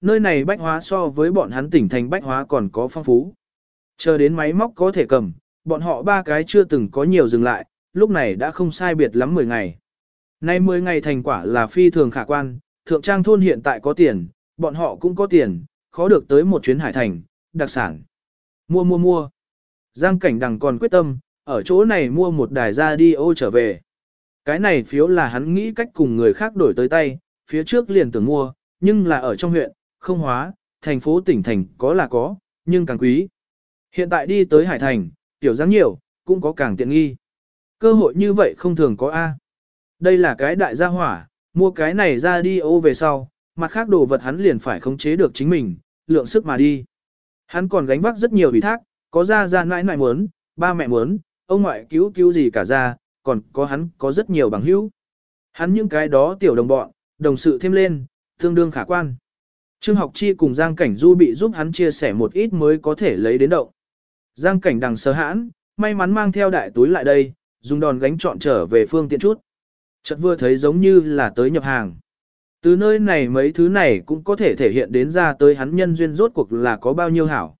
nơi này bách hóa so với bọn hắn tỉnh thành bách hóa còn có phong phú. Chờ đến máy móc có thể cầm, bọn họ ba cái chưa từng có nhiều dừng lại, lúc này đã không sai biệt lắm 10 ngày. Nay 10 ngày thành quả là phi thường khả quan, thượng trang thôn hiện tại có tiền, bọn họ cũng có tiền, khó được tới một chuyến hải thành, đặc sản. Mua mua mua. Giang cảnh đằng còn quyết tâm, ở chỗ này mua một đài ra đi ô trở về. Cái này phiếu là hắn nghĩ cách cùng người khác đổi tới tay, phía trước liền tưởng mua, nhưng là ở trong huyện, không hóa, thành phố tỉnh thành có là có, nhưng càng quý. Hiện tại đi tới Hải Thành, tiểu dáng nhiều, cũng có càng tiện nghi. Cơ hội như vậy không thường có A. Đây là cái đại gia hỏa, mua cái này ra đi ô về sau, mặt khác đồ vật hắn liền phải khống chế được chính mình, lượng sức mà đi. Hắn còn gánh vác rất nhiều ủy thác, có ra ra nãi nãi muốn, ba mẹ muốn, ông ngoại cứu cứu gì cả ra, còn có hắn có rất nhiều bằng hữu. Hắn những cái đó tiểu đồng bọn, đồng sự thêm lên, tương đương khả quan. Trương học chi cùng Giang Cảnh Du bị giúp hắn chia sẻ một ít mới có thể lấy đến động. Giang Cảnh đằng sơ hãn, may mắn mang theo đại túi lại đây, dùng đòn gánh trọn trở về phương tiện chút. Chợt vừa thấy giống như là tới nhập hàng. Từ nơi này mấy thứ này cũng có thể thể hiện đến ra tới hắn nhân duyên rốt cuộc là có bao nhiêu hảo.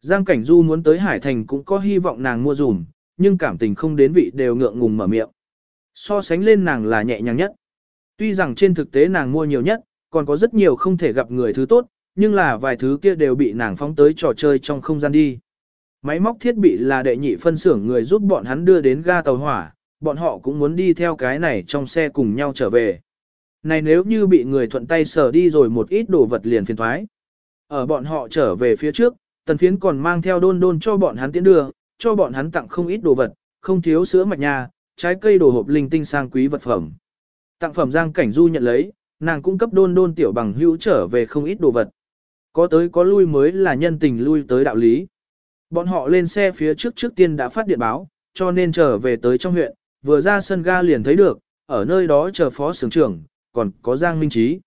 Giang Cảnh Du muốn tới Hải Thành cũng có hy vọng nàng mua dùm, nhưng cảm tình không đến vị đều ngượng ngùng mở miệng. So sánh lên nàng là nhẹ nhàng nhất. Tuy rằng trên thực tế nàng mua nhiều nhất, còn có rất nhiều không thể gặp người thứ tốt, nhưng là vài thứ kia đều bị nàng phóng tới trò chơi trong không gian đi. Máy móc thiết bị là đệ nhị phân xưởng người giúp bọn hắn đưa đến ga tàu hỏa, bọn họ cũng muốn đi theo cái này trong xe cùng nhau trở về. Này nếu như bị người thuận tay sờ đi rồi một ít đồ vật liền phiền thoái. Ở bọn họ trở về phía trước, tần phiến còn mang theo đôn đôn cho bọn hắn tiến đưa, cho bọn hắn tặng không ít đồ vật, không thiếu sữa mạch nha, trái cây đồ hộp linh tinh sang quý vật phẩm. Tặng phẩm Giang Cảnh Du nhận lấy, nàng cung cấp đôn đôn tiểu bằng hữu trở về không ít đồ vật. Có tới có lui mới là nhân tình lui tới đạo lý. Bọn họ lên xe phía trước trước tiên đã phát điện báo, cho nên trở về tới trong huyện, vừa ra sân ga liền thấy được, ở nơi đó chờ phó xưởng trưởng, còn có Giang Minh Trí.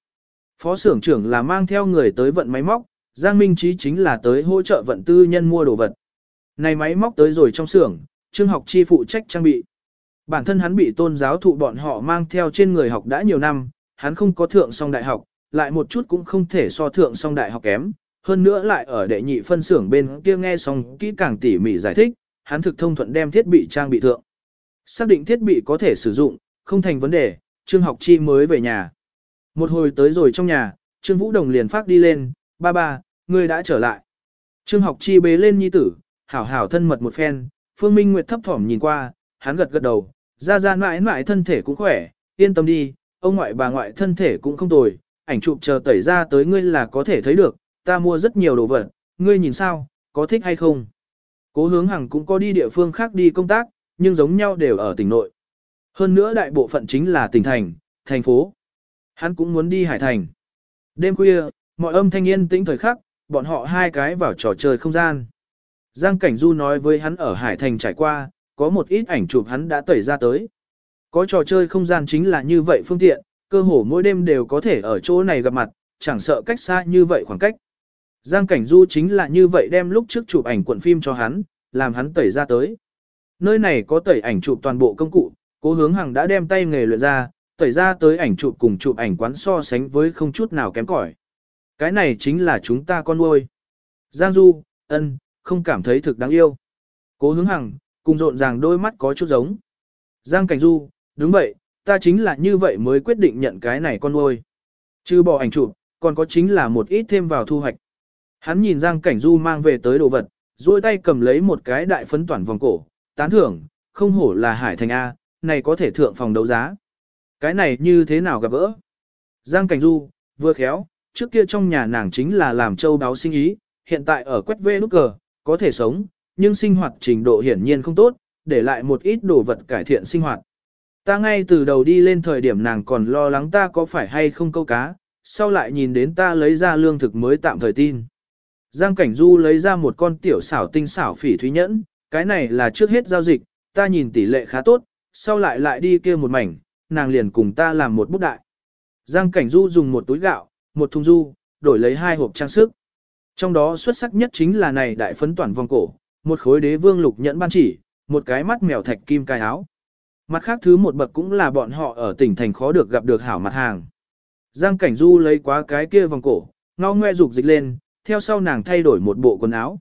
Phó xưởng trưởng là mang theo người tới vận máy móc, Giang Minh Trí chính là tới hỗ trợ vận tư nhân mua đồ vật. Này máy móc tới rồi trong xưởng, Trương học chi phụ trách trang bị. Bản thân hắn bị tôn giáo thụ bọn họ mang theo trên người học đã nhiều năm, hắn không có thượng song đại học, lại một chút cũng không thể so thượng song đại học kém, hơn nữa lại ở đệ nhị phân xưởng bên kia nghe xong kỹ càng tỉ mỉ giải thích, hắn thực thông thuận đem thiết bị trang bị thượng. Xác định thiết bị có thể sử dụng, không thành vấn đề, Trương học chi mới về nhà. Một hồi tới rồi trong nhà, Trương Vũ Đồng liền phát đi lên, ba ba, ngươi đã trở lại. Trương học chi bế lên nhi tử, hảo hảo thân mật một phen, Phương Minh Nguyệt thấp thỏm nhìn qua, hắn gật gật đầu, ra ra mãi mãi thân thể cũng khỏe, yên tâm đi, ông ngoại bà ngoại thân thể cũng không tồi, ảnh chụp chờ tẩy ra tới ngươi là có thể thấy được, ta mua rất nhiều đồ vật, ngươi nhìn sao, có thích hay không? Cố hướng hằng cũng có đi địa phương khác đi công tác, nhưng giống nhau đều ở tỉnh nội. Hơn nữa đại bộ phận chính là tỉnh thành, thành phố. Hắn cũng muốn đi hải thành. Đêm khuya, mọi âm thanh yên tĩnh thời khắc, bọn họ hai cái vào trò chơi không gian. Giang Cảnh Du nói với hắn ở Hải Thành trải qua, có một ít ảnh chụp hắn đã tẩy ra tới. Có trò chơi không gian chính là như vậy phương tiện, cơ hồ mỗi đêm đều có thể ở chỗ này gặp mặt, chẳng sợ cách xa như vậy khoảng cách. Giang Cảnh Du chính là như vậy đem lúc trước chụp ảnh cuộn phim cho hắn, làm hắn tẩy ra tới. Nơi này có tẩy ảnh chụp toàn bộ công cụ, cố hướng hàng đã đem tay nghề luyện ra, tẩy ra tới ảnh chụp cùng chụp ảnh quán so sánh với không chút nào kém cỏi. Cái này chính là chúng ta con nuôi. Giang Du, ân, không cảm thấy thực đáng yêu. Cố hướng hằng, cùng rộn ràng đôi mắt có chút giống. Giang Cảnh Du, đúng vậy, ta chính là như vậy mới quyết định nhận cái này con nuôi. Chứ bỏ ảnh chụp, còn có chính là một ít thêm vào thu hoạch. Hắn nhìn Giang Cảnh Du mang về tới đồ vật, duỗi tay cầm lấy một cái đại phấn toàn vòng cổ, tán thưởng, không hổ là Hải Thành A, này có thể thượng phòng đấu giá. Cái này như thế nào gặp gỡ? Giang Cảnh Du, vừa khéo, trước kia trong nhà nàng chính là làm châu đáo sinh ý, hiện tại ở quét vê nút cờ, có thể sống, nhưng sinh hoạt trình độ hiển nhiên không tốt, để lại một ít đồ vật cải thiện sinh hoạt. Ta ngay từ đầu đi lên thời điểm nàng còn lo lắng ta có phải hay không câu cá, sau lại nhìn đến ta lấy ra lương thực mới tạm thời tin. Giang Cảnh Du lấy ra một con tiểu xảo tinh xảo phỉ thúy nhẫn, cái này là trước hết giao dịch, ta nhìn tỷ lệ khá tốt, sau lại lại đi kia một mảnh, nàng liền cùng ta làm một bút đại. Giang Cảnh Du dùng một túi gạo, một thùng du, đổi lấy hai hộp trang sức. Trong đó xuất sắc nhất chính là này đại phấn toàn vòng cổ, một khối đế vương lục nhẫn ban chỉ, một cái mắt mèo thạch kim cài áo. Mặt khác thứ một bậc cũng là bọn họ ở tỉnh thành khó được gặp được hảo mặt hàng. Giang Cảnh Du lấy quá cái kia vòng cổ, ngao ngoe dục dịch lên, theo sau nàng thay đổi một bộ quần áo.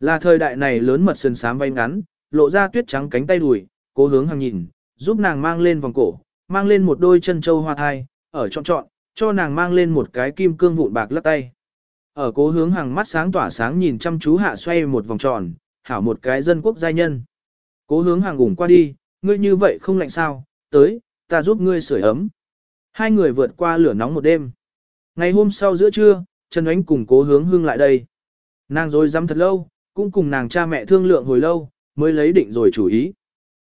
Là thời đại này lớn mật sơn sám vay ngắn, lộ ra tuyết trắng cánh tay đùi, cố hướng hàng nhìn, giúp nàng mang lên vòng cổ, mang lên một đôi chân châu hoa thai, ở trọn trọn, cho nàng mang lên một cái kim cương vụn bạc lắc tay. Ở cố hướng hàng mắt sáng tỏa sáng nhìn chăm chú hạ xoay một vòng tròn, hảo một cái dân quốc giai nhân. Cố hướng hàng ủng qua đi, ngươi như vậy không lạnh sao, tới, ta giúp ngươi sưởi ấm. Hai người vượt qua lửa nóng một đêm. Ngày hôm sau giữa trưa, Trần Ánh cùng cố hướng hương lại đây. Nàng rồi dám thật lâu, cũng cùng nàng cha mẹ thương lượng hồi lâu, mới lấy định rồi chủ ý.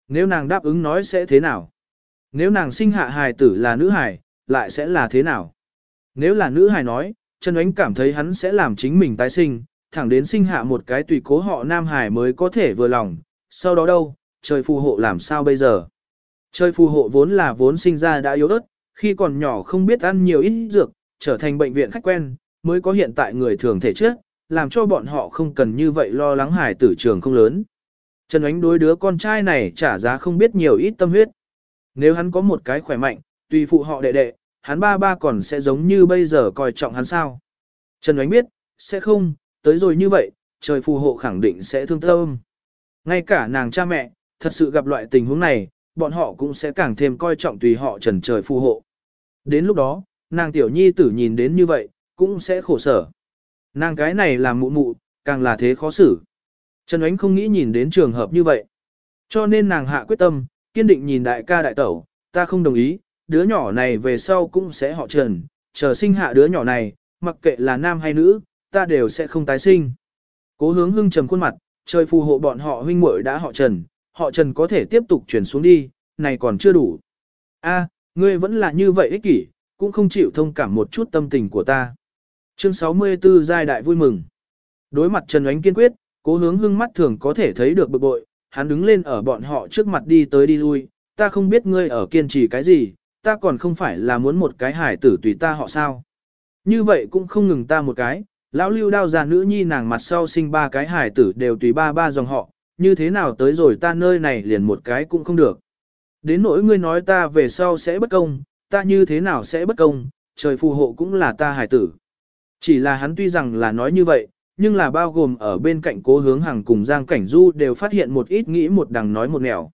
Nếu nàng đáp ứng nói sẽ thế nào? Nếu nàng sinh hạ hài tử là nữ hài, lại sẽ là thế nào? Nếu là nữ hài nói, Trần Ánh cảm thấy hắn sẽ làm chính mình tái sinh, thẳng đến sinh hạ một cái tùy cố họ nam hài mới có thể vừa lòng. Sau đó đâu, trời phù hộ làm sao bây giờ? Trời phù hộ vốn là vốn sinh ra đã yếu ớt, khi còn nhỏ không biết ăn nhiều ít dược, trở thành bệnh viện khách quen, mới có hiện tại người thường thể trước, làm cho bọn họ không cần như vậy lo lắng hài tử trường không lớn. Trần Ánh đối đứa con trai này trả giá không biết nhiều ít tâm huyết. Nếu hắn có một cái khỏe mạnh, tùy phụ họ đệ đệ, hắn ba ba còn sẽ giống như bây giờ coi trọng hắn sao. Trần Ánh biết, sẽ không, tới rồi như vậy, trời phù hộ khẳng định sẽ thương tâm. Ngay cả nàng cha mẹ, thật sự gặp loại tình huống này, bọn họ cũng sẽ càng thêm coi trọng tùy họ trần trời phù hộ. Đến lúc đó, nàng tiểu nhi tử nhìn đến như vậy, cũng sẽ khổ sở. Nàng cái này làm mụ mụ, càng là thế khó xử. Trần Ánh không nghĩ nhìn đến trường hợp như vậy. Cho nên nàng hạ quyết tâm, kiên định nhìn đại ca đại tẩu, ta không đồng ý, đứa nhỏ này về sau cũng sẽ họ trần, chờ sinh hạ đứa nhỏ này, mặc kệ là nam hay nữ, ta đều sẽ không tái sinh. Cố hướng hưng trầm khuôn mặt, trời phù hộ bọn họ huynh muội đã họ trần, họ trần có thể tiếp tục chuyển xuống đi, này còn chưa đủ. A, ngươi vẫn là như vậy ích kỷ, cũng không chịu thông cảm một chút tâm tình của ta. Chương 64 giai đại vui mừng. Đối mặt Trần Ánh kiên quyết, cố hướng hưng mắt thường có thể thấy được bực bội, hắn đứng lên ở bọn họ trước mặt đi tới đi lui, ta không biết ngươi ở kiên trì cái gì, ta còn không phải là muốn một cái hải tử tùy ta họ sao. Như vậy cũng không ngừng ta một cái, lão lưu đao già nữ nhi nàng mặt sau sinh ba cái hải tử đều tùy ba ba dòng họ, như thế nào tới rồi ta nơi này liền một cái cũng không được. Đến nỗi ngươi nói ta về sau sẽ bất công, ta như thế nào sẽ bất công, trời phù hộ cũng là ta hải tử. Chỉ là hắn tuy rằng là nói như vậy, nhưng là bao gồm ở bên cạnh cố hướng hàng cùng Giang Cảnh Du đều phát hiện một ít nghĩ một đằng nói một nẻo.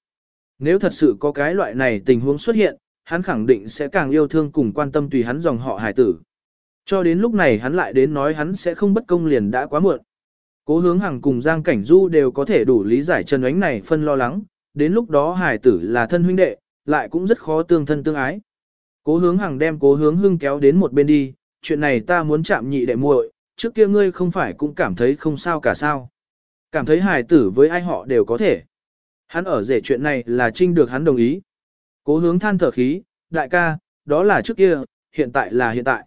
Nếu thật sự có cái loại này tình huống xuất hiện, hắn khẳng định sẽ càng yêu thương cùng quan tâm tùy hắn dòng họ hải tử. Cho đến lúc này hắn lại đến nói hắn sẽ không bất công liền đã quá muộn. Cố hướng hàng cùng Giang Cảnh Du đều có thể đủ lý giải Trần Ánh này phân lo lắng, đến lúc đó hải tử là thân huynh đệ, lại cũng rất khó tương thân tương ái. Cố hướng hàng đem cố hướng hưng kéo đến một bên đi, chuyện này ta muốn chạm nhị đệ muội, trước kia ngươi không phải cũng cảm thấy không sao cả sao. Cảm thấy Hải tử với ai họ đều có thể. Hắn ở rể chuyện này là trinh được hắn đồng ý. Cố hướng than thở khí, đại ca, đó là trước kia, hiện tại là hiện tại.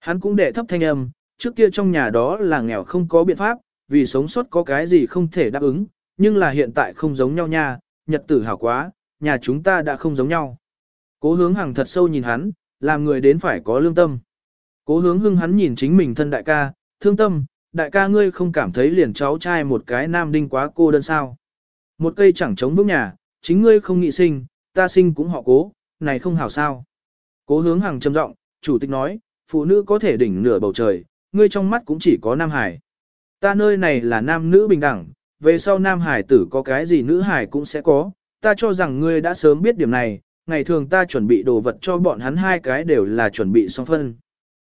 Hắn cũng đệ thấp thanh âm, trước kia trong nhà đó là nghèo không có biện pháp, vì sống sót có cái gì không thể đáp ứng, nhưng là hiện tại không giống nhau nha, nhật tử hảo quá, nhà chúng ta đã không giống nhau. Cố hướng hàng thật sâu nhìn hắn, làm người đến phải có lương tâm. Cố hướng hưng hắn nhìn chính mình thân đại ca, thương tâm, đại ca ngươi không cảm thấy liền cháu trai một cái nam đinh quá cô đơn sao. Một cây chẳng chống vững nhà, chính ngươi không nghị sinh, ta sinh cũng họ cố, này không hảo sao. Cố hướng hàng trầm giọng, chủ tịch nói, phụ nữ có thể đỉnh nửa bầu trời, ngươi trong mắt cũng chỉ có nam hải. Ta nơi này là nam nữ bình đẳng, về sau nam hải tử có cái gì nữ hải cũng sẽ có, ta cho rằng ngươi đã sớm biết điểm này, ngày thường ta chuẩn bị đồ vật cho bọn hắn hai cái đều là chuẩn bị song phân.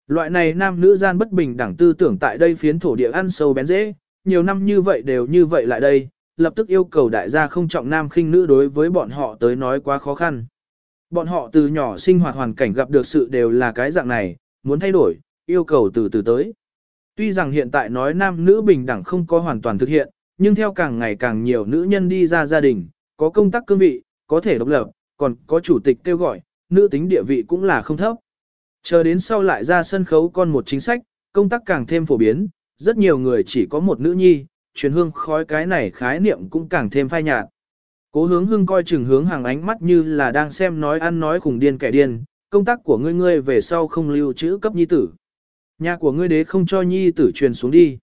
Loại này nam nữ gian bất bình đẳng tư tưởng tại đây phiến thổ địa ăn sâu bén dễ, nhiều năm như vậy đều như vậy lại đây, lập tức yêu cầu đại gia không trọng nam khinh nữ đối với bọn họ tới nói quá khó khăn. Bọn họ từ nhỏ sinh hoạt hoàn cảnh gặp được sự đều là cái dạng này, muốn thay đổi, yêu cầu từ từ tới. Tuy rằng hiện tại nói nam nữ bình đẳng không có hoàn toàn thực hiện, nhưng theo càng ngày càng nhiều nữ nhân đi ra gia đình, có công tác cương vị, có thể độc lập, còn có chủ tịch kêu gọi, nữ tính địa vị cũng là không thấp. Chờ đến sau lại ra sân khấu con một chính sách, công tác càng thêm phổ biến, rất nhiều người chỉ có một nữ nhi, truyền hương khói cái này khái niệm cũng càng thêm phai nhạt. Cố hướng hương coi chừng hướng hàng ánh mắt như là đang xem nói ăn nói khủng điên kẻ điên, công tác của ngươi ngươi về sau không lưu trữ cấp nhi tử. Nhà của ngươi đế không cho nhi tử truyền xuống đi.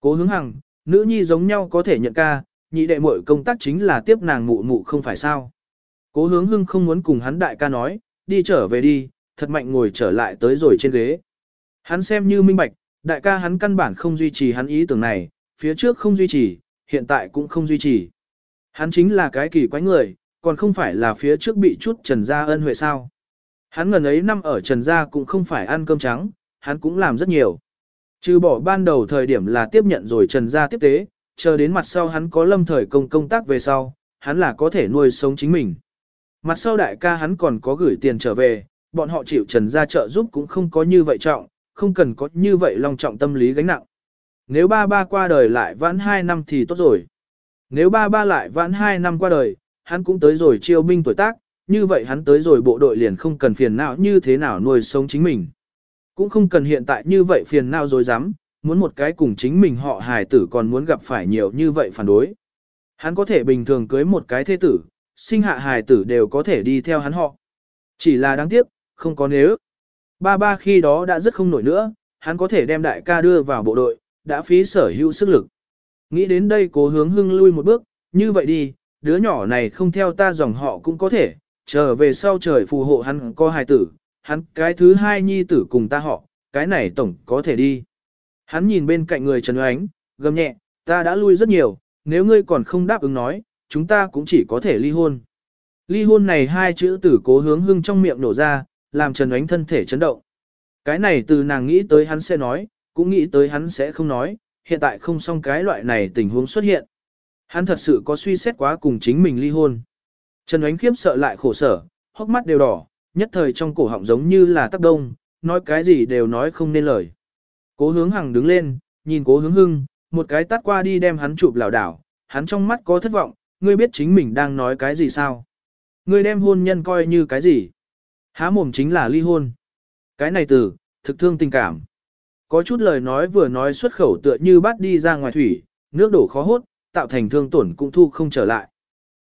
Cố hướng hằng, nữ nhi giống nhau có thể nhận ca, nhị đệ muội công tác chính là tiếp nàng mụ mụ không phải sao. Cố hướng hưng không muốn cùng hắn đại ca nói, đi trở về đi, thật mạnh ngồi trở lại tới rồi trên ghế. Hắn xem như minh bạch, đại ca hắn căn bản không duy trì hắn ý tưởng này, phía trước không duy trì, hiện tại cũng không duy trì. Hắn chính là cái kỳ quái người, còn không phải là phía trước bị chút Trần Gia ân huệ sao. Hắn ngần ấy năm ở Trần Gia cũng không phải ăn cơm trắng, hắn cũng làm rất nhiều. Trừ bỏ ban đầu thời điểm là tiếp nhận rồi Trần Gia tiếp tế, chờ đến mặt sau hắn có lâm thời công công tác về sau, hắn là có thể nuôi sống chính mình. Mặt sau đại ca hắn còn có gửi tiền trở về, bọn họ chịu Trần Gia trợ giúp cũng không có như vậy trọng, không cần có như vậy long trọng tâm lý gánh nặng. Nếu ba ba qua đời lại vãn 2 năm thì tốt rồi. Nếu ba ba lại vãn 2 năm qua đời, hắn cũng tới rồi chiêu binh tuổi tác, như vậy hắn tới rồi bộ đội liền không cần phiền não như thế nào nuôi sống chính mình. Cũng không cần hiện tại như vậy phiền não rồi dám, muốn một cái cùng chính mình họ hài tử còn muốn gặp phải nhiều như vậy phản đối. Hắn có thể bình thường cưới một cái thế tử, sinh hạ hài tử đều có thể đi theo hắn họ. Chỉ là đáng tiếc, không có nếu. Ba ba khi đó đã rất không nổi nữa, hắn có thể đem đại ca đưa vào bộ đội, đã phí sở hữu sức lực. Nghĩ đến đây cố hướng hưng lui một bước, như vậy đi, đứa nhỏ này không theo ta dòng họ cũng có thể, trở về sau trời phù hộ hắn có hài tử, hắn cái thứ hai nhi tử cùng ta họ, cái này tổng có thể đi. Hắn nhìn bên cạnh người Trần Oánh, gầm nhẹ, ta đã lui rất nhiều, nếu ngươi còn không đáp ứng nói, chúng ta cũng chỉ có thể ly hôn. Ly hôn này hai chữ tử cố hướng hưng trong miệng nổ ra, làm Trần Oánh thân thể chấn động. Cái này từ nàng nghĩ tới hắn sẽ nói, cũng nghĩ tới hắn sẽ không nói, hiện tại không xong cái loại này tình huống xuất hiện. Hắn thật sự có suy xét quá cùng chính mình ly hôn. Trần Oánh khiếp sợ lại khổ sở, hốc mắt đều đỏ, nhất thời trong cổ họng giống như là tắc đông, nói cái gì đều nói không nên lời. Cố hướng hằng đứng lên, nhìn cố hướng hưng, một cái tắt qua đi đem hắn chụp lảo đảo, hắn trong mắt có thất vọng, ngươi biết chính mình đang nói cái gì sao? Ngươi đem hôn nhân coi như cái gì? Há mồm chính là ly hôn. Cái này từ, thực thương tình cảm. Có chút lời nói vừa nói xuất khẩu tựa như bắt đi ra ngoài thủy, nước đổ khó hốt, tạo thành thương tổn cũng thu không trở lại.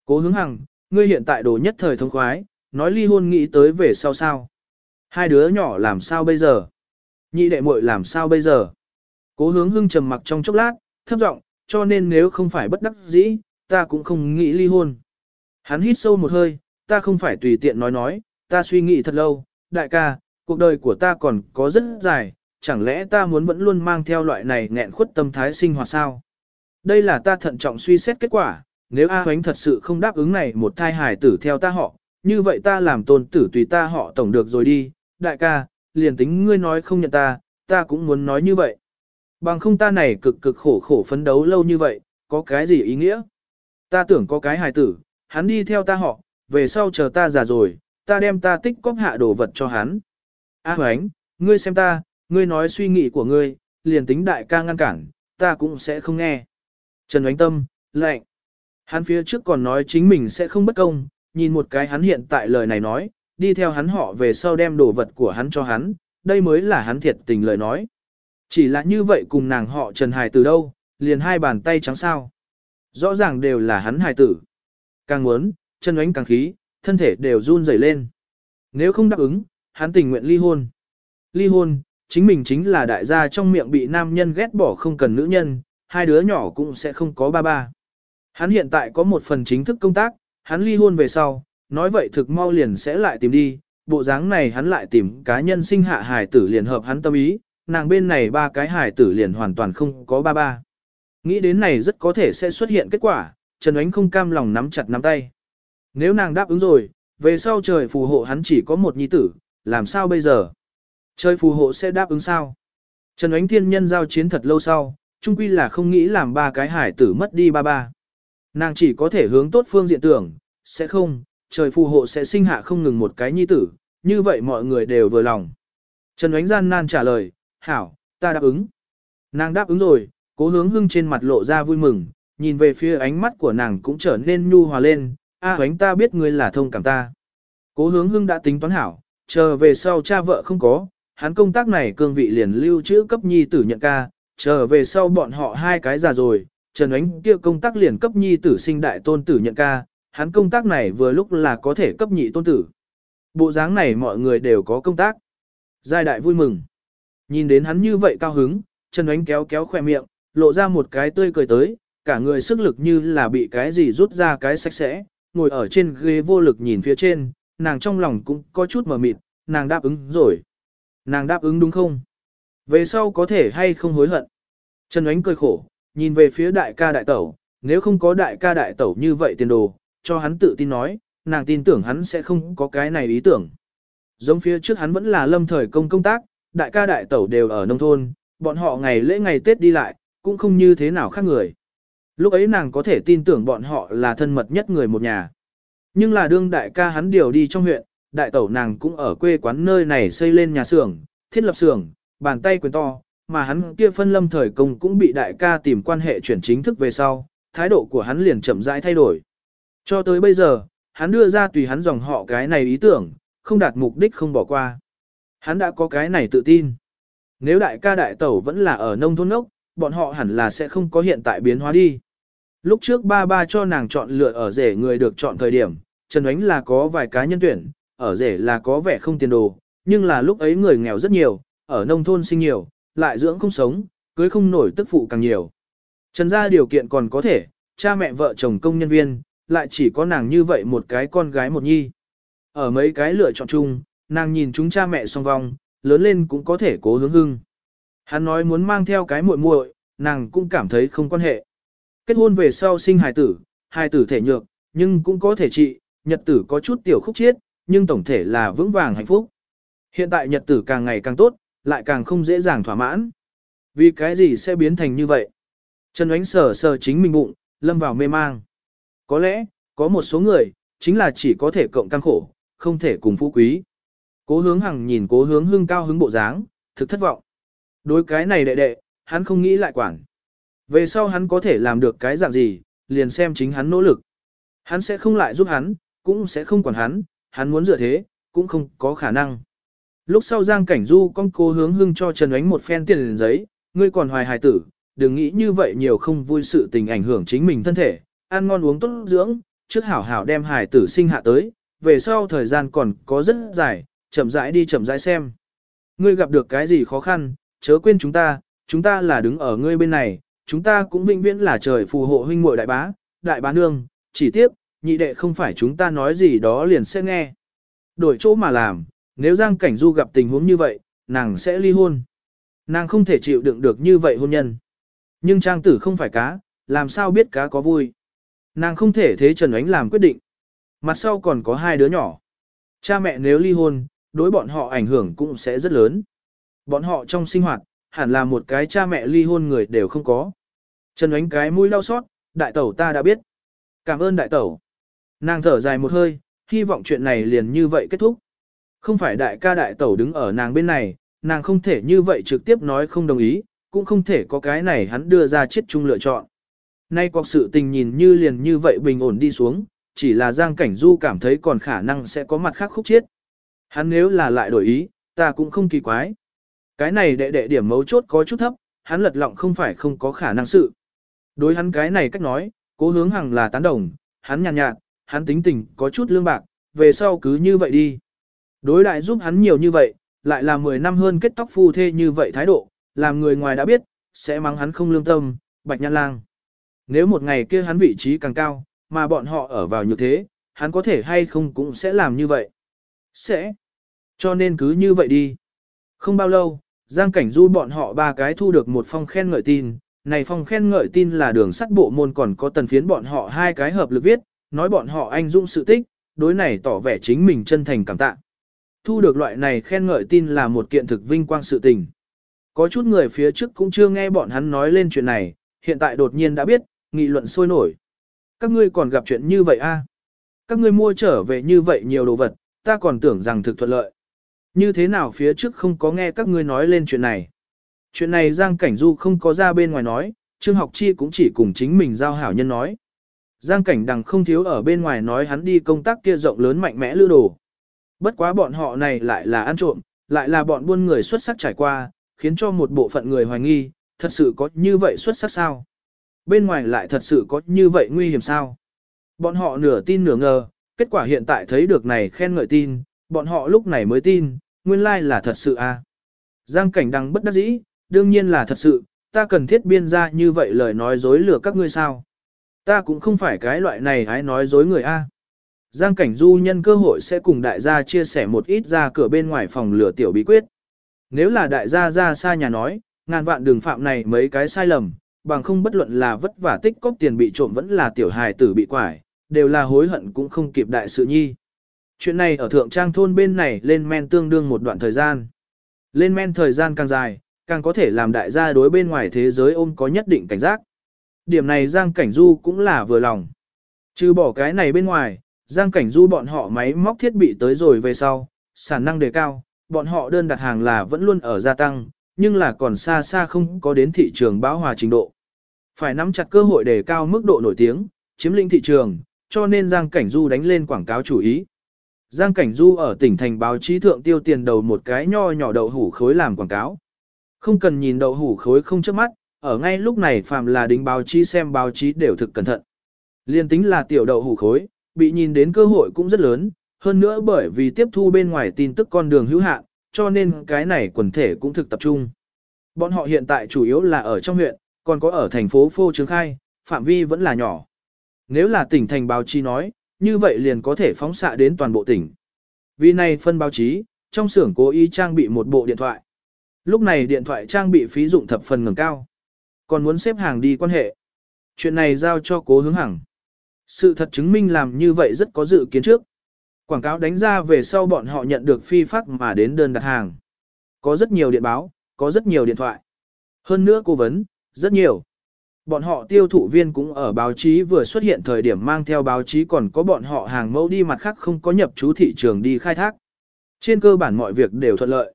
Cố hướng hằng, ngươi hiện tại đồ nhất thời thông khoái, nói ly hôn nghĩ tới về sau sao. Hai đứa nhỏ làm sao bây giờ? Nhị đệ muội làm sao bây giờ? Cố hướng hưng trầm mặc trong chốc lát, thấp giọng, cho nên nếu không phải bất đắc dĩ, ta cũng không nghĩ ly hôn. Hắn hít sâu một hơi, ta không phải tùy tiện nói nói, ta suy nghĩ thật lâu, đại ca, cuộc đời của ta còn có rất dài, chẳng lẽ ta muốn vẫn luôn mang theo loại này nghẹn khuất tâm thái sinh hoạt sao? Đây là ta thận trọng suy xét kết quả, nếu A Huánh thật sự không đáp ứng này một thai hài tử theo ta họ, như vậy ta làm tôn tử tùy ta họ tổng được rồi đi, đại ca, liền tính ngươi nói không nhận ta, ta cũng muốn nói như vậy. Bằng không ta này cực cực khổ khổ phấn đấu lâu như vậy, có cái gì ý nghĩa? Ta tưởng có cái hài tử, hắn đi theo ta họ, về sau chờ ta già rồi, ta đem ta tích cóp hạ đồ vật cho hắn. A hoánh, ngươi xem ta, ngươi nói suy nghĩ của ngươi, liền tính đại ca ngăn cản, ta cũng sẽ không nghe. Trần Ánh Tâm, lạnh. Hắn phía trước còn nói chính mình sẽ không bất công, nhìn một cái hắn hiện tại lời này nói, đi theo hắn họ về sau đem đồ vật của hắn cho hắn, đây mới là hắn thiệt tình lời nói. Chỉ là như vậy cùng nàng họ Trần Hải từ đâu, liền hai bàn tay trắng sao. Rõ ràng đều là hắn hài tử. Càng muốn, chân oánh càng khí, thân thể đều run rẩy lên. Nếu không đáp ứng, hắn tình nguyện ly hôn. Ly hôn, chính mình chính là đại gia trong miệng bị nam nhân ghét bỏ không cần nữ nhân, hai đứa nhỏ cũng sẽ không có ba ba. Hắn hiện tại có một phần chính thức công tác, hắn ly hôn về sau, nói vậy thực mau liền sẽ lại tìm đi, bộ dáng này hắn lại tìm cá nhân sinh hạ hài tử liền hợp hắn tâm ý, nàng bên này ba cái hài tử liền hoàn toàn không có ba ba. Nghĩ đến này rất có thể sẽ xuất hiện kết quả, Trần Ánh không cam lòng nắm chặt nắm tay. Nếu nàng đáp ứng rồi, về sau trời phù hộ hắn chỉ có một nhi tử, làm sao bây giờ? Trời phù hộ sẽ đáp ứng sao? Trần Ánh thiên nhân giao chiến thật lâu sau, chung quy là không nghĩ làm ba cái hải tử mất đi ba ba. Nàng chỉ có thể hướng tốt phương diện tưởng, sẽ không, trời phù hộ sẽ sinh hạ không ngừng một cái nhi tử, như vậy mọi người đều vừa lòng. Trần Ánh gian nan trả lời, hảo, ta đáp ứng. Nàng đáp ứng rồi, cố hướng hưng trên mặt lộ ra vui mừng, nhìn về phía ánh mắt của nàng cũng trở nên nhu hòa lên, a à, ta biết ngươi là thông cảm ta. Cố hướng hưng đã tính toán hảo, chờ về sau cha vợ không có, hắn công tác này cương vị liền lưu trữ cấp nhi tử nhận ca, chờ về sau bọn họ hai cái già rồi, Trần Ánh kia công tác liền cấp nhi tử sinh đại tôn tử nhận ca, hắn công tác này vừa lúc là có thể cấp nhị tôn tử. Bộ dáng này mọi người đều có công tác. Giai đại vui mừng. Nhìn đến hắn như vậy cao hứng, Trần Ánh kéo kéo khỏe miệng, lộ ra một cái tươi cười tới, cả người sức lực như là bị cái gì rút ra cái sạch sẽ, ngồi ở trên ghế vô lực nhìn phía trên, nàng trong lòng cũng có chút mờ mịt, nàng đáp ứng rồi. Nàng đáp ứng đúng không? Về sau có thể hay không hối hận. Trần Ánh cười khổ, nhìn về phía đại ca đại tẩu, nếu không có đại ca đại tẩu như vậy tiền đồ, cho hắn tự tin nói, nàng tin tưởng hắn sẽ không có cái này ý tưởng. Giống phía trước hắn vẫn là lâm thời công công tác, đại ca đại tẩu đều ở nông thôn, bọn họ ngày lễ ngày Tết đi lại, cũng không như thế nào khác người. Lúc ấy nàng có thể tin tưởng bọn họ là thân mật nhất người một nhà. Nhưng là đương đại ca hắn điều đi trong huyện, đại tẩu nàng cũng ở quê quán nơi này xây lên nhà xưởng, thiết lập xưởng, bàn tay quyền to, mà hắn kia phân lâm thời công cũng bị đại ca tìm quan hệ chuyển chính thức về sau, thái độ của hắn liền chậm rãi thay đổi. Cho tới bây giờ, hắn đưa ra tùy hắn dòng họ cái này ý tưởng, không đạt mục đích không bỏ qua. Hắn đã có cái này tự tin. Nếu đại ca đại tẩu vẫn là ở nông thôn ốc, bọn họ hẳn là sẽ không có hiện tại biến hóa đi. Lúc trước ba ba cho nàng chọn lựa ở rể người được chọn thời điểm, Trần Ánh là có vài cá nhân tuyển, ở rể là có vẻ không tiền đồ, nhưng là lúc ấy người nghèo rất nhiều, ở nông thôn sinh nhiều, lại dưỡng không sống, cưới không nổi tức phụ càng nhiều. Trần gia điều kiện còn có thể, cha mẹ vợ chồng công nhân viên, lại chỉ có nàng như vậy một cái con gái một nhi. Ở mấy cái lựa chọn chung, nàng nhìn chúng cha mẹ song vong, lớn lên cũng có thể cố hướng hưng. Hắn nói muốn mang theo cái muội muội, nàng cũng cảm thấy không quan hệ. Kết hôn về sau sinh hài tử, hài tử thể nhược, nhưng cũng có thể trị, nhật tử có chút tiểu khúc chiết, nhưng tổng thể là vững vàng hạnh phúc. Hiện tại nhật tử càng ngày càng tốt, lại càng không dễ dàng thỏa mãn. Vì cái gì sẽ biến thành như vậy? Trần Ánh sờ sờ chính mình bụng, lâm vào mê mang. Có lẽ, có một số người, chính là chỉ có thể cộng căng khổ, không thể cùng phú quý. Cố hướng hằng nhìn cố hướng hưng cao hứng bộ dáng, thực thất vọng. Đối cái này đệ đệ, hắn không nghĩ lại quản. Về sau hắn có thể làm được cái dạng gì, liền xem chính hắn nỗ lực. Hắn sẽ không lại giúp hắn, cũng sẽ không quản hắn, hắn muốn dựa thế, cũng không có khả năng. Lúc sau Giang Cảnh Du con cố hướng hưng cho Trần Ánh một phen tiền liền giấy, ngươi còn hoài hài tử, đừng nghĩ như vậy nhiều không vui sự tình ảnh hưởng chính mình thân thể, ăn ngon uống tốt dưỡng, trước hảo hảo đem hài tử sinh hạ tới, về sau thời gian còn có rất dài, chậm rãi đi chậm rãi xem. Ngươi gặp được cái gì khó khăn, chớ quên chúng ta, chúng ta là đứng ở ngươi bên này, chúng ta cũng vĩnh viễn là trời phù hộ huynh muội đại bá, đại bá nương, chỉ tiếp, nhị đệ không phải chúng ta nói gì đó liền sẽ nghe. Đổi chỗ mà làm, nếu Giang Cảnh Du gặp tình huống như vậy, nàng sẽ ly hôn. Nàng không thể chịu đựng được như vậy hôn nhân. Nhưng trang tử không phải cá, làm sao biết cá có vui. Nàng không thể thế Trần Ánh làm quyết định. Mặt sau còn có hai đứa nhỏ. Cha mẹ nếu ly hôn, đối bọn họ ảnh hưởng cũng sẽ rất lớn. Bọn họ trong sinh hoạt, hẳn là một cái cha mẹ ly hôn người đều không có. Trần Ánh cái mũi đau xót, đại tẩu ta đã biết. Cảm ơn đại tẩu. Nàng thở dài một hơi, hy vọng chuyện này liền như vậy kết thúc. Không phải đại ca đại tẩu đứng ở nàng bên này, nàng không thể như vậy trực tiếp nói không đồng ý, cũng không thể có cái này hắn đưa ra chết chung lựa chọn. Nay cuộc sự tình nhìn như liền như vậy bình ổn đi xuống, chỉ là Giang Cảnh Du cảm thấy còn khả năng sẽ có mặt khác khúc chết. Hắn nếu là lại đổi ý, ta cũng không kỳ quái. Cái này đệ đệ điểm mấu chốt có chút thấp, hắn lật lọng không phải không có khả năng sự. Đối hắn cái này cách nói, cố hướng hằng là tán đồng, hắn nhàn nhạt, nhạt, hắn tính tình có chút lương bạc, về sau cứ như vậy đi. Đối đại giúp hắn nhiều như vậy, lại là 10 năm hơn kết tóc phu thê như vậy thái độ, làm người ngoài đã biết, sẽ mắng hắn không lương tâm, bạch nhãn lang. Nếu một ngày kia hắn vị trí càng cao, mà bọn họ ở vào như thế, hắn có thể hay không cũng sẽ làm như vậy. Sẽ. Cho nên cứ như vậy đi. Không bao lâu, Giang Cảnh Du bọn họ ba cái thu được một phong khen ngợi tin. Này phong khen ngợi tin là đường sắt bộ môn còn có tần phiến bọn họ hai cái hợp lực viết, nói bọn họ anh dũng sự tích, đối này tỏ vẻ chính mình chân thành cảm tạ. Thu được loại này khen ngợi tin là một kiện thực vinh quang sự tình. Có chút người phía trước cũng chưa nghe bọn hắn nói lên chuyện này, hiện tại đột nhiên đã biết, nghị luận sôi nổi. Các ngươi còn gặp chuyện như vậy a? À? Các ngươi mua trở về như vậy nhiều đồ vật, ta còn tưởng rằng thực thuận lợi. Như thế nào phía trước không có nghe các ngươi nói lên chuyện này. Chuyện này Giang Cảnh Du không có ra bên ngoài nói, Trương Học Chi cũng chỉ cùng chính mình giao hảo nhân nói. Giang Cảnh Đằng không thiếu ở bên ngoài nói hắn đi công tác kia rộng lớn mạnh mẽ lưu đồ. Bất quá bọn họ này lại là ăn trộm, lại là bọn buôn người xuất sắc trải qua, khiến cho một bộ phận người hoài nghi, thật sự có như vậy xuất sắc sao? Bên ngoài lại thật sự có như vậy nguy hiểm sao? Bọn họ nửa tin nửa ngờ, kết quả hiện tại thấy được này khen ngợi tin, bọn họ lúc này mới tin, nguyên lai like là thật sự à. Giang cảnh đăng bất đắc dĩ, đương nhiên là thật sự, ta cần thiết biên ra như vậy lời nói dối lừa các ngươi sao. Ta cũng không phải cái loại này hãy nói dối người a. Giang cảnh du nhân cơ hội sẽ cùng đại gia chia sẻ một ít ra cửa bên ngoài phòng lửa tiểu bí quyết. Nếu là đại gia ra xa nhà nói, ngàn vạn đường phạm này mấy cái sai lầm, bằng không bất luận là vất vả tích cóp tiền bị trộm vẫn là tiểu hài tử bị quải, đều là hối hận cũng không kịp đại sự nhi. Chuyện này ở thượng trang thôn bên này lên men tương đương một đoạn thời gian. Lên men thời gian càng dài, càng có thể làm đại gia đối bên ngoài thế giới ôm có nhất định cảnh giác. Điểm này Giang Cảnh Du cũng là vừa lòng. Trừ bỏ cái này bên ngoài, Giang Cảnh Du bọn họ máy móc thiết bị tới rồi về sau, sản năng đề cao, bọn họ đơn đặt hàng là vẫn luôn ở gia tăng, nhưng là còn xa xa không có đến thị trường bão hòa trình độ. Phải nắm chặt cơ hội đề cao mức độ nổi tiếng, chiếm lĩnh thị trường, cho nên Giang Cảnh Du đánh lên quảng cáo chủ ý. Giang Cảnh Du ở tỉnh thành báo chí thượng tiêu tiền đầu một cái nho nhỏ đậu hủ khối làm quảng cáo. Không cần nhìn đậu hủ khối không chớp mắt, ở ngay lúc này phàm là đính báo chí xem báo chí đều thực cẩn thận. Liên tính là tiểu đậu hủ khối, bị nhìn đến cơ hội cũng rất lớn, hơn nữa bởi vì tiếp thu bên ngoài tin tức con đường hữu hạn, cho nên cái này quần thể cũng thực tập trung. Bọn họ hiện tại chủ yếu là ở trong huyện, còn có ở thành phố Phô Trương Khai, phạm vi vẫn là nhỏ. Nếu là tỉnh thành báo chí nói, như vậy liền có thể phóng xạ đến toàn bộ tỉnh. Vì này phân báo chí, trong xưởng cố ý trang bị một bộ điện thoại. Lúc này điện thoại trang bị phí dụng thập phần ngừng cao. Còn muốn xếp hàng đi quan hệ. Chuyện này giao cho cố hướng hằng. Sự thật chứng minh làm như vậy rất có dự kiến trước. Quảng cáo đánh ra về sau bọn họ nhận được phi phát mà đến đơn đặt hàng. Có rất nhiều điện báo, có rất nhiều điện thoại. Hơn nữa cố vấn, rất nhiều. Bọn họ tiêu thụ viên cũng ở báo chí vừa xuất hiện thời điểm mang theo báo chí còn có bọn họ hàng mẫu đi mặt khác không có nhập chú thị trường đi khai thác. Trên cơ bản mọi việc đều thuận lợi.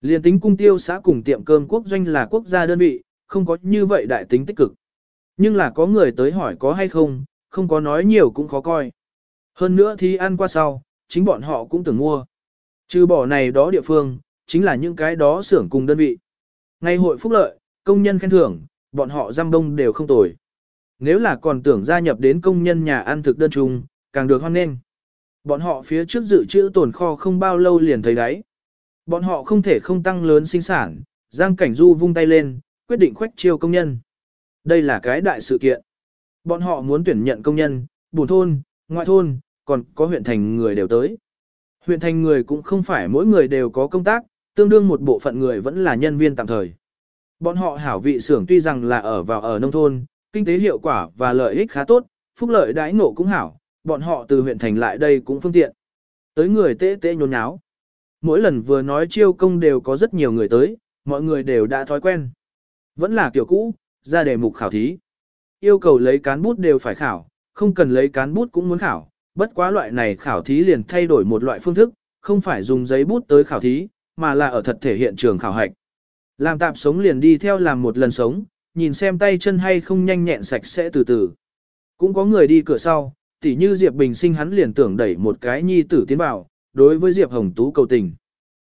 Liên tính cung tiêu xã cùng tiệm cơm quốc doanh là quốc gia đơn vị, không có như vậy đại tính tích cực. Nhưng là có người tới hỏi có hay không, không có nói nhiều cũng khó coi. Hơn nữa thì ăn qua sau, chính bọn họ cũng từng mua. Trừ bỏ này đó địa phương, chính là những cái đó xưởng cùng đơn vị. Ngày hội phúc lợi, công nhân khen thưởng, bọn họ giam đông đều không tồi. Nếu là còn tưởng gia nhập đến công nhân nhà ăn thực đơn chung, càng được hoan nghênh. Bọn họ phía trước dự trữ tồn kho không bao lâu liền thấy đáy. Bọn họ không thể không tăng lớn sinh sản, Giang Cảnh Du vung tay lên, quyết định khoách chiêu công nhân. Đây là cái đại sự kiện. Bọn họ muốn tuyển nhận công nhân, bùn thôn, ngoại thôn, còn có huyện thành người đều tới. Huyện thành người cũng không phải mỗi người đều có công tác, tương đương một bộ phận người vẫn là nhân viên tạm thời. Bọn họ hảo vị xưởng tuy rằng là ở vào ở nông thôn, kinh tế hiệu quả và lợi ích khá tốt, phúc lợi đãi ngộ cũng hảo, bọn họ từ huyện thành lại đây cũng phương tiện. Tới người tê tê nhốn nháo. Mỗi lần vừa nói chiêu công đều có rất nhiều người tới, mọi người đều đã thói quen. Vẫn là kiểu cũ, ra đề mục khảo thí. Yêu cầu lấy cán bút đều phải khảo, không cần lấy cán bút cũng muốn khảo, bất quá loại này khảo thí liền thay đổi một loại phương thức, không phải dùng giấy bút tới khảo thí, mà là ở thật thể hiện trường khảo hạch. Làm tạp sống liền đi theo làm một lần sống, nhìn xem tay chân hay không nhanh nhẹn sạch sẽ từ từ. Cũng có người đi cửa sau, tỉ như Diệp Bình sinh hắn liền tưởng đẩy một cái nhi tử tiến vào, đối với Diệp Hồng Tú cầu tình.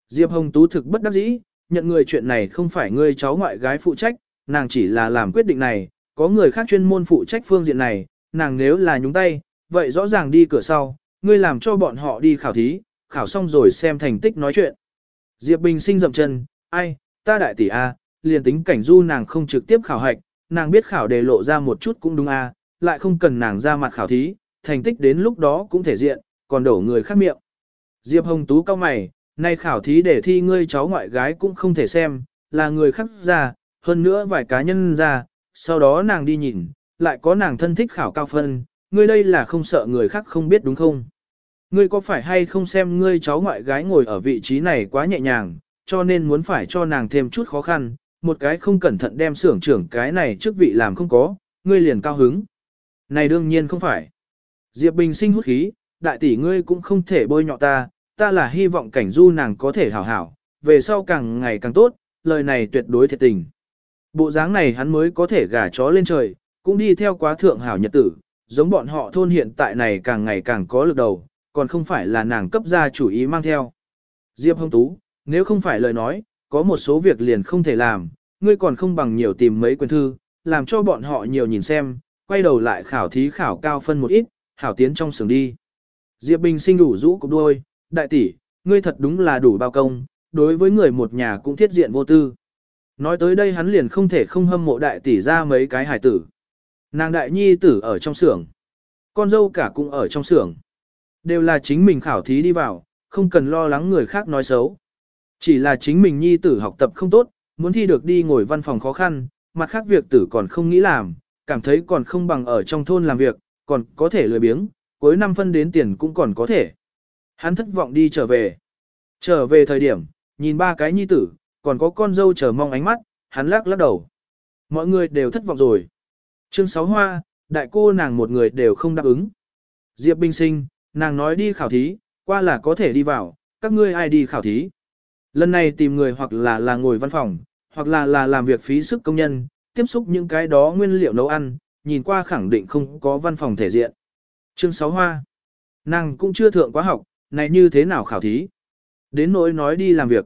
Diệp Hồng Tú thực bất đắc dĩ, nhận người chuyện này không phải người cháu ngoại gái phụ trách, nàng chỉ là làm quyết định này, có người khác chuyên môn phụ trách phương diện này, nàng nếu là nhúng tay, vậy rõ ràng đi cửa sau, ngươi làm cho bọn họ đi khảo thí, khảo xong rồi xem thành tích nói chuyện. Diệp Bình sinh dậm chân, ai, ta đại tỷ A, liền tính cảnh du nàng không trực tiếp khảo hạch, nàng biết khảo đề lộ ra một chút cũng đúng A, lại không cần nàng ra mặt khảo thí, thành tích đến lúc đó cũng thể diện, còn đổ người khác miệng. Diệp Hồng Tú cao mày, nay khảo thí để thi ngươi cháu ngoại gái cũng không thể xem, là người khác ra, hơn nữa vài cá nhân ra, sau đó nàng đi nhìn, lại có nàng thân thích khảo cao phân, ngươi đây là không sợ người khác không biết đúng không? Ngươi có phải hay không xem ngươi cháu ngoại gái ngồi ở vị trí này quá nhẹ nhàng, cho nên muốn phải cho nàng thêm chút khó khăn, một cái không cẩn thận đem xưởng trưởng cái này trước vị làm không có, ngươi liền cao hứng. Này đương nhiên không phải. Diệp Bình sinh hút khí, đại tỷ ngươi cũng không thể bôi nhọ ta, ta là hy vọng cảnh du nàng có thể hảo hảo, về sau càng ngày càng tốt, lời này tuyệt đối thiệt tình. Bộ dáng này hắn mới có thể gả chó lên trời, cũng đi theo quá thượng hảo nhật tử, giống bọn họ thôn hiện tại này càng ngày càng có lực đầu, còn không phải là nàng cấp gia chủ ý mang theo. Diệp Hồng Tú, nếu không phải lời nói, có một số việc liền không thể làm, ngươi còn không bằng nhiều tìm mấy quyển thư, làm cho bọn họ nhiều nhìn xem, quay đầu lại khảo thí khảo cao phân một ít, hảo tiến trong sừng đi. Diệp Bình sinh đủ rũ cục đôi, đại tỷ, ngươi thật đúng là đủ bao công, đối với người một nhà cũng thiết diện vô tư. Nói tới đây hắn liền không thể không hâm mộ đại tỷ ra mấy cái hải tử. Nàng đại nhi tử ở trong xưởng, con dâu cả cũng ở trong xưởng. Đều là chính mình khảo thí đi vào, không cần lo lắng người khác nói xấu. Chỉ là chính mình nhi tử học tập không tốt, muốn thi được đi ngồi văn phòng khó khăn, mặt khác việc tử còn không nghĩ làm, cảm thấy còn không bằng ở trong thôn làm việc, còn có thể lười biếng, cuối năm phân đến tiền cũng còn có thể. Hắn thất vọng đi trở về. Trở về thời điểm, nhìn ba cái nhi tử, còn có con dâu chờ mong ánh mắt, hắn lắc lắc đầu. Mọi người đều thất vọng rồi. trương sáu hoa, đại cô nàng một người đều không đáp ứng. Diệp Bình Sinh, nàng nói đi khảo thí, qua là có thể đi vào, các ngươi ai đi khảo thí. Lần này tìm người hoặc là là ngồi văn phòng, hoặc là là làm việc phí sức công nhân, tiếp xúc những cái đó nguyên liệu nấu ăn, nhìn qua khẳng định không có văn phòng thể diện. Chương 6 hoa. Nàng cũng chưa thượng quá học, này như thế nào khảo thí. Đến nỗi nói đi làm việc.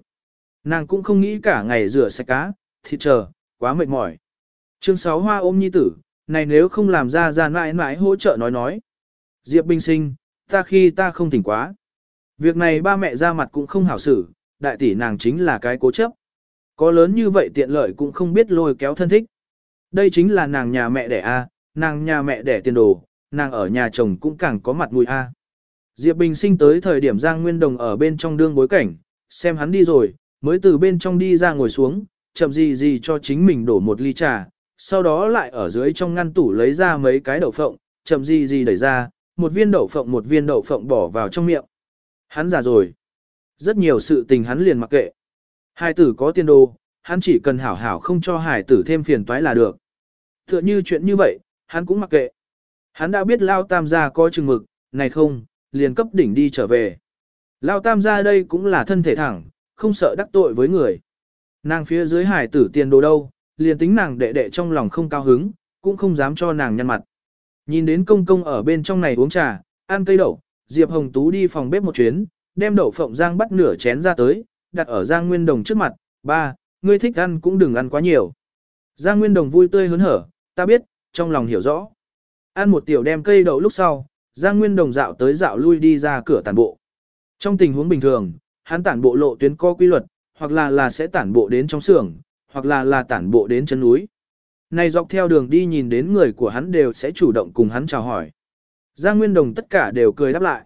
Nàng cũng không nghĩ cả ngày rửa sạch cá, thịt chờ, quá mệt mỏi. Chương 6 hoa ôm nhi tử, này nếu không làm ra ra mãi mãi hỗ trợ nói nói. Diệp Bình sinh, ta khi ta không tỉnh quá. Việc này ba mẹ ra mặt cũng không hảo xử, đại tỷ nàng chính là cái cố chấp. Có lớn như vậy tiện lợi cũng không biết lôi kéo thân thích. Đây chính là nàng nhà mẹ đẻ A, nàng nhà mẹ đẻ tiền đồ, nàng ở nhà chồng cũng càng có mặt mũi A. Diệp Bình sinh tới thời điểm Giang Nguyên Đồng ở bên trong đương bối cảnh, xem hắn đi rồi, mới từ bên trong đi ra ngồi xuống, chậm gì gì cho chính mình đổ một ly trà, sau đó lại ở dưới trong ngăn tủ lấy ra mấy cái đậu phộng, chậm gì gì đẩy ra, một viên đậu phộng một viên đậu phộng bỏ vào trong miệng. Hắn già rồi. Rất nhiều sự tình hắn liền mặc kệ. Hải tử có tiên đồ, hắn chỉ cần hảo hảo không cho hải tử thêm phiền toái là được. Tựa như chuyện như vậy, hắn cũng mặc kệ. Hắn đã biết Lao Tam gia có chừng mực, này không, liền cấp đỉnh đi trở về. Lao Tam gia đây cũng là thân thể thẳng, không sợ đắc tội với người. Nàng phía dưới hải tử tiền đồ đâu, liền tính nàng đệ đệ trong lòng không cao hứng, cũng không dám cho nàng nhăn mặt. Nhìn đến công công ở bên trong này uống trà, ăn cây đậu, Diệp Hồng Tú đi phòng bếp một chuyến, đem đậu phộng Giang bắt nửa chén ra tới, đặt ở Giang Nguyên Đồng trước mặt, ba, ngươi thích ăn cũng đừng ăn quá nhiều. Giang Nguyên Đồng vui tươi hớn hở, ta biết, trong lòng hiểu rõ. Ăn một tiểu đem cây đậu lúc sau, Giang Nguyên Đồng dạo tới dạo lui đi ra cửa tàn bộ. Trong tình huống bình thường, hắn tản bộ lộ tuyến co quy luật, hoặc là là sẽ tản bộ đến trong xưởng, hoặc là là tản bộ đến chân núi. Này dọc theo đường đi nhìn đến người của hắn đều sẽ chủ động cùng hắn chào hỏi. Giang Nguyên Đồng tất cả đều cười đáp lại.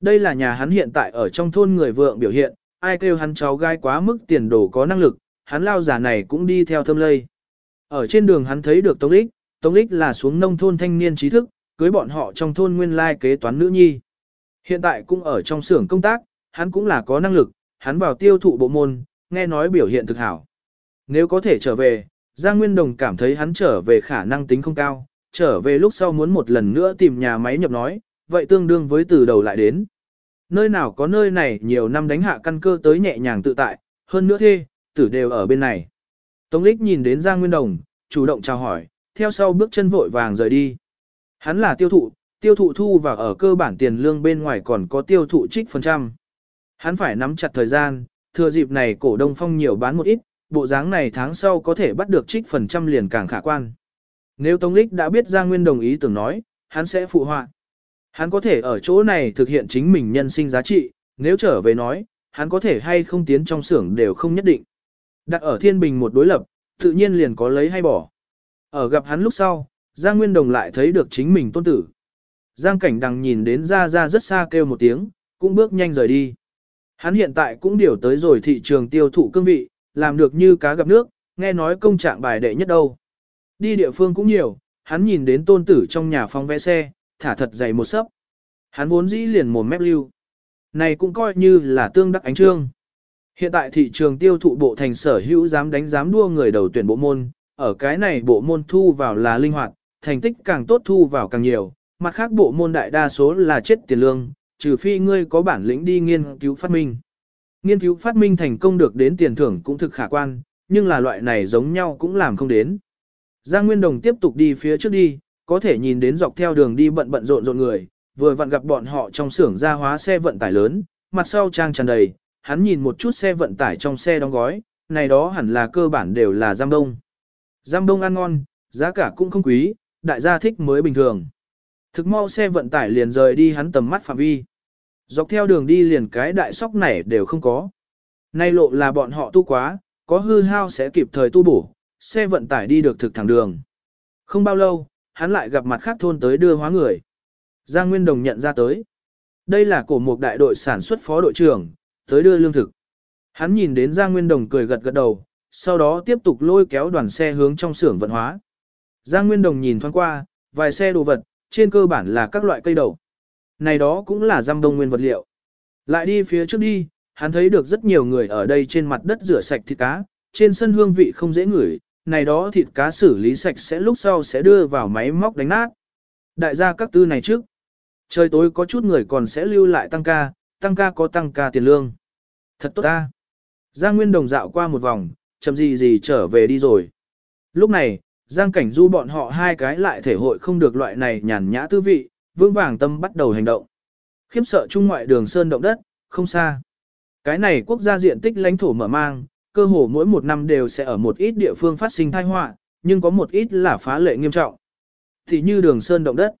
Đây là nhà hắn hiện tại ở trong thôn người vượng biểu hiện, ai kêu hắn cháu gai quá mức tiền đồ có năng lực, hắn lao giả này cũng đi theo thâm lây. Ở trên đường hắn thấy được Tống Lích, Tống Lích là xuống nông thôn thanh niên trí thức, cưới bọn họ trong thôn nguyên lai kế toán nữ nhi. Hiện tại cũng ở trong xưởng công tác, hắn cũng là có năng lực, hắn vào tiêu thụ bộ môn, nghe nói biểu hiện thực hảo. Nếu có thể trở về, Giang Nguyên Đồng cảm thấy hắn trở về khả năng tính không cao, trở về lúc sau muốn một lần nữa tìm nhà máy nhập nói, vậy tương đương với từ đầu lại đến. Nơi nào có nơi này nhiều năm đánh hạ căn cơ tới nhẹ nhàng tự tại, hơn nữa thê, tử đều ở bên này. Tống Lích nhìn đến Giang Nguyên Đồng, chủ động chào hỏi, theo sau bước chân vội vàng rời đi. Hắn là tiêu thụ, tiêu thụ thu và ở cơ bản tiền lương bên ngoài còn có tiêu thụ trích phần trăm. Hắn phải nắm chặt thời gian, thừa dịp này cổ đông phong nhiều bán một ít, bộ dáng này tháng sau có thể bắt được trích phần trăm liền càng khả quan. Nếu Tống Lích đã biết Giang Nguyên đồng ý tưởng nói, hắn sẽ phụ họa. Hắn có thể ở chỗ này thực hiện chính mình nhân sinh giá trị, nếu trở về nói, hắn có thể hay không tiến trong xưởng đều không nhất định. Đặt ở thiên bình một đối lập, tự nhiên liền có lấy hay bỏ. Ở gặp hắn lúc sau, Giang Nguyên Đồng lại thấy được chính mình tôn tử. Giang Cảnh Đằng nhìn đến ra ra rất xa kêu một tiếng, cũng bước nhanh rời đi. Hắn hiện tại cũng điều tới rồi thị trường tiêu thụ cương vị, làm được như cá gặp nước, nghe nói công trạng bài đệ nhất đâu. Đi địa phương cũng nhiều, hắn nhìn đến tôn tử trong nhà phong vẽ xe, thả thật dày một sấp. Hắn vốn dĩ liền mồm mép lưu. Này cũng coi như là tương đắc ánh trương. Hiện tại thị trường tiêu thụ bộ thành sở hữu dám đánh dám đua người đầu tuyển bộ môn, ở cái này bộ môn thu vào là linh hoạt, thành tích càng tốt thu vào càng nhiều, mặt khác bộ môn đại đa số là chết tiền lương, trừ phi ngươi có bản lĩnh đi nghiên cứu phát minh. Nghiên cứu phát minh thành công được đến tiền thưởng cũng thực khả quan, nhưng là loại này giống nhau cũng làm không đến. Giang Nguyên Đồng tiếp tục đi phía trước đi, có thể nhìn đến dọc theo đường đi bận bận rộn rộn người, vừa vặn gặp bọn họ trong xưởng gia hóa xe vận tải lớn, mặt sau trang tràn đầy, hắn nhìn một chút xe vận tải trong xe đóng gói, này đó hẳn là cơ bản đều là giam đông. Giam đông ăn ngon, giá cả cũng không quý, đại gia thích mới bình thường. Thực mau xe vận tải liền rời đi hắn tầm mắt phạm vi. Dọc theo đường đi liền cái đại sóc này đều không có. Nay lộ là bọn họ tu quá, có hư hao sẽ kịp thời tu bổ, xe vận tải đi được thực thẳng đường. Không bao lâu, hắn lại gặp mặt khác thôn tới đưa hóa người. Giang Nguyên Đồng nhận ra tới. Đây là cổ một đại đội sản xuất phó đội trưởng, tới đưa lương thực. Hắn nhìn đến Giang Nguyên Đồng cười gật gật đầu, sau đó tiếp tục lôi kéo đoàn xe hướng trong xưởng vận hóa. Giang Nguyên Đồng nhìn thoáng qua, vài xe đồ vật, trên cơ bản là các loại cây đậu. Này đó cũng là răm đông nguyên vật liệu. Lại đi phía trước đi, hắn thấy được rất nhiều người ở đây trên mặt đất rửa sạch thịt cá, trên sân hương vị không dễ ngửi, này đó thịt cá xử lý sạch sẽ lúc sau sẽ đưa vào máy móc đánh nát. Đại gia các tư này trước. Trời tối có chút người còn sẽ lưu lại tăng ca, tăng ca có tăng ca tiền lương. Thật tốt ta. Giang Nguyên Đồng dạo qua một vòng, chậm gì gì trở về đi rồi. Lúc này, Giang Cảnh Du bọn họ hai cái lại thể hội không được loại này nhàn nhã tư vị, vững vàng tâm bắt đầu hành động. khiếp sợ trung ngoại đường sơn động đất, không xa. Cái này quốc gia diện tích lãnh thổ mở mang, cơ hồ mỗi một năm đều sẽ ở một ít địa phương phát sinh tai họa, nhưng có một ít là phá lệ nghiêm trọng. Thì như đường sơn động đất.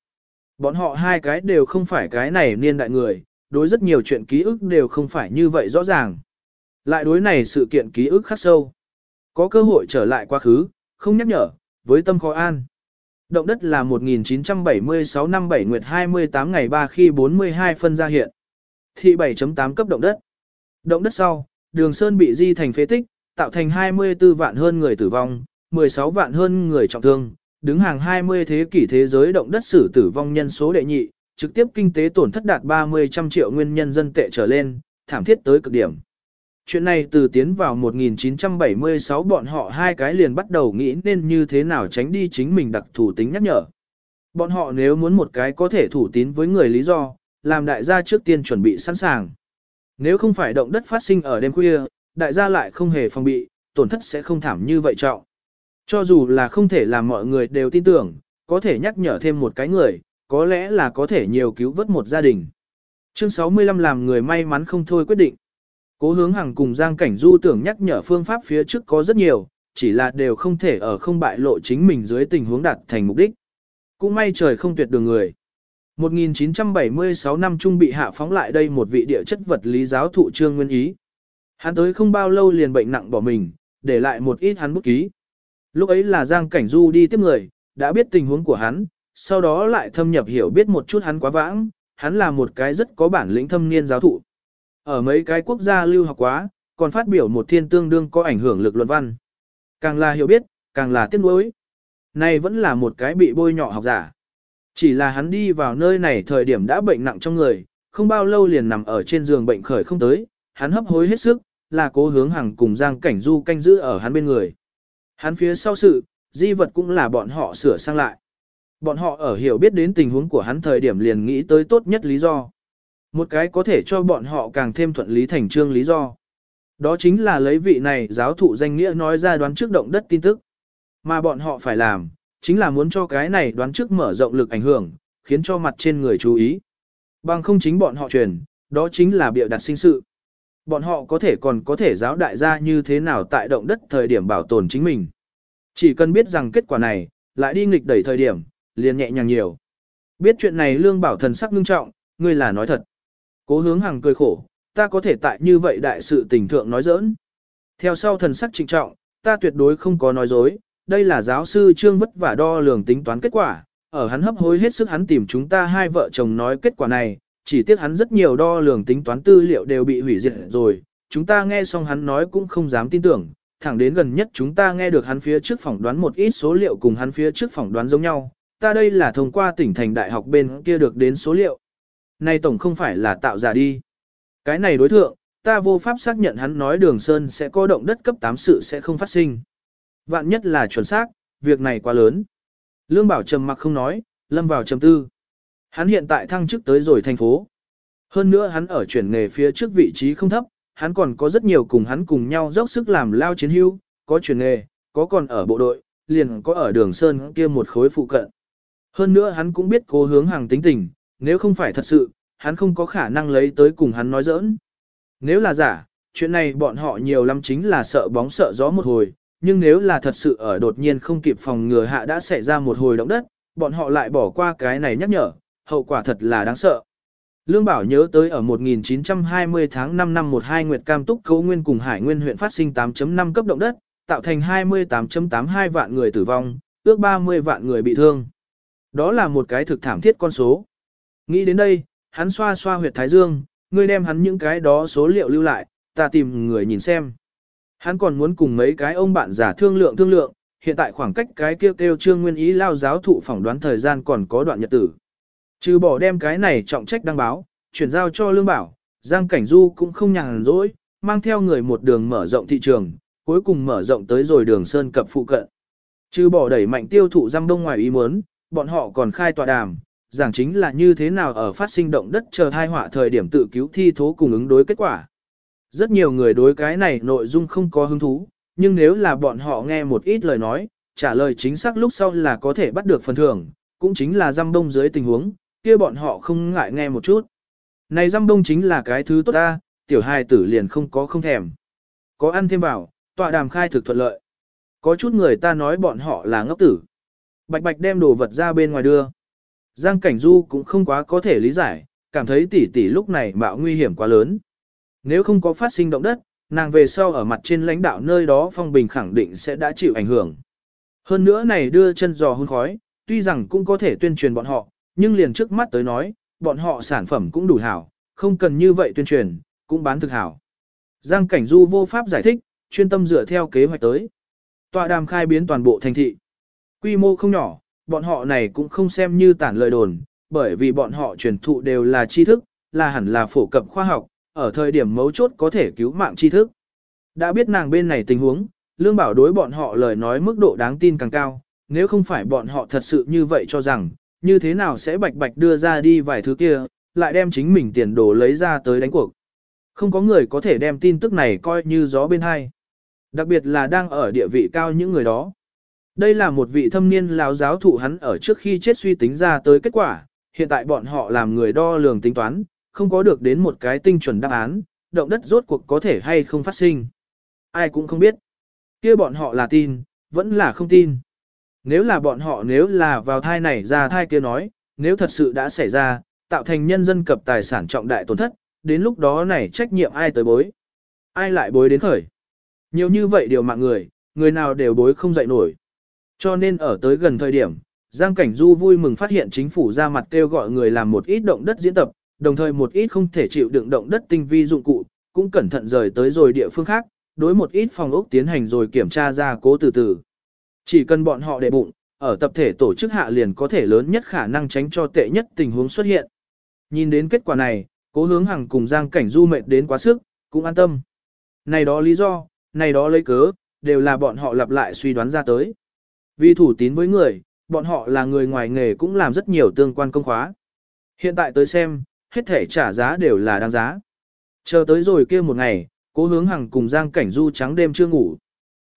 Bọn họ hai cái đều không phải cái này niên đại người, đối rất nhiều chuyện ký ức đều không phải như vậy rõ ràng. Lại đối này sự kiện ký ức khắc sâu. Có cơ hội trở lại quá khứ, không nhắc nhở, với tâm khó an. Động đất là 1976 năm 7 nguyệt 28 ngày 3 khi 42 phân ra hiện. Thị 7.8 cấp động đất. Động đất sau, đường Sơn bị di thành phế tích, tạo thành 24 vạn hơn người tử vong, 16 vạn hơn người trọng thương, đứng hàng 20 thế kỷ thế giới động đất sử tử vong nhân số đệ nhị, trực tiếp kinh tế tổn thất đạt 30 trăm triệu nguyên nhân dân tệ trở lên, thảm thiết tới cực điểm. Chuyện này từ tiến vào 1976 bọn họ hai cái liền bắt đầu nghĩ nên như thế nào tránh đi chính mình đặc thủ tính nhắc nhở. Bọn họ nếu muốn một cái có thể thủ tín với người lý do, làm đại gia trước tiên chuẩn bị sẵn sàng. Nếu không phải động đất phát sinh ở đêm khuya, đại gia lại không hề phòng bị, tổn thất sẽ không thảm như vậy trọng. Cho dù là không thể làm mọi người đều tin tưởng, có thể nhắc nhở thêm một cái người, có lẽ là có thể nhiều cứu vớt một gia đình. Chương 65 làm người may mắn không thôi quyết định. Cố hướng hàng cùng Giang Cảnh Du tưởng nhắc nhở phương pháp phía trước có rất nhiều, chỉ là đều không thể ở không bại lộ chính mình dưới tình huống đạt thành mục đích. Cũng may trời không tuyệt đường người. 1976 năm trung bị hạ phóng lại đây một vị địa chất vật lý giáo thụ trương nguyên ý. Hắn tới không bao lâu liền bệnh nặng bỏ mình, để lại một ít hắn bút ký. Lúc ấy là Giang Cảnh Du đi tiếp người, đã biết tình huống của hắn, sau đó lại thâm nhập hiểu biết một chút hắn quá vãng, hắn là một cái rất có bản lĩnh thâm niên giáo thụ. Ở mấy cái quốc gia lưu học quá, còn phát biểu một thiên tương đương có ảnh hưởng lực luận văn. Càng là hiểu biết, càng là tiếc nuối. Này vẫn là một cái bị bôi nhọ học giả. Chỉ là hắn đi vào nơi này thời điểm đã bệnh nặng trong người, không bao lâu liền nằm ở trên giường bệnh khởi không tới, hắn hấp hối hết sức, là cố hướng hàng cùng Giang Cảnh Du canh giữ ở hắn bên người. Hắn phía sau sự, di vật cũng là bọn họ sửa sang lại. Bọn họ ở hiểu biết đến tình huống của hắn thời điểm liền nghĩ tới tốt nhất lý do. Một cái có thể cho bọn họ càng thêm thuận lý thành trương lý do. Đó chính là lấy vị này giáo thụ danh nghĩa nói ra đoán trước động đất tin tức. Mà bọn họ phải làm, chính là muốn cho cái này đoán trước mở rộng lực ảnh hưởng, khiến cho mặt trên người chú ý. Bằng không chính bọn họ truyền, đó chính là bịa đặt sinh sự. Bọn họ có thể còn có thể giáo đại gia như thế nào tại động đất thời điểm bảo tồn chính mình. Chỉ cần biết rằng kết quả này, lại đi nghịch đẩy thời điểm, liền nhẹ nhàng nhiều. Biết chuyện này lương bảo thần sắc ngưng trọng, ngươi là nói thật. Cố hướng hàng cười khổ, ta có thể tại như vậy đại sự tình thượng nói giỡn. Theo sau thần sắc trịnh trọng, ta tuyệt đối không có nói dối, đây là giáo sư trương vất vả đo lường tính toán kết quả, ở hắn hấp hối hết sức hắn tìm chúng ta hai vợ chồng nói kết quả này, chỉ tiếc hắn rất nhiều đo lường tính toán tư liệu đều bị hủy diệt rồi, chúng ta nghe xong hắn nói cũng không dám tin tưởng, thẳng đến gần nhất chúng ta nghe được hắn phía trước phỏng đoán một ít số liệu cùng hắn phía trước phỏng đoán giống nhau, ta đây là thông qua tỉnh thành đại học bên kia được đến số liệu. Này tổng không phải là tạo giả đi. Cái này đối thượng, ta vô pháp xác nhận hắn nói đường sơn sẽ có động đất cấp 8 sự sẽ không phát sinh. Vạn nhất là chuẩn xác, việc này quá lớn. Lương Bảo trầm mặc không nói, lâm vào trầm tư. Hắn hiện tại thăng chức tới rồi thành phố. Hơn nữa hắn ở chuyển nghề phía trước vị trí không thấp, hắn còn có rất nhiều cùng hắn cùng nhau dốc sức làm lao chiến hưu, có chuyển nghề, có còn ở bộ đội, liền có ở đường Sơn kia một khối phụ cận. Hơn nữa hắn cũng biết cố hướng hàng tính tình, nếu không phải thật sự, hắn không có khả năng lấy tới cùng hắn nói giỡn. Nếu là giả, chuyện này bọn họ nhiều lắm chính là sợ bóng sợ gió một hồi, nhưng nếu là thật sự ở đột nhiên không kịp phòng ngừa hạ đã xảy ra một hồi động đất, bọn họ lại bỏ qua cái này nhắc nhở, hậu quả thật là đáng sợ. Lương Bảo nhớ tới ở 1920 tháng 5 năm 12 Nguyệt Cam Túc Cấu Nguyên cùng Hải Nguyên huyện phát sinh 8.5 cấp động đất, tạo thành 28.82 vạn người tử vong, ước 30 vạn người bị thương. Đó là một cái thực thảm thiết con số. Nghĩ đến đây, hắn xoa xoa huyệt thái dương, ngươi đem hắn những cái đó số liệu lưu lại, ta tìm người nhìn xem. Hắn còn muốn cùng mấy cái ông bạn giả thương lượng thương lượng, hiện tại khoảng cách cái kêu kêu trương nguyên ý lao giáo thụ phỏng đoán thời gian còn có đoạn nhật tử. Trừ bỏ đem cái này trọng trách đăng báo, chuyển giao cho lương bảo, Giang Cảnh Du cũng không nhàn rỗi, mang theo người một đường mở rộng thị trường, cuối cùng mở rộng tới rồi đường Sơn Cập phụ cận. Trừ bỏ đẩy mạnh tiêu thụ giam đông ngoài ý muốn, bọn họ còn khai tọa đàm, giảng chính là như thế nào ở phát sinh động đất chờ thai họa thời điểm tự cứu thi thố cùng ứng đối kết quả. Rất nhiều người đối cái này nội dung không có hứng thú, nhưng nếu là bọn họ nghe một ít lời nói, trả lời chính xác lúc sau là có thể bắt được phần thưởng, cũng chính là răm đông dưới tình huống, kia bọn họ không ngại nghe một chút. Này răm đông chính là cái thứ tốt ta, tiểu hài tử liền không có không thèm. Có ăn thêm vào, tọa đàm khai thực thuận lợi. Có chút người ta nói bọn họ là ngốc tử. Bạch bạch đem đồ vật ra bên ngoài đưa. Giang Cảnh Du cũng không quá có thể lý giải, cảm thấy tỷ tỷ lúc này mạo nguy hiểm quá lớn. Nếu không có phát sinh động đất, nàng về sau ở mặt trên lãnh đạo nơi đó phong bình khẳng định sẽ đã chịu ảnh hưởng. Hơn nữa này đưa chân giò hôn khói, tuy rằng cũng có thể tuyên truyền bọn họ, nhưng liền trước mắt tới nói, bọn họ sản phẩm cũng đủ hảo, không cần như vậy tuyên truyền, cũng bán thực hảo. Giang Cảnh Du vô pháp giải thích, chuyên tâm dựa theo kế hoạch tới. Tọa đàm khai biến toàn bộ thành thị. Quy mô không nhỏ, bọn họ này cũng không xem như tản lời đồn, bởi vì bọn họ truyền thụ đều là tri thức, là hẳn là phổ cập khoa học, ở thời điểm mấu chốt có thể cứu mạng tri thức. Đã biết nàng bên này tình huống, Lương Bảo đối bọn họ lời nói mức độ đáng tin càng cao, nếu không phải bọn họ thật sự như vậy cho rằng, như thế nào sẽ bạch bạch đưa ra đi vài thứ kia, lại đem chính mình tiền đồ lấy ra tới đánh cuộc. Không có người có thể đem tin tức này coi như gió bên hai. Đặc biệt là đang ở địa vị cao những người đó. Đây là một vị thâm niên lão giáo thụ hắn ở trước khi chết suy tính ra tới kết quả, hiện tại bọn họ làm người đo lường tính toán, không có được đến một cái tinh chuẩn đáp án, động đất rốt cuộc có thể hay không phát sinh. Ai cũng không biết. kia bọn họ là tin, vẫn là không tin. Nếu là bọn họ nếu là vào thai này ra thai kia nói, nếu thật sự đã xảy ra, tạo thành nhân dân cập tài sản trọng đại tổn thất, đến lúc đó này trách nhiệm ai tới bối. Ai lại bối đến khởi. Nhiều như vậy điều mạng người, người nào đều bối không dậy nổi. Cho nên ở tới gần thời điểm, Giang Cảnh Du vui mừng phát hiện chính phủ ra mặt kêu gọi người làm một ít động đất diễn tập, đồng thời một ít không thể chịu đựng động đất tinh vi dụng cụ, cũng cẩn thận rời tới rồi địa phương khác, đối một ít phòng ốc tiến hành rồi kiểm tra ra cố từ từ. Chỉ cần bọn họ để bụng, ở tập thể tổ chức hạ liền có thể lớn nhất khả năng tránh cho tệ nhất tình huống xuất hiện. Nhìn đến kết quả này, cố hướng hàng cùng Giang Cảnh Du mệt đến quá sức, cũng an tâm. Này đó lý do, này đó lấy cớ, đều là bọn họ lặp lại suy đoán ra tới. Vì thủ tín với người, bọn họ là người ngoài nghề cũng làm rất nhiều tương quan công khóa. Hiện tại tới xem, hết thể trả giá đều là đáng giá. Chờ tới rồi kia một ngày, cố hướng hàng cùng Giang Cảnh Du trắng đêm chưa ngủ.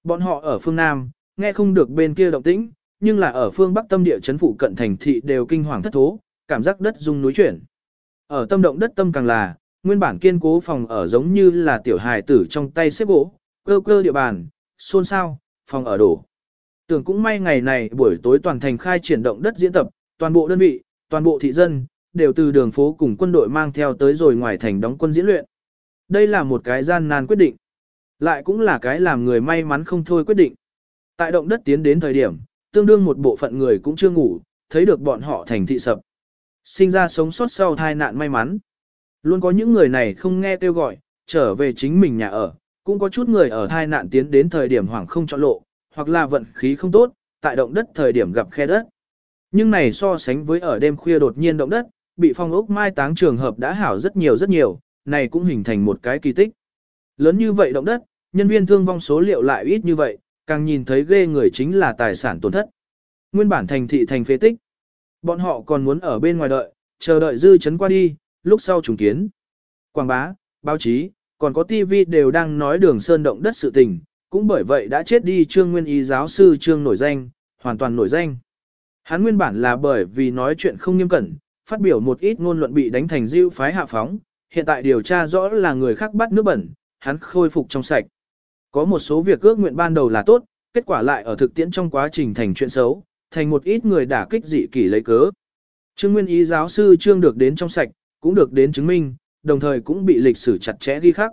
Bọn họ ở phương Nam, nghe không được bên kia động tĩnh, nhưng là ở phương Bắc tâm địa chấn phụ cận thành thị đều kinh hoàng thất thố, cảm giác đất rung núi chuyển. Ở tâm động đất tâm càng là, nguyên bản kiên cố phòng ở giống như là tiểu hài tử trong tay xếp gỗ, cơ cơ địa bàn, xôn xao, phòng ở đổ. Tưởng cũng may ngày này buổi tối toàn thành khai triển động đất diễn tập, toàn bộ đơn vị, toàn bộ thị dân, đều từ đường phố cùng quân đội mang theo tới rồi ngoài thành đóng quân diễn luyện. Đây là một cái gian nan quyết định. Lại cũng là cái làm người may mắn không thôi quyết định. Tại động đất tiến đến thời điểm, tương đương một bộ phận người cũng chưa ngủ, thấy được bọn họ thành thị sập. Sinh ra sống sót sau tai nạn may mắn. Luôn có những người này không nghe kêu gọi, trở về chính mình nhà ở, cũng có chút người ở tai nạn tiến đến thời điểm hoảng không chọn lộ, hoặc là vận khí không tốt, tại động đất thời điểm gặp khe đất. Nhưng này so sánh với ở đêm khuya đột nhiên động đất, bị phong ốc mai táng trường hợp đã hảo rất nhiều rất nhiều, này cũng hình thành một cái kỳ tích. Lớn như vậy động đất, nhân viên thương vong số liệu lại ít như vậy, càng nhìn thấy ghê người chính là tài sản tổn thất. Nguyên bản thành thị thành phế tích. Bọn họ còn muốn ở bên ngoài đợi, chờ đợi dư chấn qua đi, lúc sau trùng kiến. Quảng bá, báo chí, còn có TV đều đang nói đường sơn động đất sự tình, cũng bởi vậy đã chết đi trương nguyên y giáo sư trương nổi danh, hoàn toàn nổi danh. Hắn nguyên bản là bởi vì nói chuyện không nghiêm cẩn, phát biểu một ít ngôn luận bị đánh thành diêu phái hạ phóng, hiện tại điều tra rõ là người khác bắt nước bẩn, hắn khôi phục trong sạch. Có một số việc ước nguyện ban đầu là tốt, kết quả lại ở thực tiễn trong quá trình thành chuyện xấu, thành một ít người đả kích dị kỷ lấy cớ. Trương Nguyên Ý giáo sư Trương được đến trong sạch, cũng được đến chứng minh, đồng thời cũng bị lịch sử chặt chẽ ghi khắc.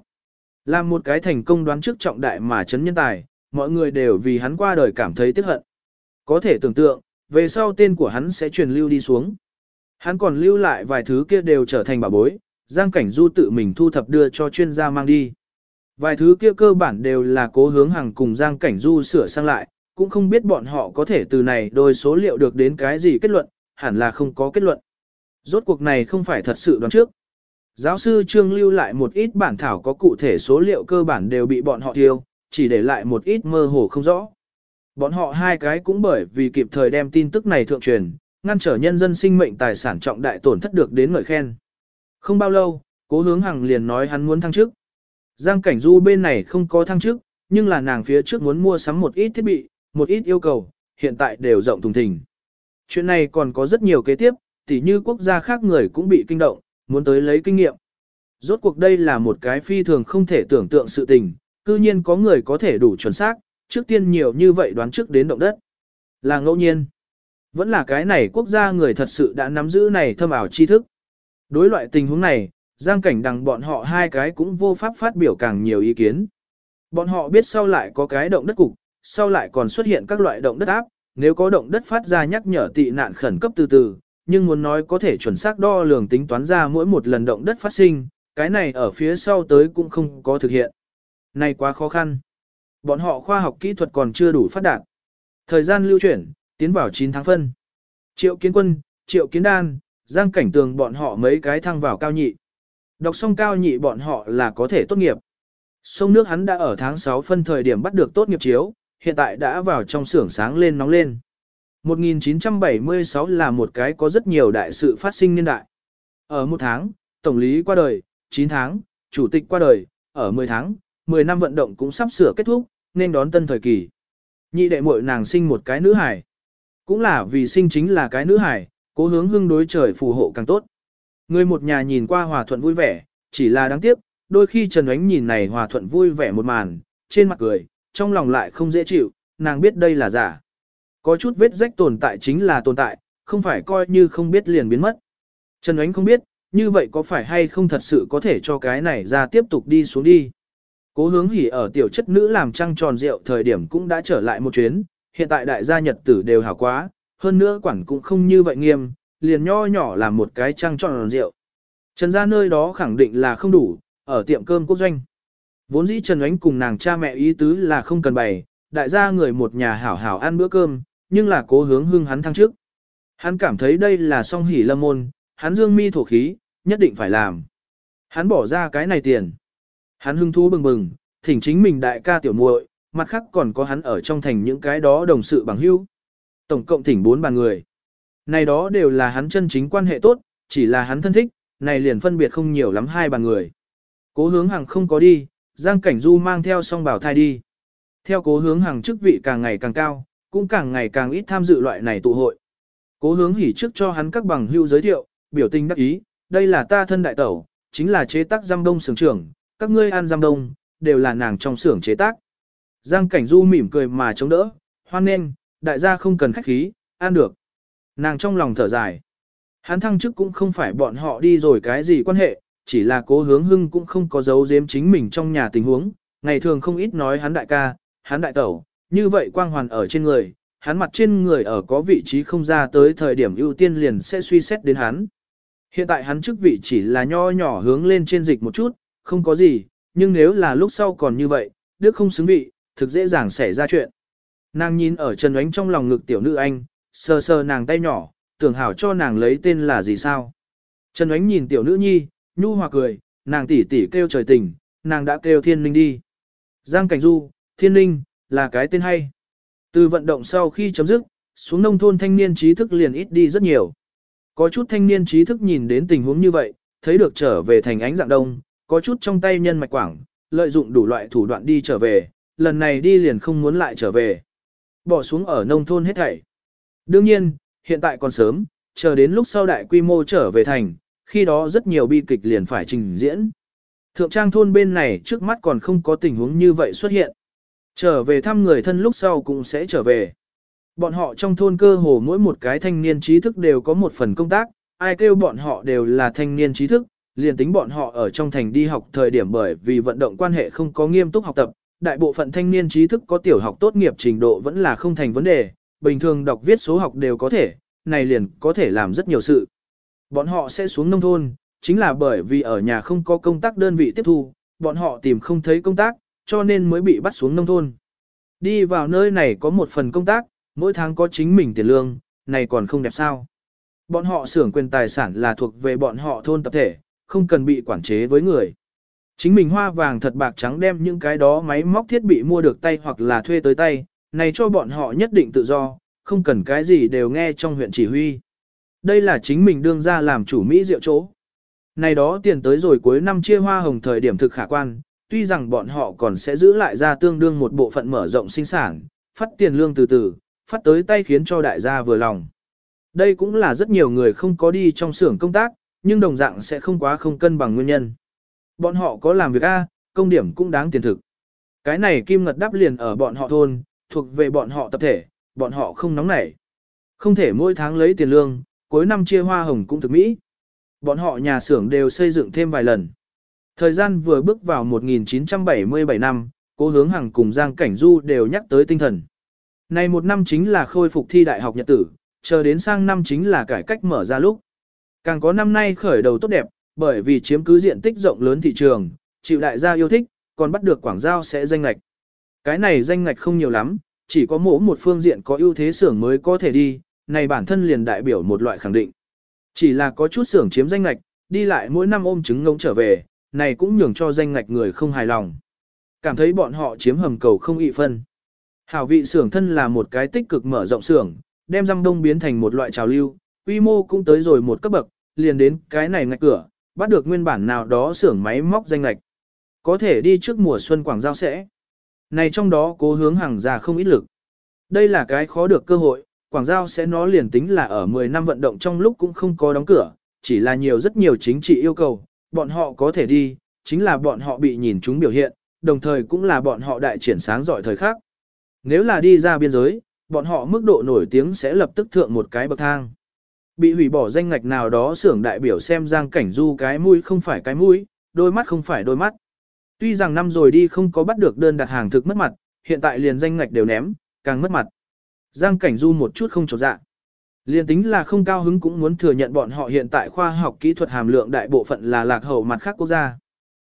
Làm một cái thành công đoán trước trọng đại mà chấn nhân tài, mọi người đều vì hắn qua đời cảm thấy tiếc hận. Có thể tưởng tượng, về sau tên của hắn sẽ truyền lưu đi xuống. Hắn còn lưu lại vài thứ kia đều trở thành bảo bối, Giang Cảnh Du tự mình thu thập đưa cho chuyên gia mang đi. Vài thứ kia cơ bản đều là cố hướng hàng cùng Giang Cảnh Du sửa sang lại, cũng không biết bọn họ có thể từ này đôi số liệu được đến cái gì kết luận, hẳn là không có kết luận. Rốt cuộc này không phải thật sự đoán trước. Giáo sư Trương lưu lại một ít bản thảo có cụ thể số liệu cơ bản đều bị bọn họ tiêu, chỉ để lại một ít mơ hồ không rõ. Bọn họ hai cái cũng bởi vì kịp thời đem tin tức này thượng truyền, ngăn trở nhân dân sinh mệnh tài sản trọng đại tổn thất được đến ngợi khen. Không bao lâu, cố hướng hằng liền nói hắn muốn thăng chức. Giang cảnh du bên này không có thăng chức, nhưng là nàng phía trước muốn mua sắm một ít thiết bị, một ít yêu cầu, hiện tại đều rộng thùng thình. Chuyện này còn có rất nhiều kế tiếp, tỉ như quốc gia khác người cũng bị kinh động, muốn tới lấy kinh nghiệm. Rốt cuộc đây là một cái phi thường không thể tưởng tượng sự tình, cư nhiên có người có thể đủ chuẩn xác, trước tiên nhiều như vậy đoán trước đến động đất. Là ngẫu nhiên. Vẫn là cái này quốc gia người thật sự đã nắm giữ này thâm ảo tri thức. Đối loại tình huống này, Giang cảnh đằng bọn họ hai cái cũng vô pháp phát biểu càng nhiều ý kiến. Bọn họ biết sau lại có cái động đất cục, sau lại còn xuất hiện các loại động đất áp, nếu có động đất phát ra nhắc nhở tị nạn khẩn cấp từ từ, nhưng muốn nói có thể chuẩn xác đo lường tính toán ra mỗi một lần động đất phát sinh, cái này ở phía sau tới cũng không có thực hiện. Này quá khó khăn. Bọn họ khoa học kỹ thuật còn chưa đủ phát đạt. Thời gian lưu chuyển, tiến vào 9 tháng phân. Triệu kiến quân, triệu kiến đan, giang cảnh tường bọn họ mấy cái thăng vào cao nhị. Đọc xong cao nhị bọn họ là có thể tốt nghiệp. Sông nước hắn đã ở tháng 6 phân thời điểm bắt được tốt nghiệp chiếu, hiện tại đã vào trong xưởng sáng lên nóng lên. 1976 là một cái có rất nhiều đại sự phát sinh niên đại. Ở một tháng, Tổng lý qua đời, 9 tháng, Chủ tịch qua đời, ở 10 tháng, 10 năm vận động cũng sắp sửa kết thúc, nên đón tân thời kỳ. Nhị đệ muội nàng sinh một cái nữ hải. Cũng là vì sinh chính là cái nữ hải, cố hướng hưng đối trời phù hộ càng tốt. Người một nhà nhìn qua hòa thuận vui vẻ, chỉ là đáng tiếc, đôi khi Trần Ánh nhìn này hòa thuận vui vẻ một màn, trên mặt cười, trong lòng lại không dễ chịu, nàng biết đây là giả. Có chút vết rách tồn tại chính là tồn tại, không phải coi như không biết liền biến mất. Trần Ánh không biết, như vậy có phải hay không thật sự có thể cho cái này ra tiếp tục đi xuống đi. Cố hướng hỉ ở tiểu chất nữ làm trăng tròn rượu thời điểm cũng đã trở lại một chuyến, hiện tại đại gia nhật tử đều hảo quá, hơn nữa quản cũng không như vậy nghiêm, liền nho nhỏ làm một cái trăng tròn rượu. Trần gia nơi đó khẳng định là không đủ, ở tiệm cơm quốc doanh. Vốn dĩ Trần Ánh cùng nàng cha mẹ ý tứ là không cần bày, đại gia người một nhà hảo hảo ăn bữa cơm, nhưng là cố hướng hưng hắn thăng trước. Hắn cảm thấy đây là song hỉ lâm môn, hắn dương mi thổ khí, nhất định phải làm. Hắn bỏ ra cái này tiền. Hắn hưng thú bừng bừng, thỉnh chính mình đại ca tiểu muội, mặt khác còn có hắn ở trong thành những cái đó đồng sự bằng hữu. Tổng cộng thỉnh bốn bàn người. Này đó đều là hắn chân chính quan hệ tốt, chỉ là hắn thân thích, này liền phân biệt không nhiều lắm hai bàn người. Cố hướng hàng không có đi, Giang Cảnh Du mang theo song bảo thai đi. Theo cố hướng hàng chức vị càng ngày càng cao, cũng càng ngày càng ít tham dự loại này tụ hội. Cố hướng hỉ trước cho hắn các bằng hưu giới thiệu, biểu tình đắc ý, đây là ta thân đại tẩu, chính là chế tác giam đông sưởng trưởng, các ngươi ăn giam đông, đều là nàng trong xưởng chế tác. Giang Cảnh Du mỉm cười mà chống đỡ, hoan nên, đại gia không cần khách khí, ăn được. Nàng trong lòng thở dài. Hắn thăng chức cũng không phải bọn họ đi rồi cái gì quan hệ, chỉ là cố hướng hưng cũng không có giấu giếm chính mình trong nhà tình huống, ngày thường không ít nói hắn đại ca, hắn đại tẩu, như vậy quang hoàn ở trên người, hắn mặt trên người ở có vị trí không ra tới thời điểm ưu tiên liền sẽ suy xét đến hắn. Hiện tại hắn chức vị chỉ là nho nhỏ hướng lên trên dịch một chút, không có gì, nhưng nếu là lúc sau còn như vậy, đức không xứng vị, thực dễ dàng xảy ra chuyện. Nàng nhìn ở Trần Ánh trong lòng ngực tiểu nữ anh, sờ sờ nàng tay nhỏ, tưởng hảo cho nàng lấy tên là gì sao. Trần Ánh nhìn tiểu nữ nhi, nhu hòa cười, nàng tỉ tỉ kêu trời tình, nàng đã kêu thiên linh đi. Giang Cảnh Du, thiên linh, là cái tên hay. Từ vận động sau khi chấm dứt, xuống nông thôn thanh niên trí thức liền ít đi rất nhiều. Có chút thanh niên trí thức nhìn đến tình huống như vậy, thấy được trở về thành ánh dạng đông, có chút trong tay nhân mạch quảng, lợi dụng đủ loại thủ đoạn đi trở về, lần này đi liền không muốn lại trở về. Bỏ xuống ở nông thôn hết thảy. Đương nhiên, hiện tại còn sớm, chờ đến lúc sau đại quy mô trở về thành, khi đó rất nhiều bi kịch liền phải trình diễn. Thượng trang thôn bên này trước mắt còn không có tình huống như vậy xuất hiện. Trở về thăm người thân lúc sau cũng sẽ trở về. Bọn họ trong thôn cơ hồ mỗi một cái thanh niên trí thức đều có một phần công tác, ai kêu bọn họ đều là thanh niên trí thức, liền tính bọn họ ở trong thành đi học thời điểm bởi vì vận động quan hệ không có nghiêm túc học tập, đại bộ phận thanh niên trí thức có tiểu học tốt nghiệp trình độ vẫn là không thành vấn đề, bình thường đọc viết số học đều có thể, này liền có thể làm rất nhiều sự. Bọn họ sẽ xuống nông thôn, chính là bởi vì ở nhà không có công tác đơn vị tiếp thu, bọn họ tìm không thấy công tác, cho nên mới bị bắt xuống nông thôn. Đi vào nơi này có một phần công tác, mỗi tháng có chính mình tiền lương, này còn không đẹp sao. Bọn họ xưởng quyền tài sản là thuộc về bọn họ thôn tập thể, không cần bị quản chế với người. Chính mình hoa vàng thật bạc trắng đem những cái đó máy móc thiết bị mua được tay hoặc là thuê tới tay, này cho bọn họ nhất định tự do, không cần cái gì đều nghe trong huyện chỉ huy. Đây là chính mình đương ra làm chủ Mỹ diệu chỗ. Này đó tiền tới rồi cuối năm chia hoa hồng thời điểm thực khả quan, tuy rằng bọn họ còn sẽ giữ lại ra tương đương một bộ phận mở rộng sinh sản, phát tiền lương từ từ, phát tới tay khiến cho đại gia vừa lòng. Đây cũng là rất nhiều người không có đi trong xưởng công tác, nhưng đồng dạng sẽ không quá không cân bằng nguyên nhân. Bọn họ có làm việc A, công điểm cũng đáng tiền thực. Cái này kim ngật đáp liền ở bọn họ thôn, thuộc về bọn họ tập thể, bọn họ không nóng nảy. Không thể mỗi tháng lấy tiền lương, cuối năm chia hoa hồng cũng thực mỹ. Bọn họ nhà xưởng đều xây dựng thêm vài lần. Thời gian vừa bước vào 1977 năm, cố hướng hàng cùng Giang Cảnh Du đều nhắc tới tinh thần. Này một năm chính là khôi phục thi đại học nhật tử, chờ đến sang năm chính là cải cách mở ra lúc. Càng có năm nay khởi đầu tốt đẹp, bởi vì chiếm cứ diện tích rộng lớn thị trường, chịu đại gia yêu thích, còn bắt được quảng giao sẽ danh ngạch. Cái này danh ngạch không nhiều lắm, chỉ có mỗi một phương diện có ưu thế xưởng mới có thể đi, này bản thân liền đại biểu một loại khẳng định. Chỉ là có chút xưởng chiếm danh ngạch, đi lại mỗi năm ôm trứng ngông trở về, này cũng nhường cho danh ngạch người không hài lòng. Cảm thấy bọn họ chiếm hầm cầu không ị phân. Hảo vị xưởng thân là một cái tích cực mở rộng xưởng, đem răm đông biến thành một loại trào lưu, quy mô cũng tới rồi một cấp bậc, liền đến cái này ngạch cửa, bắt được nguyên bản nào đó xưởng máy móc danh ngạch. Có thể đi trước mùa xuân quảng giao sẽ. Này trong đó cố hướng hàng ra không ít lực. Đây là cái khó được cơ hội, quảng giao sẽ nó liền tính là ở 10 năm vận động trong lúc cũng không có đóng cửa, chỉ là nhiều rất nhiều chính trị yêu cầu, bọn họ có thể đi, chính là bọn họ bị nhìn chúng biểu hiện, đồng thời cũng là bọn họ đại triển sáng giỏi thời khác. Nếu là đi ra biên giới, bọn họ mức độ nổi tiếng sẽ lập tức thượng một cái bậc thang. Bị hủy bỏ danh ngạch nào đó xưởng đại biểu xem Giang Cảnh Du cái mũi không phải cái mũi, đôi mắt không phải đôi mắt. Tuy rằng năm rồi đi không có bắt được đơn đặt hàng thực mất mặt, hiện tại liền danh ngạch đều ném, càng mất mặt. Giang Cảnh Du một chút không chột dạ. Liên tính là không cao hứng cũng muốn thừa nhận bọn họ hiện tại khoa học kỹ thuật hàm lượng đại bộ phận là lạc hậu mặt khác quốc gia.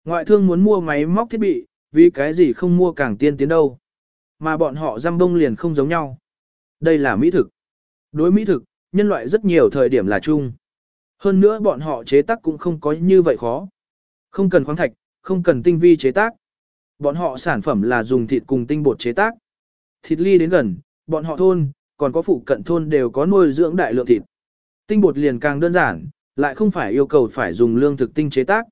Ngoại thương muốn mua máy móc thiết bị, vì cái gì không mua càng tiên tiến đâu. Mà bọn họ giam bông liền không giống nhau. Đây là mỹ thực. Đối mỹ thực, nhân loại rất nhiều thời điểm là chung. Hơn nữa bọn họ chế tác cũng không có như vậy khó. Không cần khoáng thạch, không cần tinh vi chế tác. Bọn họ sản phẩm là dùng thịt cùng tinh bột chế tác. Thịt ly đến gần, bọn họ thôn, còn có phụ cận thôn đều có nuôi dưỡng đại lượng thịt. Tinh bột liền càng đơn giản, lại không phải yêu cầu phải dùng lương thực tinh chế tác.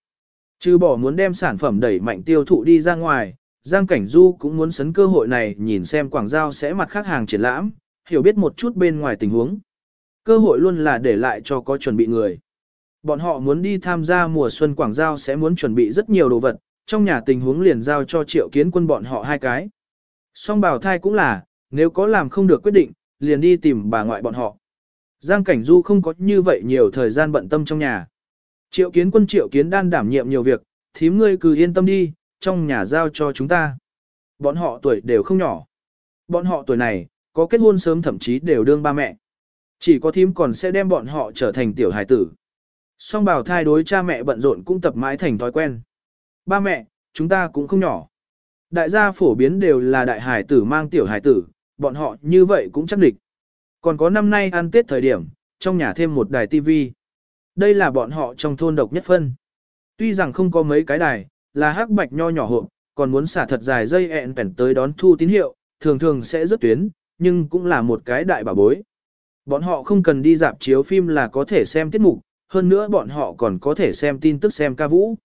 Trừ bỏ muốn đem sản phẩm đẩy mạnh tiêu thụ đi ra ngoài, Giang Cảnh Du cũng muốn sấn cơ hội này nhìn xem Quảng Giao sẽ mặt khác hàng triển lãm, hiểu biết một chút bên ngoài tình huống. Cơ hội luôn là để lại cho có chuẩn bị người. Bọn họ muốn đi tham gia mùa xuân Quảng Giao sẽ muốn chuẩn bị rất nhiều đồ vật, trong nhà tình huống liền giao cho triệu kiến quân bọn họ hai cái. Song bảo thai cũng là, nếu có làm không được quyết định, liền đi tìm bà ngoại bọn họ. Giang Cảnh Du không có như vậy nhiều thời gian bận tâm trong nhà. Triệu kiến quân triệu kiến đan đảm nhiệm nhiều việc, thím ngươi cứ yên tâm đi, trong nhà giao cho chúng ta. Bọn họ tuổi đều không nhỏ. Bọn họ tuổi này, có kết hôn sớm thậm chí đều đương ba mẹ. Chỉ có thím còn sẽ đem bọn họ trở thành tiểu hài tử. Song bảo thai đối cha mẹ bận rộn cũng tập mãi thành thói quen. Ba mẹ, chúng ta cũng không nhỏ. Đại gia phổ biến đều là đại hải tử mang tiểu hải tử, bọn họ như vậy cũng chắc địch. Còn có năm nay ăn Tết thời điểm, trong nhà thêm một đài tivi. Đây là bọn họ trong thôn độc nhất phân. Tuy rằng không có mấy cái đài, là hắc bạch nho nhỏ hộp, còn muốn xả thật dài dây ẹn bèn tới đón thu tín hiệu, thường thường sẽ rất tuyến, nhưng cũng là một cái đại bảo bối. Bọn họ không cần đi dạp chiếu phim là có thể xem tiết mục, hơn nữa bọn họ còn có thể xem tin tức xem ca vũ.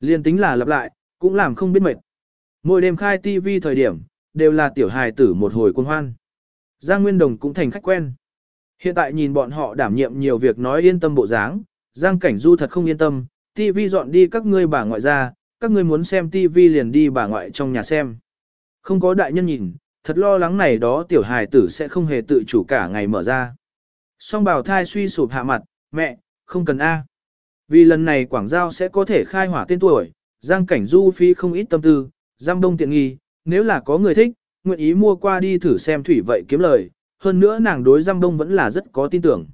Liên tính là lặp lại, cũng làm không biết mệt. Mỗi đêm khai TV thời điểm, đều là tiểu hài tử một hồi quân hoan. Giang Nguyên Đồng cũng thành khách quen. Hiện tại nhìn bọn họ đảm nhiệm nhiều việc nói yên tâm bộ dáng, Giang Cảnh Du thật không yên tâm, TV dọn đi các ngươi bà ngoại ra, các ngươi muốn xem TV liền đi bà ngoại trong nhà xem. Không có đại nhân nhìn, thật lo lắng này đó tiểu hài tử sẽ không hề tự chủ cả ngày mở ra. Song bào thai suy sụp hạ mặt, mẹ, không cần A. Vì lần này Quảng Giao sẽ có thể khai hỏa tên tuổi, Giang Cảnh Du phi không ít tâm tư, giam đông tiện nghi, nếu là có người thích, nguyện ý mua qua đi thử xem thủy vậy kiếm lời, hơn nữa nàng đối giam đông vẫn là rất có tin tưởng.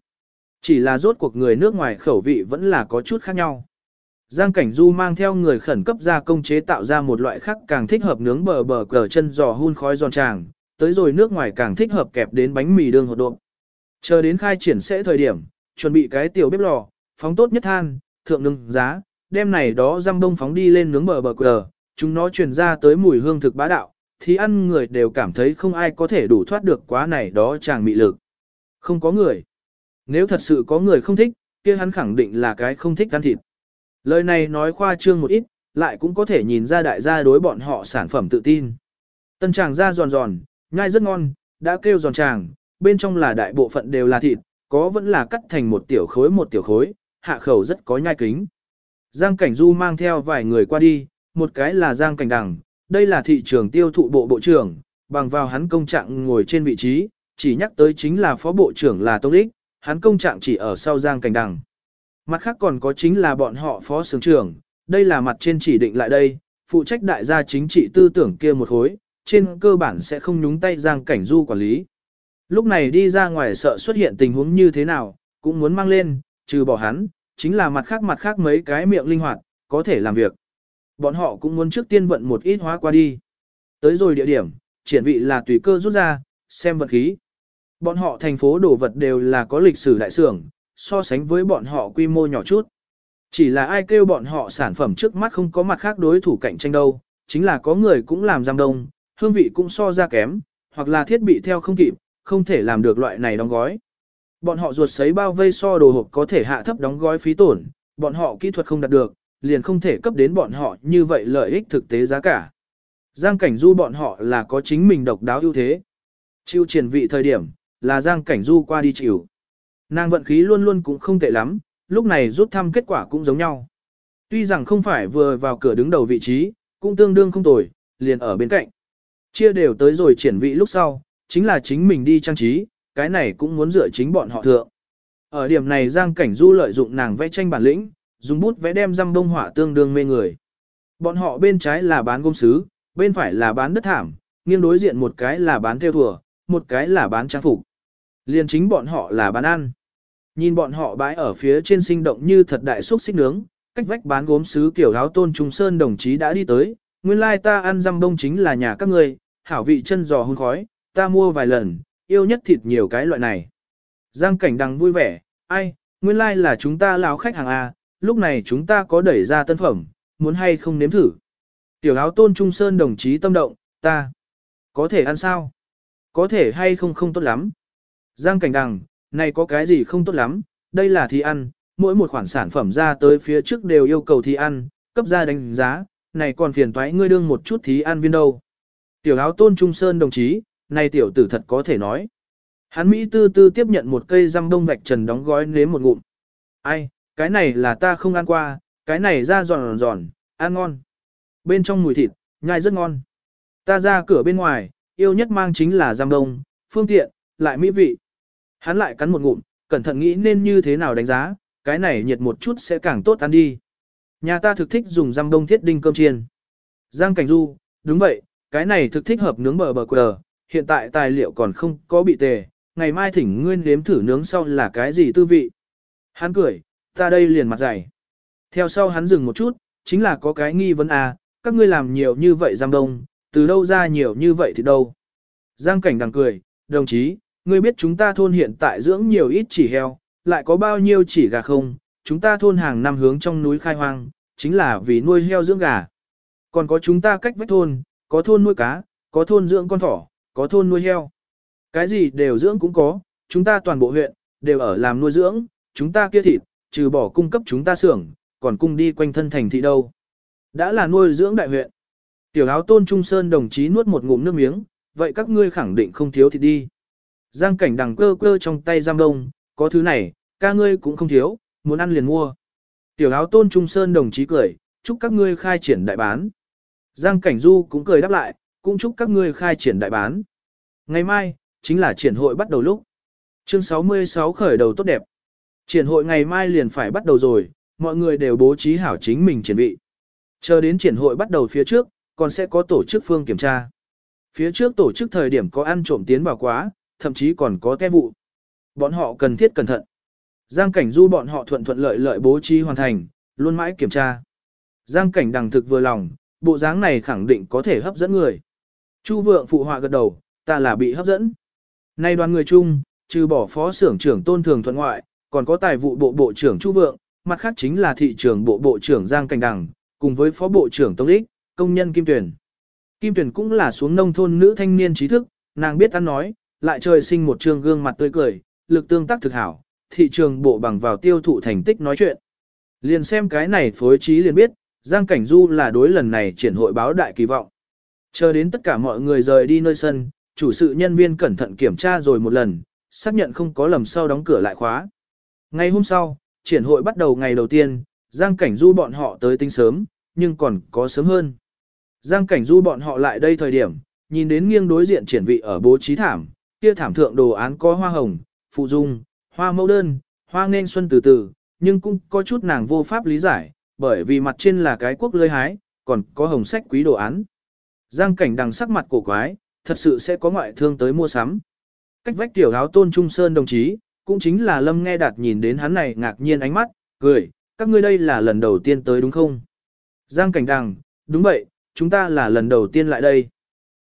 Chỉ là rốt cuộc người nước ngoài khẩu vị vẫn là có chút khác nhau. Giang Cảnh Du mang theo người khẩn cấp ra công chế tạo ra một loại khác càng thích hợp nướng bờ bờ cờ chân giò hun khói giòn tràng, tới rồi nước ngoài càng thích hợp kẹp đến bánh mì đường hột độn. Chờ đến khai triển sẽ thời điểm, chuẩn bị cái tiểu bếp lò, phóng tốt nhất than, thượng nướng giá, đem này đó răm Đông phóng đi lên nướng bờ bờ cờ, chúng nó truyền ra tới mùi hương thực bá đạo, thì ăn người đều cảm thấy không ai có thể đủ thoát được quá này đó chàng mị lực. Không có người. Nếu thật sự có người không thích, kia hắn khẳng định là cái không thích ăn thịt. Lời này nói khoa trương một ít, lại cũng có thể nhìn ra đại gia đối bọn họ sản phẩm tự tin. Tân chàng da giòn giòn, nhai rất ngon, đã kêu giòn chàng, bên trong là đại bộ phận đều là thịt, có vẫn là cắt thành một tiểu khối một tiểu khối, hạ khẩu rất có nhai kính. Giang Cảnh Du mang theo vài người qua đi, một cái là Giang Cảnh Đằng, đây là thị trường tiêu thụ bộ bộ trưởng, bằng vào hắn công trạng ngồi trên vị trí, chỉ nhắc tới chính là phó bộ trưởng là Tông Đích, hắn công trạng chỉ ở sau Giang Cảnh Đằng. Mặt khác còn có chính là bọn họ phó sướng trưởng, đây là mặt trên chỉ định lại đây, phụ trách đại gia chính trị tư tưởng kia một hối, trên cơ bản sẽ không nhúng tay Giang Cảnh Du quản lý. Lúc này đi ra ngoài sợ xuất hiện tình huống như thế nào, cũng muốn mang lên, trừ bỏ hắn, chính là mặt khác mặt khác mấy cái miệng linh hoạt, có thể làm việc. Bọn họ cũng muốn trước tiên vận một ít hóa qua đi. Tới rồi địa điểm, triển vị là tùy cơ rút ra, xem vật khí. Bọn họ thành phố đồ vật đều là có lịch sử đại xưởng, so sánh với bọn họ quy mô nhỏ chút. Chỉ là ai kêu bọn họ sản phẩm trước mắt không có mặt khác đối thủ cạnh tranh đâu, chính là có người cũng làm giam đông, hương vị cũng so ra kém, hoặc là thiết bị theo không kịp, không thể làm được loại này đóng gói. Bọn họ ruột sấy bao vây so đồ hộp có thể hạ thấp đóng gói phí tổn, bọn họ kỹ thuật không đạt được, liền không thể cấp đến bọn họ như vậy lợi ích thực tế giá cả. Giang cảnh du bọn họ là có chính mình độc đáo ưu thế. Chịu triển vị thời điểm, là Giang cảnh du qua đi chịu. Nàng vận khí luôn luôn cũng không tệ lắm, lúc này rút thăm kết quả cũng giống nhau. Tuy rằng không phải vừa vào cửa đứng đầu vị trí, cũng tương đương không tồi, liền ở bên cạnh. Chia đều tới rồi triển vị lúc sau, chính là chính mình đi trang trí, cái này cũng muốn dựa chính bọn họ thượng. Ở điểm này Giang Cảnh Du lợi dụng nàng vẽ tranh bản lĩnh, dùng bút vẽ đem răm đông họa tương đương mê người. Bọn họ bên trái là bán gôm sứ, bên phải là bán đất thảm, nghiêng đối diện một cái là bán theo thừa, một cái là bán trang phục. Liên chính bọn họ là bán ăn. Nhìn bọn họ bãi ở phía trên sinh động như thật đại xúc xích nướng, cách vách bán gốm sứ kiểu áo tôn trung sơn đồng chí đã đi tới, nguyên lai ta ăn răm đông chính là nhà các ngươi, hảo vị chân giò hôn khói, ta mua vài lần, yêu nhất thịt nhiều cái loại này. Giang cảnh đằng vui vẻ, ai, nguyên lai là chúng ta lão khách hàng A, lúc này chúng ta có đẩy ra tân phẩm, muốn hay không nếm thử. Tiểu áo tôn trung sơn đồng chí tâm động, ta, có thể ăn sao? Có thể hay không không tốt lắm. Giang cảnh đằng, này có cái gì không tốt lắm, đây là thi ăn, mỗi một khoản sản phẩm ra tới phía trước đều yêu cầu thi ăn, cấp ra đánh giá, này còn phiền toái ngươi đương một chút thí ăn viên đâu. Tiểu áo tôn trung sơn đồng chí, này tiểu tử thật có thể nói. Hắn Mỹ tư tư tiếp nhận một cây răm đông vạch trần đóng gói nếm một ngụm. Ai, cái này là ta không ăn qua, cái này ra giòn giòn, ăn ngon. Bên trong mùi thịt, nhai rất ngon. Ta ra cửa bên ngoài, yêu nhất mang chính là giam đông, phương tiện, lại mỹ vị. Hắn lại cắn một ngụm, cẩn thận nghĩ nên như thế nào đánh giá, cái này nhiệt một chút sẽ càng tốt ăn đi. Nhà ta thực thích dùng giam đông thiết đinh cơm chiên. Giang Cảnh Du, đúng vậy, cái này thực thích hợp nướng bờ bờ quờ, hiện tại tài liệu còn không có bị tề, ngày mai thỉnh nguyên đếm thử nướng sau là cái gì tư vị. Hắn cười, ta đây liền mặt dày. Theo sau hắn dừng một chút, chính là có cái nghi vấn à, các ngươi làm nhiều như vậy giam đông, từ đâu ra nhiều như vậy thì đâu. Giang cảnh đằng cười, đồng chí, ngươi biết chúng ta thôn hiện tại dưỡng nhiều ít chỉ heo, lại có bao nhiêu chỉ gà không, chúng ta thôn hàng năm hướng trong núi khai hoang, chính là vì nuôi heo dưỡng gà. Còn có chúng ta cách vách thôn, có thôn nuôi cá, có thôn dưỡng con thỏ, có thôn nuôi heo. Cái gì đều dưỡng cũng có, chúng ta toàn bộ huyện, đều ở làm nuôi dưỡng, chúng ta kia thịt, trừ bỏ cung cấp chúng ta xưởng, còn cung đi quanh thân thành thị đâu. Đã là nuôi dưỡng đại huyện. Tiểu áo tôn trung sơn đồng chí nuốt một ngụm nước miếng, vậy các ngươi khẳng định không thiếu thịt đi. Giang cảnh đằng cơ cơ trong tay giam đông, có thứ này, ca ngươi cũng không thiếu, muốn ăn liền mua. Tiểu áo tôn trung sơn đồng chí cười, chúc các ngươi khai triển đại bán. Giang cảnh du cũng cười đáp lại, cũng chúc các ngươi khai triển đại bán. Ngày mai, chính là triển hội bắt đầu lúc. Chương 66 khởi đầu tốt đẹp. Triển hội ngày mai liền phải bắt đầu rồi, mọi người đều bố trí hảo chính mình triển vị. Chờ đến triển hội bắt đầu phía trước, còn sẽ có tổ chức phương kiểm tra. Phía trước tổ chức thời điểm có ăn trộm tiến vào quá, thậm chí còn có té vụ. Bọn họ cần thiết cẩn thận. Giang cảnh du bọn họ thuận thuận lợi lợi bố trí hoàn thành, Luôn mãi kiểm tra. Giang cảnh đằng thực vừa lòng, bộ dáng này khẳng định có thể hấp dẫn người. Chu vượng phụ họa gật đầu, ta là bị hấp dẫn. Nay đoàn người chung, trừ bỏ phó xưởng trưởng tôn thường thuận ngoại, còn có tài vụ bộ bộ trưởng Chu vượng, mặt khác chính là thị trường bộ bộ trưởng Giang Cảnh Đằng, cùng với phó bộ trưởng Tông Ích, công nhân Kim Tuyển. Kim Tuyển cũng là xuống nông thôn nữ thanh niên trí thức, nàng biết ăn nói, lại trời sinh một trường gương mặt tươi cười, lực tương tác thực hảo, thị trường bộ bằng vào tiêu thụ thành tích nói chuyện. Liền xem cái này phối trí liền biết, Giang Cảnh Du là đối lần này triển hội báo đại kỳ vọng. Chờ đến tất cả mọi người rời đi nơi sân, chủ sự nhân viên cẩn thận kiểm tra rồi một lần, xác nhận không có lầm sau đóng cửa lại khóa. Ngày hôm sau, triển hội bắt đầu ngày đầu tiên, Giang Cảnh Du bọn họ tới tinh sớm, nhưng còn có sớm hơn. Giang Cảnh Du bọn họ lại đây thời điểm, nhìn đến nghiêng đối diện triển vị ở bố trí thảm, kia thảm thượng đồ án có hoa hồng, phụ dung, hoa mẫu đơn, hoa nên xuân từ từ, nhưng cũng có chút nàng vô pháp lý giải, bởi vì mặt trên là cái quốc lơi hái, còn có hồng sách quý đồ án. Giang cảnh đằng sắc mặt cổ quái, thật sự sẽ có ngoại thương tới mua sắm. Cách vách tiểu áo tôn trung sơn đồng chí, cũng chính là lâm nghe đạt nhìn đến hắn này ngạc nhiên ánh mắt, cười, các ngươi đây là lần đầu tiên tới đúng không? Giang cảnh đằng, đúng vậy, chúng ta là lần đầu tiên lại đây.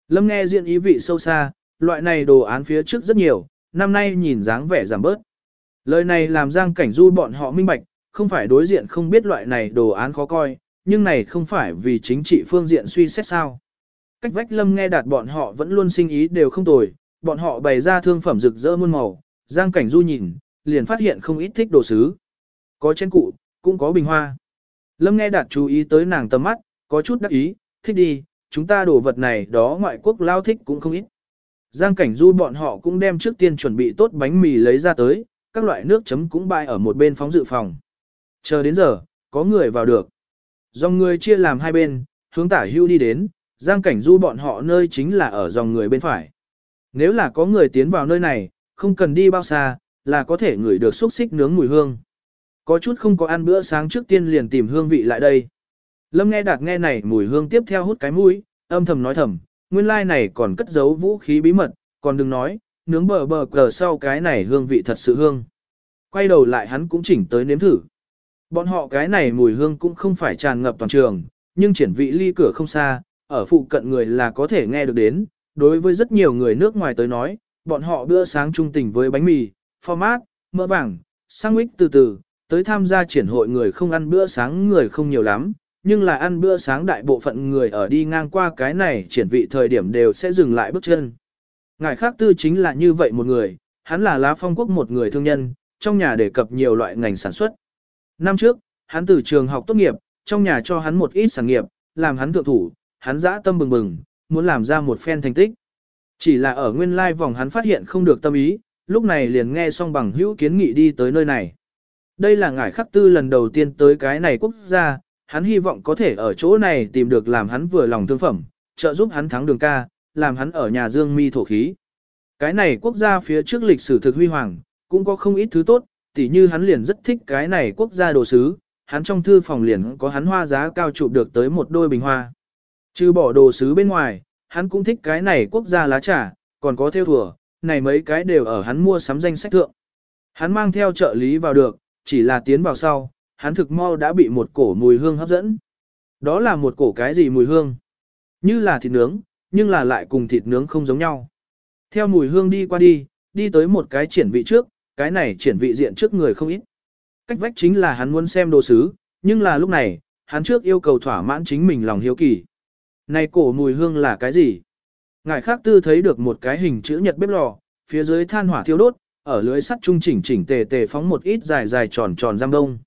Lâm nghe diện ý vị sâu xa, loại này đồ án phía trước rất nhiều, năm nay nhìn dáng vẻ giảm bớt. Lời này làm Giang Cảnh Du bọn họ minh bạch, không phải đối diện không biết loại này đồ án khó coi, nhưng này không phải vì chính trị phương diện suy xét sao. Cách vách lâm nghe đạt bọn họ vẫn luôn sinh ý đều không tồi, bọn họ bày ra thương phẩm rực rỡ muôn màu, Giang Cảnh Du nhìn, liền phát hiện không ít thích đồ sứ. Có chén cụ, cũng có bình hoa. Lâm nghe đạt chú ý tới nàng tầm mắt, có chút đắc ý, thích đi, chúng ta đồ vật này đó ngoại quốc lao thích cũng không ít. Giang cảnh du bọn họ cũng đem trước tiên chuẩn bị tốt bánh mì lấy ra tới, các loại nước chấm cũng bày ở một bên phóng dự phòng. Chờ đến giờ, có người vào được. Dòng người chia làm hai bên, hướng tả hưu đi đến, giang cảnh du bọn họ nơi chính là ở dòng người bên phải. Nếu là có người tiến vào nơi này, không cần đi bao xa, là có thể ngửi được xúc xích nướng mùi hương. Có chút không có ăn bữa sáng trước tiên liền tìm hương vị lại đây. Lâm nghe đạt nghe này mùi hương tiếp theo hút cái mũi, âm thầm nói thầm, nguyên lai like này còn cất giấu vũ khí bí mật, còn đừng nói, nướng bờ bờ cờ sau cái này hương vị thật sự hương. Quay đầu lại hắn cũng chỉnh tới nếm thử. Bọn họ cái này mùi hương cũng không phải tràn ngập toàn trường, nhưng triển vị ly cửa không xa, ở phụ cận người là có thể nghe được đến. Đối với rất nhiều người nước ngoài tới nói, bọn họ bữa sáng trung tình với bánh mì, format, mỡ vàng, sandwich từ từ, tới tham gia triển hội người không ăn bữa sáng người không nhiều lắm, nhưng là ăn bữa sáng đại bộ phận người ở đi ngang qua cái này triển vị thời điểm đều sẽ dừng lại bước chân. Ngài khác tư chính là như vậy một người, hắn là lá phong quốc một người thương nhân, trong nhà đề cập nhiều loại ngành sản xuất. Năm trước, hắn từ trường học tốt nghiệp, trong nhà cho hắn một ít sản nghiệp, làm hắn thượng thủ, hắn dã tâm bừng bừng, muốn làm ra một phen thành tích. Chỉ là ở nguyên lai vòng hắn phát hiện không được tâm ý, lúc này liền nghe xong bằng hữu kiến nghị đi tới nơi này. Đây là ngải khắc tư lần đầu tiên tới cái này quốc gia, hắn hy vọng có thể ở chỗ này tìm được làm hắn vừa lòng thương phẩm, trợ giúp hắn thắng đường ca, làm hắn ở nhà dương mi thổ khí. Cái này quốc gia phía trước lịch sử thực huy hoàng, cũng có không ít thứ tốt, tỉ như hắn liền rất thích cái này quốc gia đồ sứ, hắn trong thư phòng liền có hắn hoa giá cao chụp được tới một đôi bình hoa. Trừ bỏ đồ sứ bên ngoài, hắn cũng thích cái này quốc gia lá trà, còn có theo thùa, này mấy cái đều ở hắn mua sắm danh sách thượng. Hắn mang theo trợ lý vào được, chỉ là tiến vào sau, hắn thực mau đã bị một cổ mùi hương hấp dẫn. Đó là một cổ cái gì mùi hương? Như là thịt nướng, nhưng là lại cùng thịt nướng không giống nhau. Theo mùi hương đi qua đi, đi tới một cái triển vị trước, cái này triển vị diện trước người không ít. Cách vách chính là hắn muốn xem đồ sứ, nhưng là lúc này, hắn trước yêu cầu thỏa mãn chính mình lòng hiếu kỳ. Này cổ mùi hương là cái gì? Ngài khác tư thấy được một cái hình chữ nhật bếp lò, phía dưới than hỏa thiêu đốt, ở lưới sắt trung chỉnh chỉnh tề tề phóng một ít dài dài tròn tròn giam đông.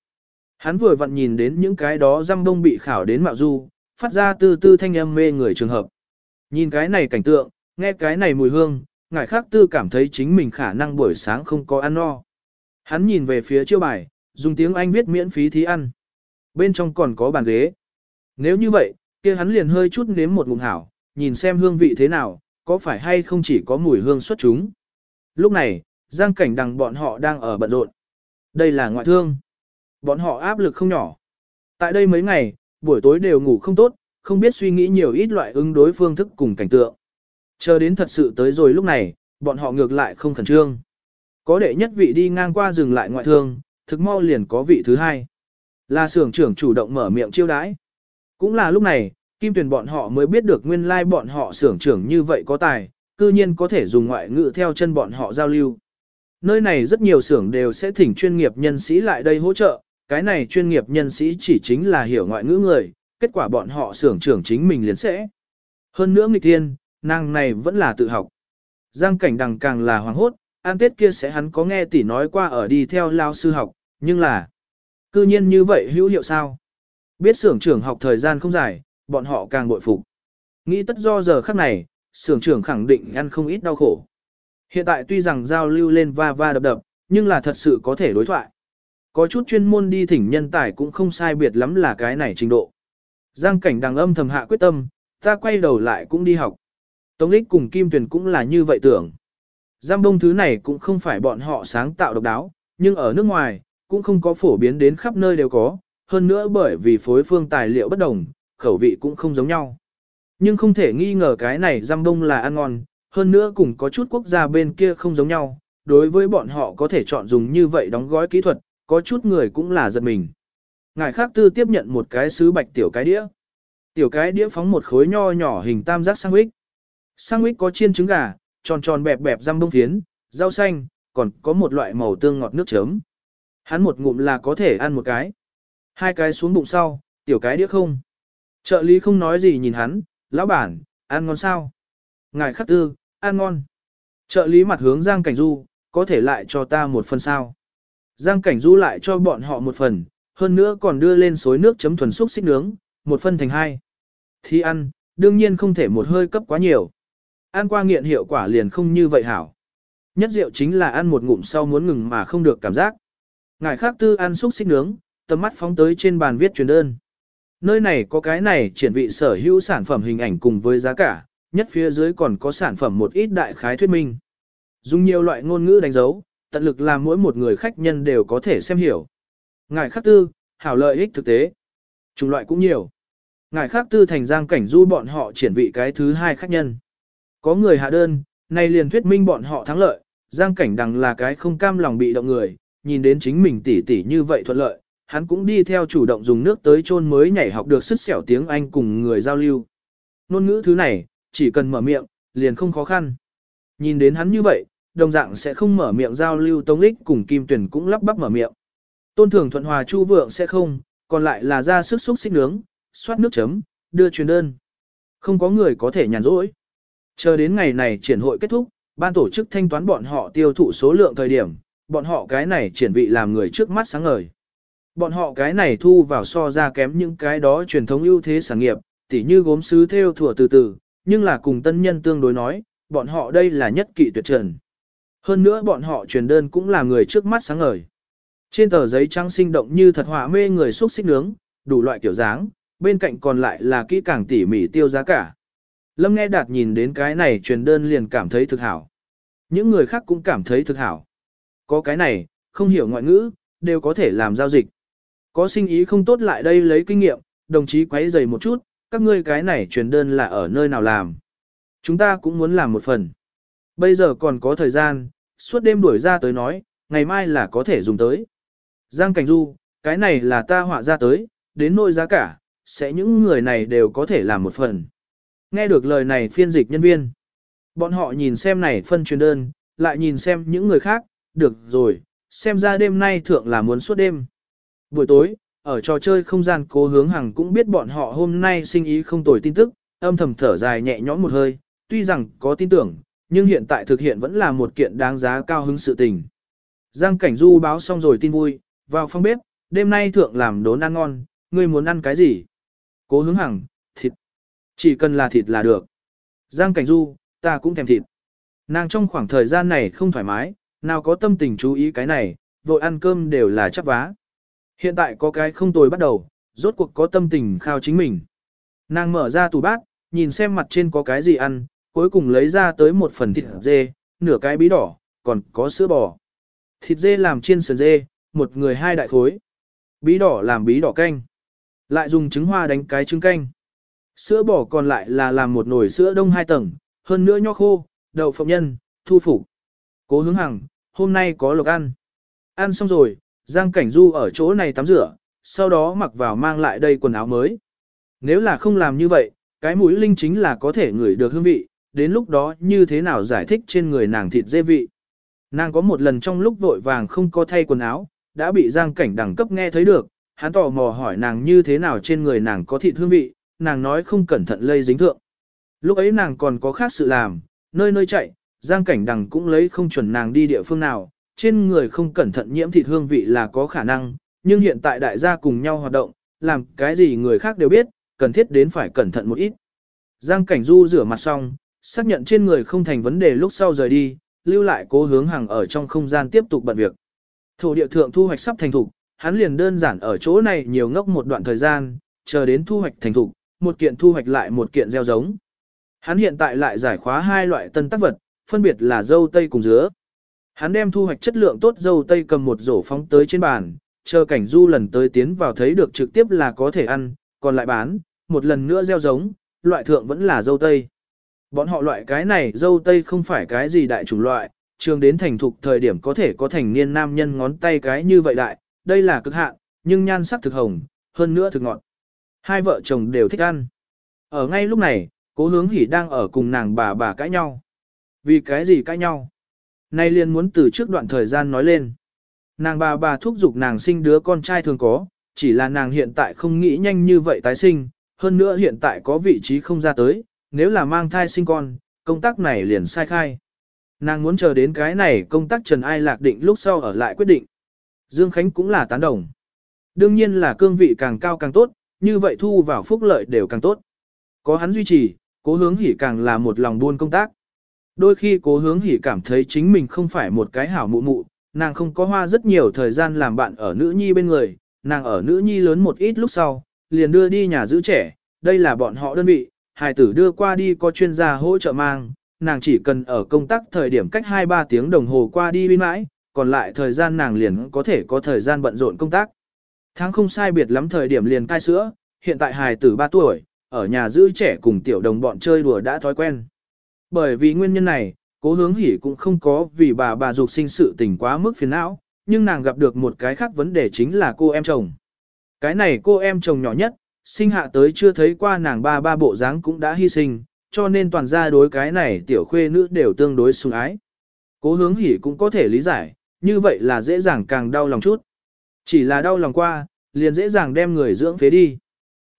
Hắn vừa vặn nhìn đến những cái đó giam đông bị khảo đến mạo du, phát ra tư tư thanh âm mê người trường hợp. Nhìn cái này cảnh tượng, nghe cái này mùi hương, ngài khác tư cảm thấy chính mình khả năng buổi sáng không có ăn no. Hắn nhìn về phía chiêu bài, dùng tiếng Anh viết miễn phí thí ăn. Bên trong còn có bàn ghế. Nếu như vậy, kia hắn liền hơi chút nếm một ngụm hảo, nhìn xem hương vị thế nào, có phải hay không chỉ có mùi hương xuất chúng. Lúc này, giang cảnh đằng bọn họ đang ở bận rộn. Đây là ngoại thương. Bọn họ áp lực không nhỏ. Tại đây mấy ngày, buổi tối đều ngủ không tốt, không biết suy nghĩ nhiều ít loại ứng đối phương thức cùng cảnh tượng. Chờ đến thật sự tới rồi lúc này, bọn họ ngược lại không khẩn trương. Có đệ nhất vị đi ngang qua dừng lại ngoại thương, thực mau liền có vị thứ hai. Là xưởng trưởng chủ động mở miệng chiêu đãi. Cũng là lúc này, Kim Tuyền bọn họ mới biết được nguyên lai like bọn họ xưởng trưởng như vậy có tài, cư nhiên có thể dùng ngoại ngữ theo chân bọn họ giao lưu. Nơi này rất nhiều xưởng đều sẽ thỉnh chuyên nghiệp nhân sĩ lại đây hỗ trợ, cái này chuyên nghiệp nhân sĩ chỉ chính là hiểu ngoại ngữ người, kết quả bọn họ xưởng trưởng chính mình liền sẽ. Hơn nữa nghịch thiên, nàng này vẫn là tự học. Giang cảnh đằng càng là hoàng hốt, an tết kia sẽ hắn có nghe tỷ nói qua ở đi theo lao sư học, nhưng là, cư nhiên như vậy hữu hiệu sao? Biết xưởng trưởng học thời gian không dài, bọn họ càng bội phục. Nghĩ tất do giờ khắc này, xưởng trưởng khẳng định ăn không ít đau khổ. Hiện tại tuy rằng giao lưu lên va va đập đập, nhưng là thật sự có thể đối thoại. Có chút chuyên môn đi thỉnh nhân tài cũng không sai biệt lắm là cái này trình độ. Giang cảnh đằng âm thầm hạ quyết tâm, ta quay đầu lại cũng đi học. Tống lích cùng Kim Tuyền cũng là như vậy tưởng. Giam đông thứ này cũng không phải bọn họ sáng tạo độc đáo, nhưng ở nước ngoài, cũng không có phổ biến đến khắp nơi đều có, hơn nữa bởi vì phối phương tài liệu bất đồng, khẩu vị cũng không giống nhau. Nhưng không thể nghi ngờ cái này giam đông là ăn ngon, hơn nữa cũng có chút quốc gia bên kia không giống nhau, đối với bọn họ có thể chọn dùng như vậy đóng gói kỹ thuật, có chút người cũng là giật mình. Ngài khác tư tiếp nhận một cái sứ bạch tiểu cái đĩa. Tiểu cái đĩa phóng một khối nho nhỏ hình tam giác sandwich. Sandwich có chiên trứng gà, tròn tròn bẹp bẹp răm bông phiến, rau xanh, còn có một loại màu tương ngọt nước chấm. Hắn một ngụm là có thể ăn một cái. Hai cái xuống bụng sau, tiểu cái đĩa không. Trợ lý không nói gì nhìn hắn, lão bản, ăn ngon sao? Ngài khắc tư, ăn ngon. Trợ lý mặt hướng Giang Cảnh Du, có thể lại cho ta một phần sao? Giang Cảnh Du lại cho bọn họ một phần, hơn nữa còn đưa lên xối nước chấm thuần xúc xích nướng, một phân thành hai. Thì ăn, đương nhiên không thể một hơi cấp quá nhiều. Ăn qua nghiện hiệu quả liền không như vậy hảo. Nhất rượu chính là ăn một ngụm sau muốn ngừng mà không được cảm giác. Ngài khác tư ăn xúc xích nướng, tầm mắt phóng tới trên bàn viết truyền đơn. Nơi này có cái này triển vị sở hữu sản phẩm hình ảnh cùng với giá cả, nhất phía dưới còn có sản phẩm một ít đại khái thuyết minh. Dùng nhiều loại ngôn ngữ đánh dấu, tận lực làm mỗi một người khách nhân đều có thể xem hiểu. Ngài khắc tư, hảo lợi ích thực tế. Chủng loại cũng nhiều. Ngài khắc tư thành giang cảnh du bọn họ triển vị cái thứ hai khách nhân. Có người hạ đơn, nay liền thuyết minh bọn họ thắng lợi, giang cảnh đằng là cái không cam lòng bị động người, nhìn đến chính mình tỉ tỉ như vậy thuận lợi, hắn cũng đi theo chủ động dùng nước tới chôn mới nhảy học được sức xẻo tiếng Anh cùng người giao lưu. Nôn ngữ thứ này, chỉ cần mở miệng, liền không khó khăn. Nhìn đến hắn như vậy, đồng dạng sẽ không mở miệng giao lưu Tống Lích cùng Kim Tuyển cũng lắp bắp mở miệng. Tôn Thường Thuận Hòa Chu Vượng sẽ không, còn lại là ra sức xúc xích nướng, xoát nước chấm, đưa truyền đơn. Không có người có thể nhàn rỗi. Chờ đến ngày này triển hội kết thúc, ban tổ chức thanh toán bọn họ tiêu thụ số lượng thời điểm, bọn họ cái này triển vị làm người trước mắt sáng ngời. Bọn họ cái này thu vào so ra kém những cái đó truyền thống ưu thế sản nghiệp, tỉ như gốm sứ theo thủa từ từ, nhưng là cùng tân nhân tương đối nói, bọn họ đây là nhất kỵ tuyệt trần. Hơn nữa bọn họ truyền đơn cũng là người trước mắt sáng ngời. Trên tờ giấy trắng sinh động như thật họa mê người xúc xích nướng, đủ loại kiểu dáng, bên cạnh còn lại là kỹ càng tỉ mỉ tiêu giá cả. Lâm nghe đạt nhìn đến cái này truyền đơn liền cảm thấy thực hảo. Những người khác cũng cảm thấy thực hảo. Có cái này, không hiểu ngoại ngữ, đều có thể làm giao dịch. Có sinh ý không tốt lại đây lấy kinh nghiệm, đồng chí quấy dày một chút, các ngươi cái này truyền đơn là ở nơi nào làm. Chúng ta cũng muốn làm một phần. Bây giờ còn có thời gian, suốt đêm đuổi ra tới nói, ngày mai là có thể dùng tới. Giang Cảnh Du, cái này là ta họa ra tới, đến nỗi giá cả, sẽ những người này đều có thể làm một phần. Nghe được lời này phiên dịch nhân viên. Bọn họ nhìn xem này phân truyền đơn, lại nhìn xem những người khác, được rồi, xem ra đêm nay thượng là muốn suốt đêm. Buổi tối, ở trò chơi không gian cố hướng hàng cũng biết bọn họ hôm nay sinh ý không tồi tin tức, âm thầm thở dài nhẹ nhõm một hơi, tuy rằng có tin tưởng, nhưng hiện tại thực hiện vẫn là một kiện đáng giá cao hứng sự tình. Giang Cảnh Du báo xong rồi tin vui, vào phòng bếp, đêm nay thượng làm đốn ăn ngon, ngươi muốn ăn cái gì? Cố hướng hằng, thịt. Chỉ cần là thịt là được. Giang Cảnh Du, ta cũng thèm thịt. Nàng trong khoảng thời gian này không thoải mái, nào có tâm tình chú ý cái này, vội ăn cơm đều là chắc vá. Hiện tại có cái không tồi bắt đầu, rốt cuộc có tâm tình khao chính mình. Nàng mở ra tủ bát, nhìn xem mặt trên có cái gì ăn, cuối cùng lấy ra tới một phần thịt dê, nửa cái bí đỏ, còn có sữa bò. Thịt dê làm chiên sườn dê, một người hai đại khối. Bí đỏ làm bí đỏ canh. Lại dùng trứng hoa đánh cái trứng canh. Sữa bò còn lại là làm một nồi sữa đông hai tầng, hơn nữa nho khô, đậu phộng nhân, thu phục. Cố hướng hằng, hôm nay có lộc ăn. Ăn xong rồi, Giang Cảnh Du ở chỗ này tắm rửa, sau đó mặc vào mang lại đây quần áo mới. Nếu là không làm như vậy, cái mũi linh chính là có thể ngửi được hương vị, đến lúc đó như thế nào giải thích trên người nàng thịt dê vị. Nàng có một lần trong lúc vội vàng không có thay quần áo, đã bị giang cảnh đẳng cấp nghe thấy được, hắn tò mò hỏi nàng như thế nào trên người nàng có thịt hương vị, nàng nói không cẩn thận lây dính thượng. Lúc ấy nàng còn có khác sự làm, nơi nơi chạy, giang cảnh đằng cũng lấy không chuẩn nàng đi địa phương nào, trên người không cẩn thận nhiễm thịt hương vị là có khả năng, nhưng hiện tại đại gia cùng nhau hoạt động, làm cái gì người khác đều biết, cần thiết đến phải cẩn thận một ít. Giang cảnh du rửa mặt xong, xác nhận trên người không thành vấn đề lúc sau rời đi, lưu lại cố hướng hàng ở trong không gian tiếp tục bận việc. Thổ địa thượng thu hoạch sắp thành thục, hắn liền đơn giản ở chỗ này nhiều ngốc một đoạn thời gian, chờ đến thu hoạch thành thục, một kiện thu hoạch lại một kiện gieo giống. Hắn hiện tại lại giải khóa hai loại tân tác vật, phân biệt là dâu tây cùng dứa. Hắn đem thu hoạch chất lượng tốt dâu tây cầm một rổ phóng tới trên bàn, chờ cảnh du lần tới tiến vào thấy được trực tiếp là có thể ăn, còn lại bán, một lần nữa gieo giống, loại thượng vẫn là dâu tây. Bọn họ loại cái này dâu tây không phải cái gì đại chủng loại, trường đến thành thục thời điểm có thể có thành niên nam nhân ngón tay cái như vậy đại, đây là cực hạn, nhưng nhan sắc thực hồng, hơn nữa thực ngọt. Hai vợ chồng đều thích ăn. Ở ngay lúc này, cố hướng hỉ đang ở cùng nàng bà bà cãi nhau. Vì cái gì cãi nhau? Nay liền muốn từ trước đoạn thời gian nói lên. Nàng bà bà thúc giục nàng sinh đứa con trai thường có, chỉ là nàng hiện tại không nghĩ nhanh như vậy tái sinh, hơn nữa hiện tại có vị trí không ra tới, nếu là mang thai sinh con, công tác này liền sai khai. Nàng muốn chờ đến cái này công tác Trần Ai lạc định lúc sau ở lại quyết định. Dương Khánh cũng là tán đồng. Đương nhiên là cương vị càng cao càng tốt, như vậy thu vào phúc lợi đều càng tốt. Có hắn duy trì, cố hướng hỉ càng là một lòng buôn công tác. Đôi khi cố hướng hỉ cảm thấy chính mình không phải một cái hảo mụ mụ, nàng không có hoa rất nhiều thời gian làm bạn ở nữ nhi bên người, nàng ở nữ nhi lớn một ít lúc sau, liền đưa đi nhà giữ trẻ, đây là bọn họ đơn vị, hài tử đưa qua đi có chuyên gia hỗ trợ mang, nàng chỉ cần ở công tác thời điểm cách 2-3 tiếng đồng hồ qua đi bên mãi, còn lại thời gian nàng liền có thể có thời gian bận rộn công tác. Tháng không sai biệt lắm thời điểm liền cai sữa, hiện tại hài tử 3 tuổi, ở nhà giữ trẻ cùng tiểu đồng bọn chơi đùa đã thói quen. Bởi vì nguyên nhân này, cố hướng hỉ cũng không có vì bà bà dục sinh sự tình quá mức phiền não, nhưng nàng gặp được một cái khác vấn đề chính là cô em chồng. Cái này cô em chồng nhỏ nhất, sinh hạ tới chưa thấy qua nàng ba ba bộ dáng cũng đã hy sinh, cho nên toàn gia đối cái này tiểu khuê nữ đều tương đối sủng ái. Cố hướng hỉ cũng có thể lý giải, như vậy là dễ dàng càng đau lòng chút. Chỉ là đau lòng qua, liền dễ dàng đem người dưỡng phế đi.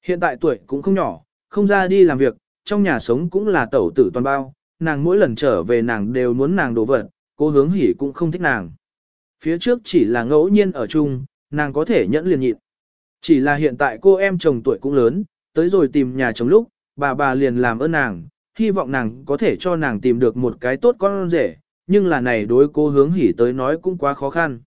Hiện tại tuổi cũng không nhỏ, không ra đi làm việc, trong nhà sống cũng là tẩu tử toàn bao, nàng mỗi lần trở về nàng đều muốn nàng đổ vật, cô hướng hỉ cũng không thích nàng. Phía trước chỉ là ngẫu nhiên ở chung, nàng có thể nhẫn liền nhịn. Chỉ là hiện tại cô em chồng tuổi cũng lớn, tới rồi tìm nhà chồng lúc, bà bà liền làm ơn nàng, hy vọng nàng có thể cho nàng tìm được một cái tốt con rể, nhưng là này đối cô hướng hỉ tới nói cũng quá khó khăn.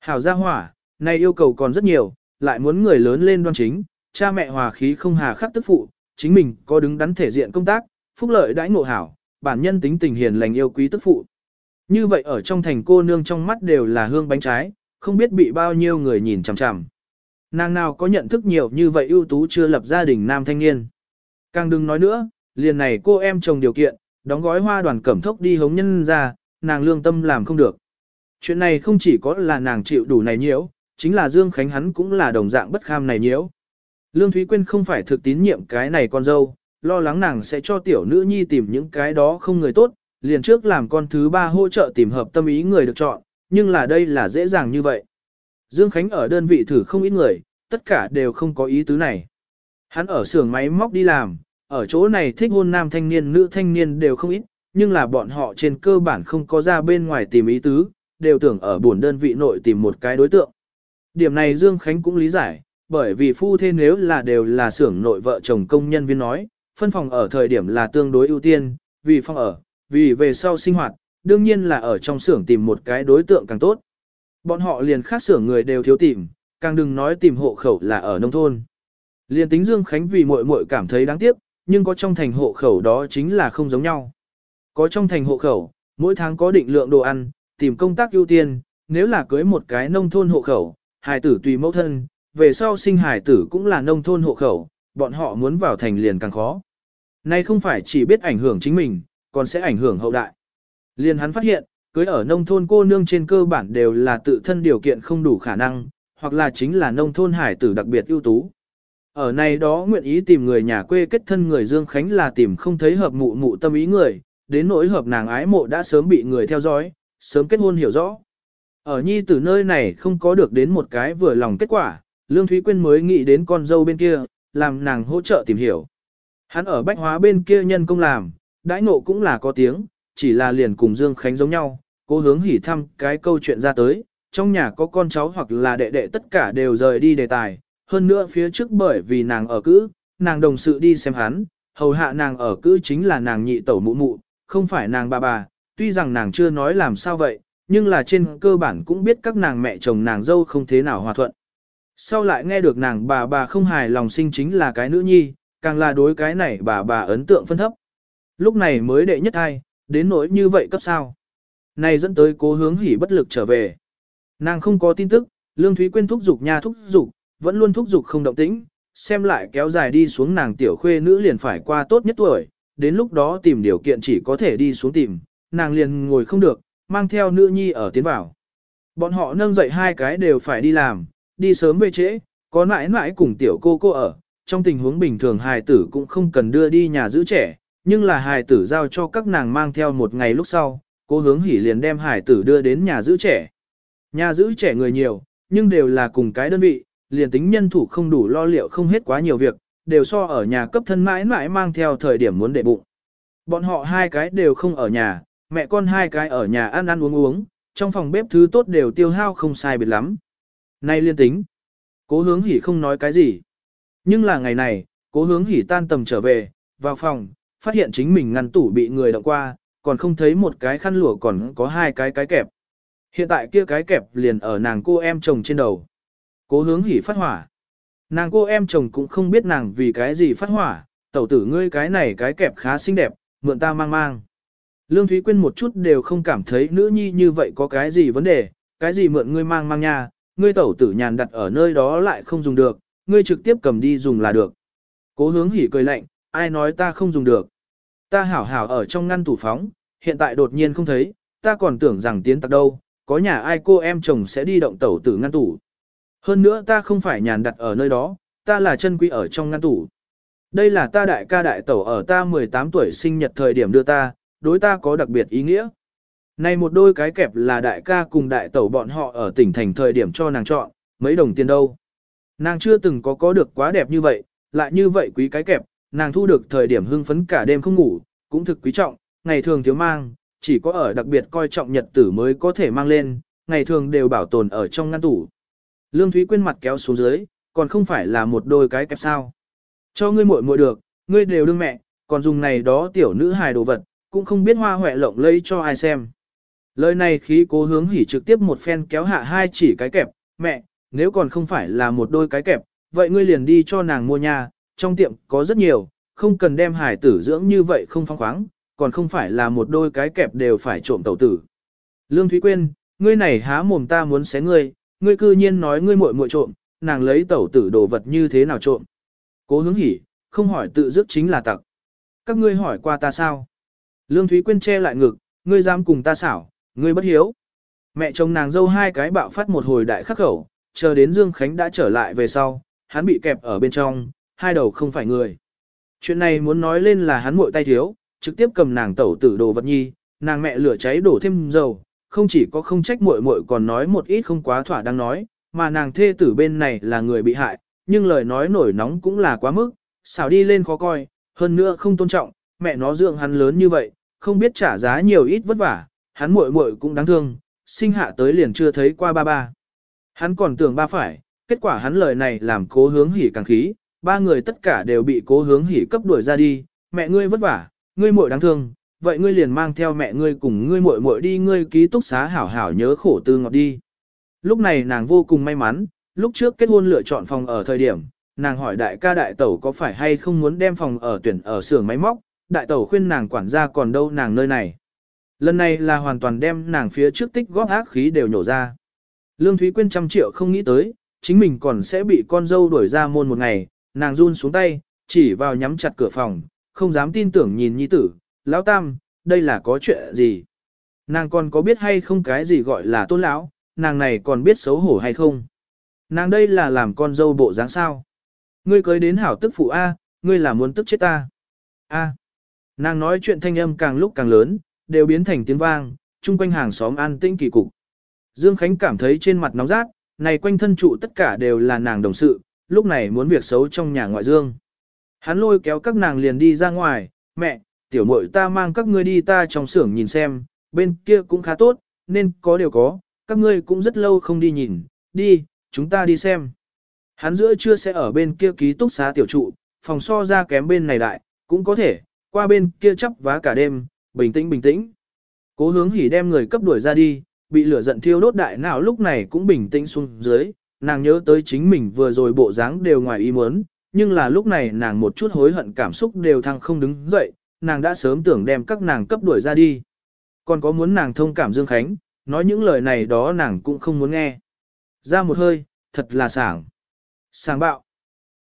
Hảo gia hỏa, này yêu cầu còn rất nhiều, lại muốn người lớn lên đoan chính, cha mẹ hòa khí không hà khắc tức phụ, chính mình có đứng đắn thể diện công tác, phúc lợi đãi ngộ hảo, bản nhân tính tình hiền lành yêu quý tức phụ. Như vậy ở trong thành cô nương trong mắt đều là hương bánh trái, không biết bị bao nhiêu người nhìn chằm chằm. Nàng nào có nhận thức nhiều như vậy ưu tú chưa lập gia đình nam thanh niên. Càng đừng nói nữa, liền này cô em chồng điều kiện, đóng gói hoa đoàn cẩm thốc đi hống nhân ra, nàng lương tâm làm không được. Chuyện này không chỉ có là nàng chịu đủ này nhiễu, chính là Dương Khánh hắn cũng là đồng dạng bất kham này nhiễu. Lương Thúy Quyên không phải thực tín nhiệm cái này con dâu, lo lắng nàng sẽ cho tiểu nữ nhi tìm những cái đó không người tốt, liền trước làm con thứ ba hỗ trợ tìm hợp tâm ý người được chọn, nhưng là đây là dễ dàng như vậy. Dương Khánh ở đơn vị thử không ít người, tất cả đều không có ý tứ này. Hắn ở xưởng máy móc đi làm, ở chỗ này thích hôn nam thanh niên nữ thanh niên đều không ít, nhưng là bọn họ trên cơ bản không có ra bên ngoài tìm ý tứ, đều tưởng ở buồn đơn vị nội tìm một cái đối tượng. Điểm này Dương Khánh cũng lý giải, bởi vì phu thê nếu là đều là xưởng nội vợ chồng công nhân viên nói, phân phòng ở thời điểm là tương đối ưu tiên, vì phòng ở, vì về sau sinh hoạt, đương nhiên là ở trong xưởng tìm một cái đối tượng càng tốt. Bọn họ liền khác xưởng người đều thiếu tìm, càng đừng nói tìm hộ khẩu là ở nông thôn. Liền tính Dương Khánh vì muội muội cảm thấy đáng tiếc, nhưng có trong thành hộ khẩu đó chính là không giống nhau. Có trong thành hộ khẩu, mỗi tháng có định lượng đồ ăn, tìm công tác ưu tiên, nếu là cưới một cái nông thôn hộ khẩu, hài tử tùy mẫu thân, về sau sinh hài tử cũng là nông thôn hộ khẩu, bọn họ muốn vào thành liền càng khó. Nay không phải chỉ biết ảnh hưởng chính mình, còn sẽ ảnh hưởng hậu đại. Liền hắn phát hiện, cưới ở nông thôn cô nương trên cơ bản đều là tự thân điều kiện không đủ khả năng, hoặc là chính là nông thôn hải tử đặc biệt ưu tú. Ở này đó nguyện ý tìm người nhà quê kết thân người Dương Khánh là tìm không thấy hợp mụ mụ tâm ý người, đến nỗi hợp nàng ái mộ đã sớm bị người theo dõi, sớm kết hôn hiểu rõ. Ở nhi tử nơi này không có được đến một cái vừa lòng kết quả, Lương Thúy Quyên mới nghĩ đến con dâu bên kia, làm nàng hỗ trợ tìm hiểu. Hắn ở bách hóa bên kia nhân công làm, đãi ngộ cũng là có tiếng, chỉ là liền cùng Dương Khánh giống nhau, cố hướng hỉ thăm cái câu chuyện ra tới, trong nhà có con cháu hoặc là đệ đệ tất cả đều rời đi đề tài, hơn nữa phía trước bởi vì nàng ở cữ, nàng đồng sự đi xem hắn, hầu hạ nàng ở cữ chính là nàng nhị tẩu mụ mụ, không phải nàng bà bà, tuy rằng nàng chưa nói làm sao vậy, nhưng là trên cơ bản cũng biết các nàng mẹ chồng nàng dâu không thế nào hòa thuận. Sau lại nghe được nàng bà bà không hài lòng sinh chính là cái nữ nhi, càng là đối cái này bà bà ấn tượng phân thấp. Lúc này mới đệ nhất hai, đến nỗi như vậy cấp sao. Này dẫn tới cố hướng hỉ bất lực trở về. Nàng không có tin tức, Lương Thúy Quyên thúc giục nha thúc giục, vẫn luôn thúc giục không động tĩnh, xem lại kéo dài đi xuống nàng tiểu khuê nữ liền phải qua tốt nhất tuổi, đến lúc đó tìm điều kiện chỉ có thể đi xuống tìm, nàng liền ngồi không được, mang theo nữ nhi ở tiến vào. Bọn họ nâng dậy hai cái đều phải đi làm, đi sớm về trễ, có mãi mãi cùng tiểu cô cô ở, trong tình huống bình thường hài tử cũng không cần đưa đi nhà giữ trẻ, nhưng là hài tử giao cho các nàng mang theo một ngày lúc sau, cô hướng hỉ liền đem hài tử đưa đến nhà giữ trẻ. Nhà giữ trẻ người nhiều, nhưng đều là cùng cái đơn vị, liền tính nhân thủ không đủ lo liệu không hết quá nhiều việc, đều so ở nhà cấp thân mãi mãi mang theo thời điểm muốn đệ bụng. Bọn họ hai cái đều không ở nhà, mẹ con hai cái ở nhà ăn ăn uống uống, trong phòng bếp thứ tốt đều tiêu hao không sai biệt lắm. Nay liên tính, cố hướng hỉ không nói cái gì. Nhưng là ngày này, cố hướng hỉ tan tầm trở về, vào phòng, phát hiện chính mình ngăn tủ bị người động qua, còn không thấy một cái khăn lụa còn có hai cái cái kẹp. Hiện tại kia cái kẹp liền ở nàng cô em chồng trên đầu. Cố hướng hỉ phát hỏa. Nàng cô em chồng cũng không biết nàng vì cái gì phát hỏa, tẩu tử ngươi cái này cái kẹp khá xinh đẹp, mượn ta mang mang. Lương Thúy Quyên một chút đều không cảm thấy nữ nhi như vậy có cái gì vấn đề, cái gì mượn ngươi mang mang nha, ngươi tẩu tử nhàn đặt ở nơi đó lại không dùng được, ngươi trực tiếp cầm đi dùng là được. Cố hướng hỉ cười lạnh, ai nói ta không dùng được. Ta hảo hảo ở trong ngăn tủ phóng, hiện tại đột nhiên không thấy, ta còn tưởng rằng tiến tặc đâu, có nhà ai cô em chồng sẽ đi động tẩu tử ngăn tủ. Hơn nữa ta không phải nhàn đặt ở nơi đó, ta là chân quý ở trong ngăn tủ. Đây là ta đại ca đại tẩu ở ta 18 tuổi sinh nhật thời điểm đưa ta, đối ta có đặc biệt ý nghĩa. Này một đôi cái kẹp là đại ca cùng đại tẩu bọn họ ở tỉnh thành thời điểm cho nàng chọn, mấy đồng tiền đâu. Nàng chưa từng có có được quá đẹp như vậy, lại như vậy quý cái kẹp, nàng thu được thời điểm hưng phấn cả đêm không ngủ, cũng thực quý trọng, ngày thường thiếu mang, chỉ có ở đặc biệt coi trọng nhật tử mới có thể mang lên, ngày thường đều bảo tồn ở trong ngăn tủ. Lương Thúy Quyên mặt kéo xuống dưới, còn không phải là một đôi cái kẹp sao. Cho ngươi muội muội được, ngươi đều đương mẹ, còn dùng này đó tiểu nữ hài đồ vật, cũng không biết hoa hoẹ lộng lây cho ai xem. Lời này khí cố hướng hỉ trực tiếp một phen kéo hạ hai chỉ cái kẹp, mẹ, nếu còn không phải là một đôi cái kẹp, vậy ngươi liền đi cho nàng mua nhà, trong tiệm có rất nhiều, không cần đem hải tử dưỡng như vậy không phong khoáng, còn không phải là một đôi cái kẹp đều phải trộm tẩu tử. Lương Thúy Quyên, ngươi này há mồm ta muốn xé ngươi, ngươi cư nhiên nói ngươi muội muội trộm, nàng lấy tẩu tử đồ vật như thế nào trộm. Cố hướng hỉ, không hỏi tự dứt chính là tặc. Các ngươi hỏi qua ta sao? Lương Thúy Quyên che lại ngực, ngươi dám cùng ta xảo, ngươi bất hiếu. Mẹ chồng nàng dâu hai cái bạo phát một hồi đại khắc khẩu, chờ đến Dương Khánh đã trở lại về sau, hắn bị kẹp ở bên trong, hai đầu không phải người. Chuyện này muốn nói lên là hắn muội tay thiếu, trực tiếp cầm nàng tẩu tử đồ vật nhi, nàng mẹ lửa cháy đổ thêm dầu, không chỉ có không trách muội muội còn nói một ít không quá thỏa đang nói, mà nàng thê tử bên này là người bị hại, nhưng lời nói nổi nóng cũng là quá mức, xảo đi lên khó coi, hơn nữa không tôn trọng, mẹ nó dưỡng hắn lớn như vậy, không biết trả giá nhiều ít vất vả, hắn muội muội cũng đáng thương, sinh hạ tới liền chưa thấy qua ba ba. Hắn còn tưởng ba phải, kết quả hắn lời này làm cố hướng hỉ càng khí, ba người tất cả đều bị cố hướng hỉ cấp đuổi ra đi, mẹ ngươi vất vả, ngươi muội đáng thương, vậy ngươi liền mang theo mẹ ngươi cùng ngươi muội muội đi ngươi ký túc xá hảo hảo nhớ khổ tư ngọt đi. Lúc này nàng vô cùng may mắn, lúc trước kết hôn lựa chọn phòng ở thời điểm, nàng hỏi đại ca đại tẩu có phải hay không muốn đem phòng ở tuyển ở xưởng máy móc, đại tẩu khuyên nàng quản gia còn đâu nàng nơi này. Lần này là hoàn toàn đem nàng phía trước tích góp ác khí đều nhổ ra. Lương Thúy Quyên trăm triệu không nghĩ tới, chính mình còn sẽ bị con dâu đuổi ra môn một ngày, nàng run xuống tay, chỉ vào nhắm chặt cửa phòng, không dám tin tưởng nhìn nhi tử, lão tam, đây là có chuyện gì? Nàng còn có biết hay không cái gì gọi là tôn lão, nàng này còn biết xấu hổ hay không? Nàng đây là làm con dâu bộ dáng sao. Ngươi cưới đến hảo tức phụ A, ngươi là muốn tức chết ta. A. Nàng nói chuyện thanh âm càng lúc càng lớn, đều biến thành tiếng vang, chung quanh hàng xóm an tĩnh kỳ cục. Dương Khánh cảm thấy trên mặt nóng rát, này quanh thân trụ tất cả đều là nàng đồng sự, lúc này muốn việc xấu trong nhà ngoại dương. Hắn lôi kéo các nàng liền đi ra ngoài, mẹ, tiểu muội ta mang các ngươi đi ta trong xưởng nhìn xem, bên kia cũng khá tốt, nên có điều có, các ngươi cũng rất lâu không đi nhìn, đi, chúng ta đi xem. Hắn giữa trưa sẽ ở bên kia ký túc xá tiểu trụ, phòng so ra kém bên này đại, cũng có thể, qua bên kia chấp vá cả đêm, bình tĩnh bình tĩnh. Cố hướng hỉ đem người cấp đuổi ra đi, bị lửa giận thiêu đốt đại não lúc này cũng bình tĩnh xuống dưới, nàng nhớ tới chính mình vừa rồi bộ dáng đều ngoài ý muốn, nhưng là lúc này nàng một chút hối hận cảm xúc đều thăng không đứng dậy, nàng đã sớm tưởng đem các nàng cấp đuổi ra đi. Còn có muốn nàng thông cảm Dương Khánh, nói những lời này đó nàng cũng không muốn nghe. Ra một hơi, thật là sảng. Sảng bạo.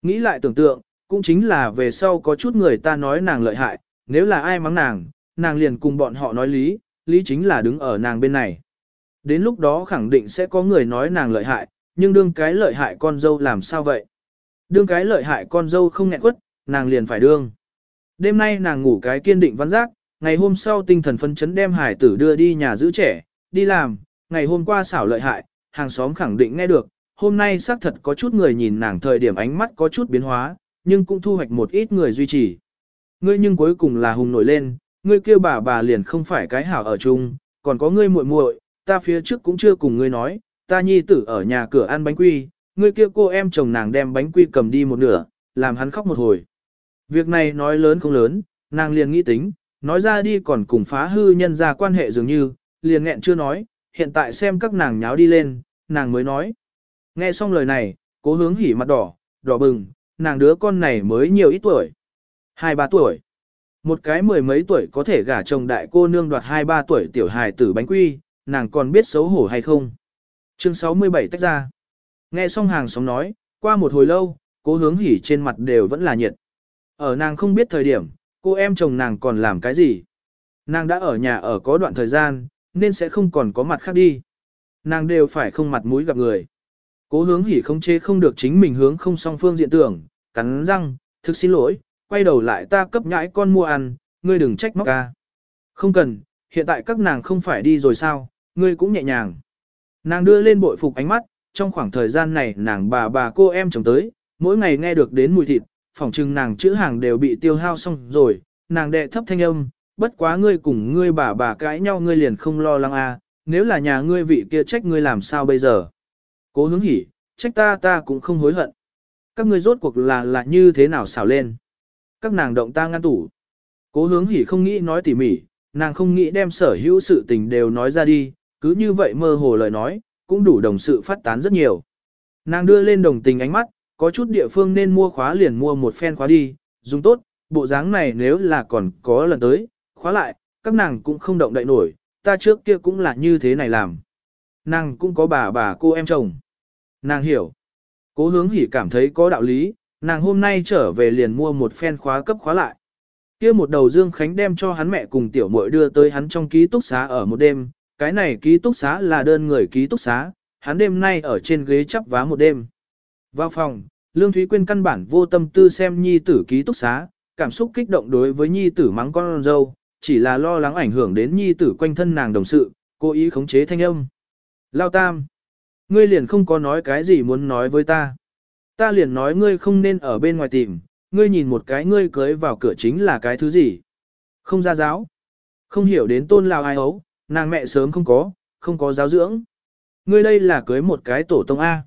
Nghĩ lại tưởng tượng, cũng chính là về sau có chút người ta nói nàng lợi hại, nếu là ai mắng nàng, nàng liền cùng bọn họ nói lý, lý chính là đứng ở nàng bên này. Đến lúc đó khẳng định sẽ có người nói nàng lợi hại, nhưng đương cái lợi hại con dâu làm sao vậy? Đương cái lợi hại con dâu không nghẹn quất, nàng liền phải đương. Đêm nay nàng ngủ cái kiên định văn giác, ngày hôm sau tinh thần phân chấn đem hải tử đưa đi nhà giữ trẻ, đi làm, ngày hôm qua xảo lợi hại, hàng xóm khẳng định nghe được, hôm nay xác thật có chút người nhìn nàng thời điểm ánh mắt có chút biến hóa, nhưng cũng thu hoạch một ít người duy trì. Ngươi nhưng cuối cùng là hùng nổi lên, ngươi kêu bà bà liền không phải cái hảo ở chung, còn có ngươi muội muội, ta phía trước cũng chưa cùng ngươi nói, ta nhi tử ở nhà cửa ăn bánh quy, ngươi kia cô em chồng nàng đem bánh quy cầm đi một nửa, làm hắn khóc một hồi. Việc này nói lớn không lớn, nàng liền nghĩ tính, nói ra đi còn cùng phá hư nhân ra quan hệ dường như, liền nghẹn chưa nói, hiện tại xem các nàng nháo đi lên, nàng mới nói. Nghe xong lời này, cố hướng hỉ mặt đỏ, đỏ bừng, nàng đứa con này mới nhiều ít tuổi. Hai ba tuổi. Một cái mười mấy tuổi có thể gả chồng đại cô nương đoạt hai ba tuổi tiểu hài tử bánh quy, nàng còn biết xấu hổ hay không. Chương 67 tách ra. Nghe xong hàng xóm nói, qua một hồi lâu, cố hướng hỉ trên mặt đều vẫn là nhiệt. Ở nàng không biết thời điểm, cô em chồng nàng còn làm cái gì. Nàng đã ở nhà ở có đoạn thời gian, nên sẽ không còn có mặt khác đi. Nàng đều phải không mặt mũi gặp người. Cố hướng hỉ không chế không được chính mình hướng không song phương diện tưởng, cắn răng, thực xin lỗi, quay đầu lại ta cấp nhãi con mua ăn, ngươi đừng trách móc ca. Không cần, hiện tại các nàng không phải đi rồi sao, ngươi cũng nhẹ nhàng. Nàng đưa lên bội phục ánh mắt, trong khoảng thời gian này nàng bà bà cô em chồng tới, mỗi ngày nghe được đến mùi thịt, phòng chừng nàng chữ hàng đều bị tiêu hao xong rồi, nàng đệ thấp thanh âm, bất quá ngươi cùng ngươi bà bà cãi nhau ngươi liền không lo lắng à, nếu là nhà ngươi vị kia trách ngươi làm sao bây giờ. Cố hướng hỉ, trách ta ta cũng không hối hận. Các ngươi rốt cuộc là là như thế nào xảo lên. Các nàng động ta ngăn tủ. Cố hướng hỉ không nghĩ nói tỉ mỉ, nàng không nghĩ đem sở hữu sự tình đều nói ra đi, cứ như vậy mơ hồ lời nói, cũng đủ đồng sự phát tán rất nhiều. Nàng đưa lên đồng tình ánh mắt, có chút địa phương nên mua khóa liền mua một phen khóa đi, dùng tốt, bộ dáng này nếu là còn có lần tới, khóa lại, các nàng cũng không động đậy nổi, ta trước kia cũng là như thế này làm. Nàng cũng có bà bà cô em chồng. Nàng hiểu. Cố hướng hỉ cảm thấy có đạo lý, nàng hôm nay trở về liền mua một phen khóa cấp khóa lại. kia một đầu Dương Khánh đem cho hắn mẹ cùng tiểu muội đưa tới hắn trong ký túc xá ở một đêm, cái này ký túc xá là đơn người ký túc xá, hắn đêm nay ở trên ghế chắp vá một đêm. Vào phòng, Lương Thúy Quyên căn bản vô tâm tư xem nhi tử ký túc xá, cảm xúc kích động đối với nhi tử mắng con dâu, chỉ là lo lắng ảnh hưởng đến nhi tử quanh thân nàng đồng sự, cố ý khống chế thanh âm. Lao tam, ngươi liền không có nói cái gì muốn nói với ta. Ta liền nói ngươi không nên ở bên ngoài tìm, ngươi nhìn một cái ngươi cưới vào cửa chính là cái thứ gì. Không ra giáo, không hiểu đến tôn lao ai ấu, nàng mẹ sớm không có, không có giáo dưỡng. Ngươi đây là cưới một cái tổ tông A.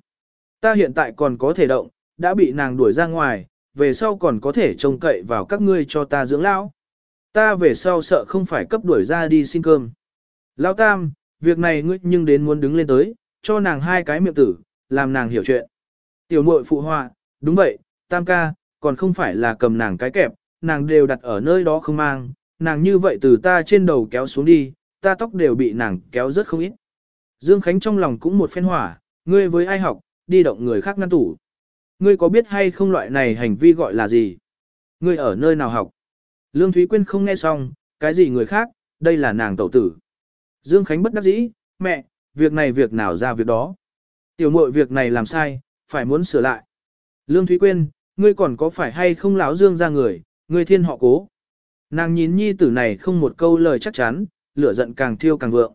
Ta hiện tại còn có thể động, đã bị nàng đuổi ra ngoài, về sau còn có thể trông cậy vào các ngươi cho ta dưỡng lão. Ta về sau sợ không phải cấp đuổi ra đi xin cơm. Lão Tam, việc này ngươi nhưng đến muốn đứng lên tới, cho nàng hai cái miệng tử, làm nàng hiểu chuyện. Tiểu muội phụ họa, đúng vậy, Tam ca, còn không phải là cầm nàng cái kẹp, nàng đều đặt ở nơi đó không mang, nàng như vậy từ ta trên đầu kéo xuống đi, ta tóc đều bị nàng kéo rất không ít. Dương Khánh trong lòng cũng một phen hỏa, ngươi với ai học, đi động người khác ngăn tủ. Ngươi có biết hay không loại này hành vi gọi là gì? Ngươi ở nơi nào học? Lương Thúy Quyên không nghe xong, cái gì người khác, đây là nàng tẩu tử. Dương Khánh bất đắc dĩ, mẹ, việc này việc nào ra việc đó. Tiểu muội việc này làm sai, phải muốn sửa lại. Lương Thúy Quyên, ngươi còn có phải hay không lão dương ra người, ngươi thiên họ cố. Nàng nhìn nhi tử này không một câu lời chắc chắn, lửa giận càng thiêu càng vượng.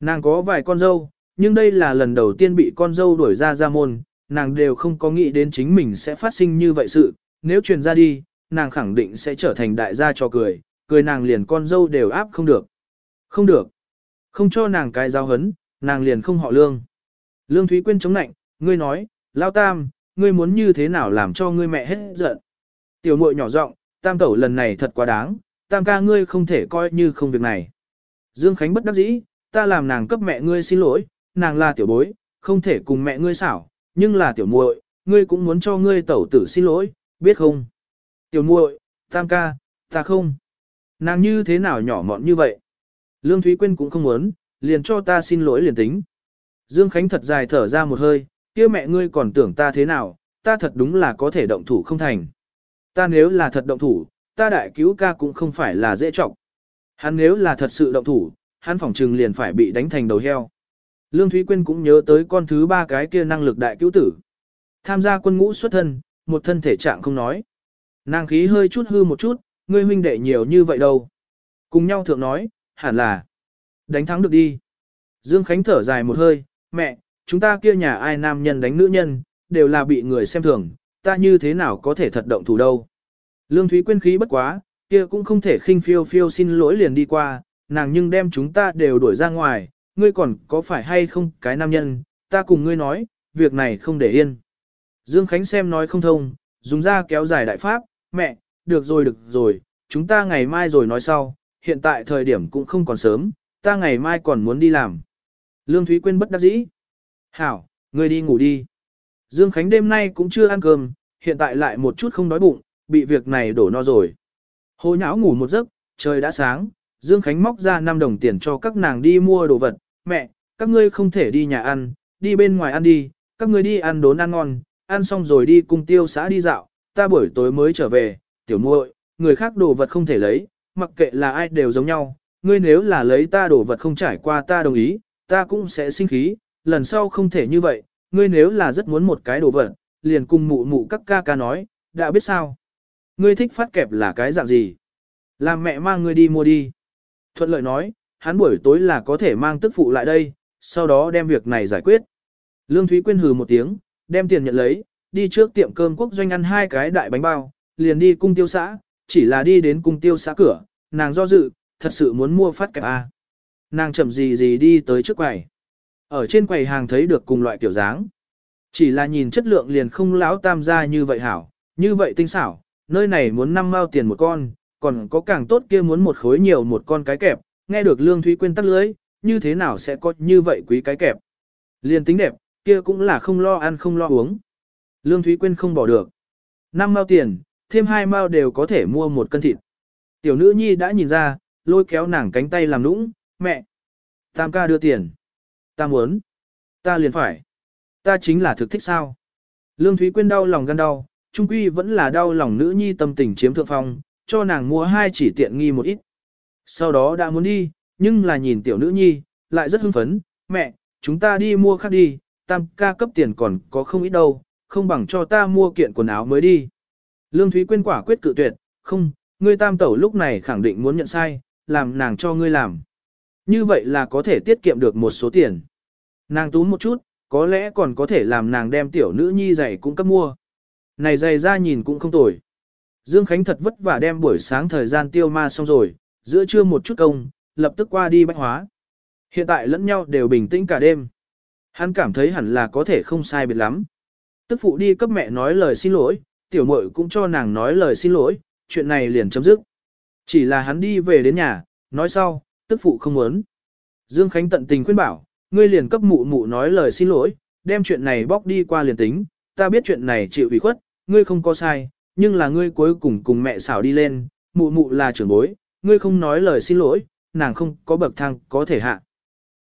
Nàng có vài con dâu, nhưng đây là lần đầu tiên bị con dâu đuổi ra ra môn, nàng đều không có nghĩ đến chính mình sẽ phát sinh như vậy sự, nếu truyền ra đi, nàng khẳng định sẽ trở thành đại gia cho cười, cười nàng liền con dâu đều áp không được. Không được. Không cho nàng cái giao hấn, nàng liền không họ lương. Lương Thúy Quyên chống nạnh, ngươi nói, lao tam, ngươi muốn như thế nào làm cho ngươi mẹ hết giận. Tiểu muội nhỏ giọng, tam tẩu lần này thật quá đáng, tam ca ngươi không thể coi như không việc này. Dương Khánh bất đắc dĩ, ta làm nàng cấp mẹ ngươi xin lỗi, nàng là tiểu bối, không thể cùng mẹ ngươi xảo, nhưng là tiểu muội, ngươi cũng muốn cho ngươi tẩu tử xin lỗi, biết không? Tiểu muội, tam ca, ta không. Nàng như thế nào nhỏ mọn như vậy? Lương Thúy Quyên cũng không muốn, liền cho ta xin lỗi liền tính. Dương Khánh thật dài thở ra một hơi, kia mẹ ngươi còn tưởng ta thế nào, ta thật đúng là có thể động thủ không thành. Ta nếu là thật động thủ, ta đại cứu ca cũng không phải là dễ trọng. Hắn nếu là thật sự động thủ, hắn phỏng trừng liền phải bị đánh thành đầu heo. Lương Thúy Quyên cũng nhớ tới con thứ ba cái kia năng lực đại cứu tử. Tham gia quân ngũ xuất thân, một thân thể trạng không nói. Nàng khí hơi chút hư một chút, ngươi huynh đệ nhiều như vậy đâu. Cùng nhau thượng nói, hẳn là đánh thắng được đi. Dương Khánh thở dài một hơi, mẹ, chúng ta kia nhà ai nam nhân đánh nữ nhân, đều là bị người xem thường, ta như thế nào có thể thật động thủ đâu. Lương Thúy Quyên khí bất quá, kia cũng không thể khinh phiêu phiêu xin lỗi liền đi qua, nàng nhưng đem chúng ta đều đuổi ra ngoài, ngươi còn có phải hay không cái nam nhân, ta cùng ngươi nói, việc này không để yên. Dương Khánh xem nói không thông, dùng ra kéo dài đại pháp, mẹ, được rồi được rồi, chúng ta ngày mai rồi nói sau, hiện tại thời điểm cũng không còn sớm, ta ngày mai còn muốn đi làm. Lương Thúy Quyên bất đắc dĩ. Hảo, ngươi đi ngủ đi. Dương Khánh đêm nay cũng chưa ăn cơm, hiện tại lại một chút không đói bụng, bị việc này đổ no rồi. Hồ nháo ngủ một giấc, trời đã sáng, Dương Khánh móc ra 5 đồng tiền cho các nàng đi mua đồ vật. Mẹ, các ngươi không thể đi nhà ăn, đi bên ngoài ăn đi, các ngươi đi ăn đốn ăn ngon, ăn xong rồi đi cùng tiêu xã đi dạo, ta buổi tối mới trở về, tiểu muội, người khác đồ vật không thể lấy, mặc kệ là ai đều giống nhau, ngươi nếu là lấy ta đồ vật không trải qua ta đồng ý, ta cũng sẽ sinh khí, lần sau không thể như vậy, ngươi nếu là rất muốn một cái đồ vật, liền cùng mụ mụ các ca ca nói, đã biết sao. Ngươi thích phát kẹp là cái dạng gì? Làm mẹ mang ngươi đi mua đi. Thuận lợi nói, hắn buổi tối là có thể mang tức phụ lại đây, sau đó đem việc này giải quyết. Lương Thúy Quyên hừ một tiếng, đem tiền nhận lấy, đi trước tiệm cơm quốc doanh ăn hai cái đại bánh bao, liền đi cung tiêu xã, chỉ là đi đến cung tiêu xã cửa, nàng do dự, thật sự muốn mua phát kẹp à? Nàng chậm gì gì đi tới trước quầy. Ở trên quầy hàng thấy được cùng loại kiểu dáng. Chỉ là nhìn chất lượng liền không lão tam gia như vậy hảo, như vậy tinh xảo, nơi này muốn năm mao tiền một con, còn có càng tốt kia muốn một khối nhiều một con cái kẹp, nghe được Lương Thúy Quyên tắt lưới, như thế nào sẽ có như vậy quý cái kẹp. Liền tính đẹp, kia cũng là không lo ăn không lo uống. Lương Thúy Quyên không bỏ được. Năm mao tiền, thêm hai mao đều có thể mua một cân thịt. Tiểu nữ nhi đã nhìn ra, lôi kéo nàng cánh tay làm nũng, mẹ. Tam ca đưa tiền. Ta muốn. Ta liền phải. Ta chính là thực thích sao. Lương Thúy Quyên đau lòng gan đau, trung quy vẫn là đau lòng nữ nhi tâm tình chiếm thượng phong, cho nàng mua hai chỉ tiện nghi một ít. Sau đó đã muốn đi, nhưng là nhìn tiểu nữ nhi, lại rất hưng phấn, mẹ, chúng ta đi mua khác đi, tam ca cấp tiền còn có không ít đâu, không bằng cho ta mua kiện quần áo mới đi. Lương Thúy Quyên quả quyết cự tuyệt, không, ngươi tam tẩu lúc này khẳng định muốn nhận sai, làm nàng cho ngươi làm. Như vậy là có thể tiết kiệm được một số tiền. Nàng tú một chút, có lẽ còn có thể làm nàng đem tiểu nữ nhi giày cũng cấp mua. Này dày ra nhìn cũng không tồi. Dương Khánh thật vất vả đem buổi sáng thời gian tiêu ma xong rồi, giữa trưa một chút công, lập tức qua đi bách hóa. Hiện tại lẫn nhau đều bình tĩnh cả đêm. Hắn cảm thấy hẳn là có thể không sai biệt lắm. Tức phụ đi cấp mẹ nói lời xin lỗi, tiểu muội cũng cho nàng nói lời xin lỗi, chuyện này liền chấm dứt. Chỉ là hắn đi về đến nhà, nói sau, tức phụ không muốn. Dương Khánh tận tình khuyên bảo, ngươi liền cấp mụ mụ nói lời xin lỗi, đem chuyện này bóc đi qua liền tính, ta biết chuyện này chịu ủy khuất, ngươi không có sai, nhưng là ngươi cuối cùng cùng mẹ xảo đi lên, mụ mụ là trưởng bối, ngươi không nói lời xin lỗi, nàng không có bậc thang có thể hạ.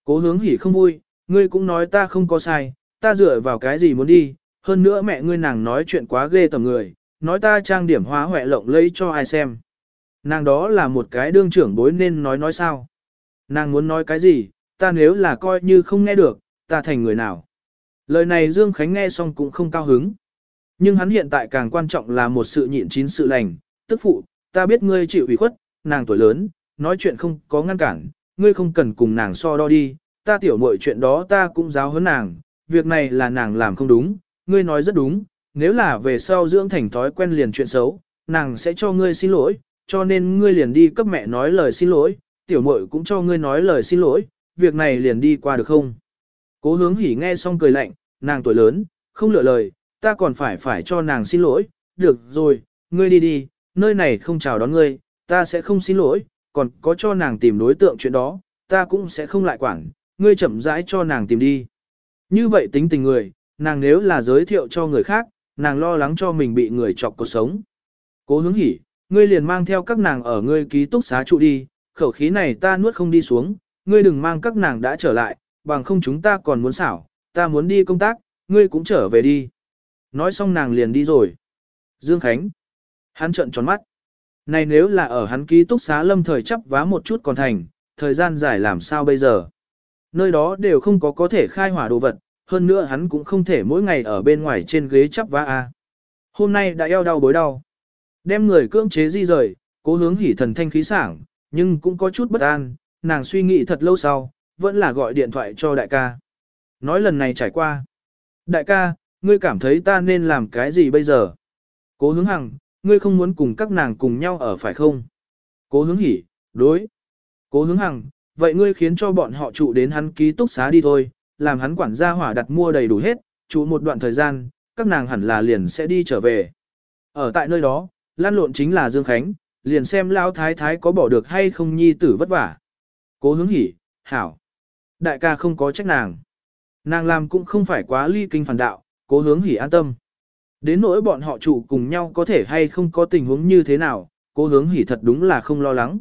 Cố hướng hỉ không vui, ngươi cũng nói ta không có sai, ta dựa vào cái gì muốn đi, hơn nữa mẹ ngươi nàng nói chuyện quá ghê tầm người, nói ta trang điểm hóa hoẹ lộng lấy cho ai xem. Nàng đó là một cái đương trưởng bối nên nói nói sao. Nàng muốn nói cái gì, ta nếu là coi như không nghe được, ta thành người nào. Lời này Dương Khánh nghe xong cũng không cao hứng. Nhưng hắn hiện tại càng quan trọng là một sự nhịn chín sự lành, tức phụ, ta biết ngươi chịu ủy khuất, nàng tuổi lớn, nói chuyện không có ngăn cản, ngươi không cần cùng nàng so đo đi, ta tiểu muội chuyện đó ta cũng giáo huấn nàng, việc này là nàng làm không đúng, ngươi nói rất đúng, nếu là về sau dưỡng thành thói quen liền chuyện xấu, nàng sẽ cho ngươi xin lỗi, cho nên ngươi liền đi cấp mẹ nói lời xin lỗi, tiểu muội cũng cho ngươi nói lời xin lỗi, việc này liền đi qua được không? Cố hướng hỉ nghe xong cười lạnh, nàng tuổi lớn, không lựa lời, ta còn phải phải cho nàng xin lỗi, được rồi, ngươi đi đi, nơi này không chào đón ngươi, ta sẽ không xin lỗi, còn có cho nàng tìm đối tượng chuyện đó, ta cũng sẽ không lại quản, ngươi chậm rãi cho nàng tìm đi. Như vậy tính tình người, nàng nếu là giới thiệu cho người khác, nàng lo lắng cho mình bị người chọc cuộc sống. Cố hướng hỉ, ngươi liền mang theo các nàng ở ngươi ký túc xá trụ đi, khẩu khí này ta nuốt không đi xuống, ngươi đừng mang các nàng đã trở lại, bằng không chúng ta còn muốn xảo, ta muốn đi công tác, ngươi cũng trở về đi. Nói xong nàng liền đi rồi. Dương Khánh. Hắn trợn tròn mắt. Này nếu là ở hắn ký túc xá lâm thời chấp vá một chút còn thành, thời gian dài làm sao bây giờ. Nơi đó đều không có có thể khai hỏa đồ vật, hơn nữa hắn cũng không thể mỗi ngày ở bên ngoài trên ghế chấp vá a. Hôm nay đã eo đau bối đau. Đem người cưỡng chế di rời, cố hướng hỉ thần thanh khí sảng, nhưng cũng có chút bất an, nàng suy nghĩ thật lâu sau, vẫn là gọi điện thoại cho đại ca. Nói lần này trải qua. Đại ca, ngươi cảm thấy ta nên làm cái gì bây giờ? Cố hướng hằng, ngươi không muốn cùng các nàng cùng nhau ở phải không? Cố hướng hỉ, đối. Cố hướng hằng, vậy ngươi khiến cho bọn họ trụ đến hắn ký túc xá đi thôi, làm hắn quản gia hỏa đặt mua đầy đủ hết, trụ một đoạn thời gian, các nàng hẳn là liền sẽ đi trở về. Ở tại nơi đó, lan lộn chính là Dương Khánh, liền xem Lão thái thái có bỏ được hay không nhi tử vất vả. Cố hướng hỉ, hảo. Đại ca không có trách nàng. Nàng làm cũng không phải quá ly kinh phản đạo, cố hướng hỉ an tâm. Đến nỗi bọn họ trụ cùng nhau có thể hay không có tình huống như thế nào, cố hướng hỉ thật đúng là không lo lắng.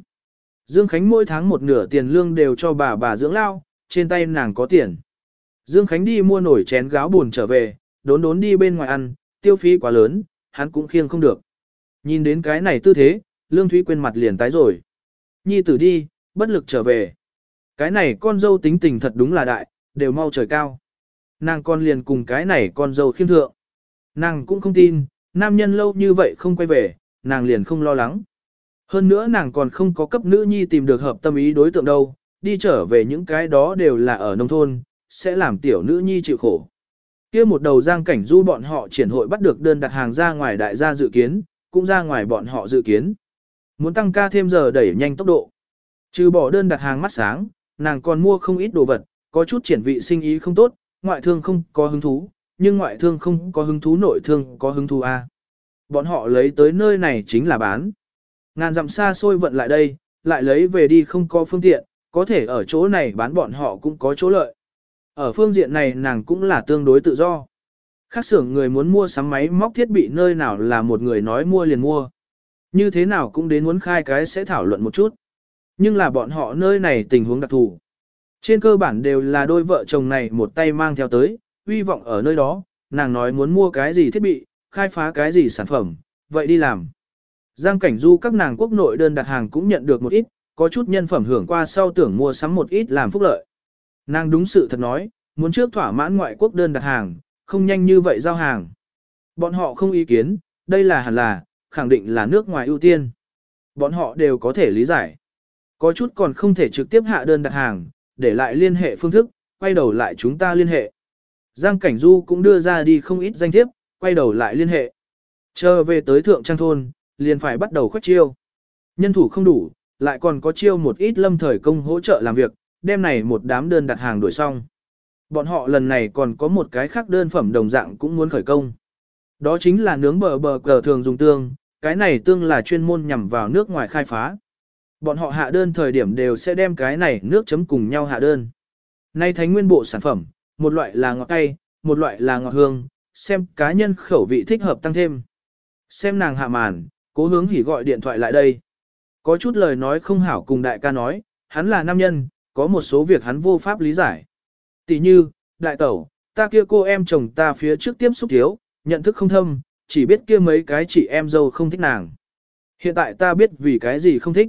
Dương Khánh mỗi tháng một nửa tiền lương đều cho bà bà dưỡng lao, trên tay nàng có tiền. Dương Khánh đi mua nổi chén gáo buồn trở về, đốn đốn đi bên ngoài ăn, tiêu phí quá lớn, hắn cũng khiêng không được. Nhìn đến cái này tư thế, Lương Thúy quên mặt liền tái rồi. Nhi tử đi, bất lực trở về. Cái này con dâu tính tình thật đúng là đại, đều mau trời cao. Nàng con liền cùng cái này con dâu khiêm thượng. Nàng cũng không tin, nam nhân lâu như vậy không quay về, nàng liền không lo lắng. Hơn nữa nàng còn không có cấp nữ nhi tìm được hợp tâm ý đối tượng đâu, đi trở về những cái đó đều là ở nông thôn, sẽ làm tiểu nữ nhi chịu khổ. kia một đầu giang cảnh du bọn họ triển hội bắt được đơn đặt hàng ra ngoài đại gia dự kiến, cũng ra ngoài bọn họ dự kiến. Muốn tăng ca thêm giờ đẩy nhanh tốc độ. Trừ bỏ đơn đặt hàng mắt sáng, nàng còn mua không ít đồ vật, có chút triển vị sinh ý không tốt, ngoại thương không có hứng thú, nhưng ngoại thương không có hứng thú nội thương có hứng thú A. Bọn họ lấy tới nơi này chính là bán. Ngàn dặm xa xôi vận lại đây, lại lấy về đi không có phương tiện, có thể ở chỗ này bán bọn họ cũng có chỗ lợi. Ở phương diện này nàng cũng là tương đối tự do. Khác xưởng người muốn mua sắm máy móc thiết bị nơi nào là một người nói mua liền mua. Như thế nào cũng đến muốn khai cái sẽ thảo luận một chút. Nhưng là bọn họ nơi này tình huống đặc thù. Trên cơ bản đều là đôi vợ chồng này một tay mang theo tới, uy vọng ở nơi đó, nàng nói muốn mua cái gì thiết bị, khai phá cái gì sản phẩm, vậy đi làm. Giang cảnh du các nàng quốc nội đơn đặt hàng cũng nhận được một ít, có chút nhân phẩm hưởng qua sau tưởng mua sắm một ít làm phúc lợi. Nàng đúng sự thật nói, muốn trước thỏa mãn ngoại quốc đơn đặt hàng, không nhanh như vậy giao hàng. Bọn họ không ý kiến, đây là hẳn là, khẳng định là nước ngoài ưu tiên. Bọn họ đều có thể lý giải. Có chút còn không thể trực tiếp hạ đơn đặt hàng, để lại liên hệ phương thức, quay đầu lại chúng ta liên hệ. Giang Cảnh Du cũng đưa ra đi không ít danh thiếp, quay đầu lại liên hệ. Chờ về tới thượng trang thôn, liền phải bắt đầu khoét chiêu. Nhân thủ không đủ, lại còn có chiêu một ít lâm thời công hỗ trợ làm việc, Đêm này một đám đơn đặt hàng đổi xong. Bọn họ lần này còn có một cái khác đơn phẩm đồng dạng cũng muốn khởi công. Đó chính là nướng bờ bờ cờ thường dùng tương, cái này tương là chuyên môn nhằm vào nước ngoài khai phá. Bọn họ hạ đơn thời điểm đều sẽ đem cái này nước chấm cùng nhau hạ đơn. Nay thánh nguyên bộ sản phẩm, một loại là ngọt cay, một loại là ngọt hương, xem cá nhân khẩu vị thích hợp tăng thêm. Xem nàng hạ màn, cố hướng hỉ gọi điện thoại lại đây. Có chút lời nói không hảo cùng đại ca nói, hắn là nam nhân, có một số việc hắn vô pháp lý giải. Tỷ như, đại tẩu, ta kia cô em chồng ta phía trước tiếp xúc thiếu, nhận thức không thâm, chỉ biết kia mấy cái chị em dâu không thích nàng. Hiện tại ta biết vì cái gì không thích.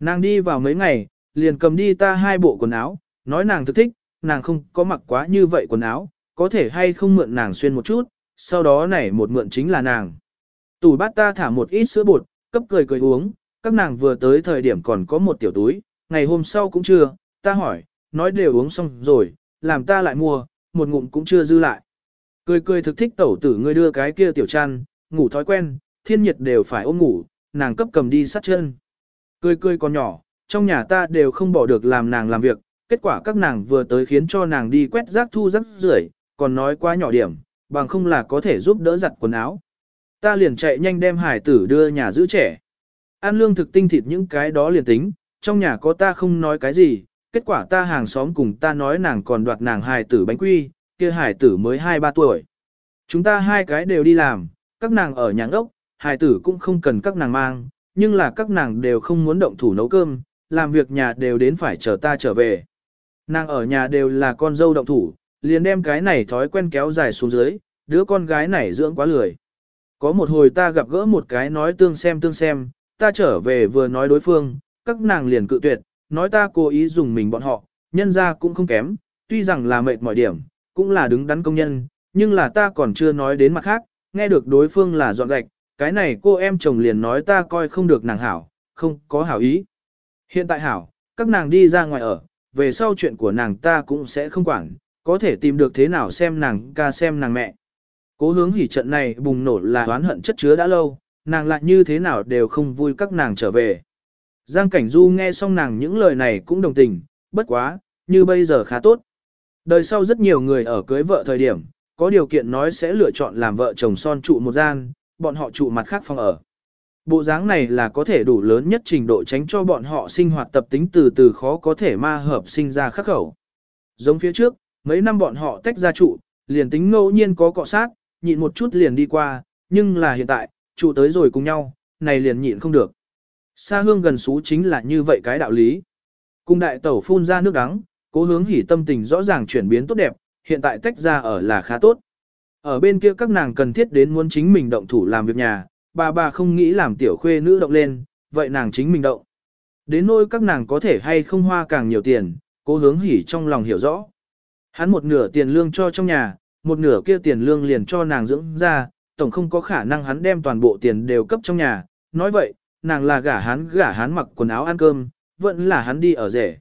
Nàng đi vào mấy ngày, liền cầm đi ta hai bộ quần áo, nói nàng thực thích, nàng không có mặc quá như vậy quần áo, có thể hay không mượn nàng xuyên một chút, sau đó này một mượn chính là nàng. Tủ bát ta thả một ít sữa bột, cấp cười cười uống, các nàng vừa tới thời điểm còn có một tiểu túi, ngày hôm sau cũng chưa, ta hỏi, nói đều uống xong rồi, làm ta lại mua, một ngụm cũng chưa dư lại. Cười cười thực thích tẩu tử ngươi đưa cái kia tiểu chăn, ngủ thói quen, thiên nhiệt đều phải ôm ngủ, nàng cấp cầm đi sát chân. Cười cười còn nhỏ, trong nhà ta đều không bỏ được làm nàng làm việc, kết quả các nàng vừa tới khiến cho nàng đi quét rác thu rác rưởi, còn nói quá nhỏ điểm, bằng không là có thể giúp đỡ giặt quần áo. Ta liền chạy nhanh đem hải tử đưa nhà giữ trẻ. Ăn lương thực tinh thịt những cái đó liền tính, trong nhà có ta không nói cái gì, kết quả ta hàng xóm cùng ta nói nàng còn đoạt nàng hải tử bánh quy, kia hải tử mới 2-3 tuổi. Chúng ta hai cái đều đi làm, các nàng ở nhà ốc, hải tử cũng không cần các nàng mang, nhưng là các nàng đều không muốn động thủ nấu cơm, làm việc nhà đều đến phải chờ ta trở về. Nàng ở nhà đều là con dâu động thủ, liền đem cái này thói quen kéo dài xuống dưới, đứa con gái này dưỡng quá lười. Có một hồi ta gặp gỡ một cái nói tương xem tương xem, ta trở về vừa nói đối phương, các nàng liền cự tuyệt, nói ta cố ý dùng mình bọn họ, nhân ra cũng không kém, tuy rằng là mệt mỏi điểm, cũng là đứng đắn công nhân, nhưng là ta còn chưa nói đến mặt khác, nghe được đối phương là dọn gạch, cái này cô em chồng liền nói ta coi không được nàng hảo, không có hảo ý. Hiện tại hảo, các nàng đi ra ngoài ở, về sau chuyện của nàng ta cũng sẽ không quản, có thể tìm được thế nào xem nàng ca xem nàng mẹ. Cố hướng hỉ trận này bùng nổ là oán hận chất chứa đã lâu, nàng lại như thế nào đều không vui các nàng trở về. Giang Cảnh Du nghe xong nàng những lời này cũng đồng tình, bất quá, như bây giờ khá tốt. Đời sau rất nhiều người ở cưới vợ thời điểm, có điều kiện nói sẽ lựa chọn làm vợ chồng son trụ một gian, bọn họ trụ mặt khác phòng ở. Bộ dáng này là có thể đủ lớn nhất trình độ tránh cho bọn họ sinh hoạt tập tính từ từ khó có thể ma hợp sinh ra khắc khẩu. Giống phía trước, mấy năm bọn họ tách ra trụ, liền tính ngẫu nhiên có cọ sát, nhịn một chút liền đi qua, nhưng là hiện tại, trụ tới rồi cùng nhau, này liền nhịn không được. Xa hương gần xú chính là như vậy cái đạo lý. Cung đại tẩu phun ra nước đắng, cố hướng hỉ tâm tình rõ ràng chuyển biến tốt đẹp, hiện tại tách ra ở là khá tốt. Ở bên kia các nàng cần thiết đến muốn chính mình động thủ làm việc nhà, bà bà không nghĩ làm tiểu khuê nữ động lên, vậy nàng chính mình động. Đến nỗi các nàng có thể hay không hoa càng nhiều tiền, cố hướng hỉ trong lòng hiểu rõ. Hắn một nửa tiền lương cho trong nhà, một nửa kia tiền lương liền cho nàng dưỡng ra, tổng không có khả năng hắn đem toàn bộ tiền đều cấp trong nhà. Nói vậy, nàng là gả hắn gả hắn mặc quần áo ăn cơm, vẫn là hắn đi ở rể.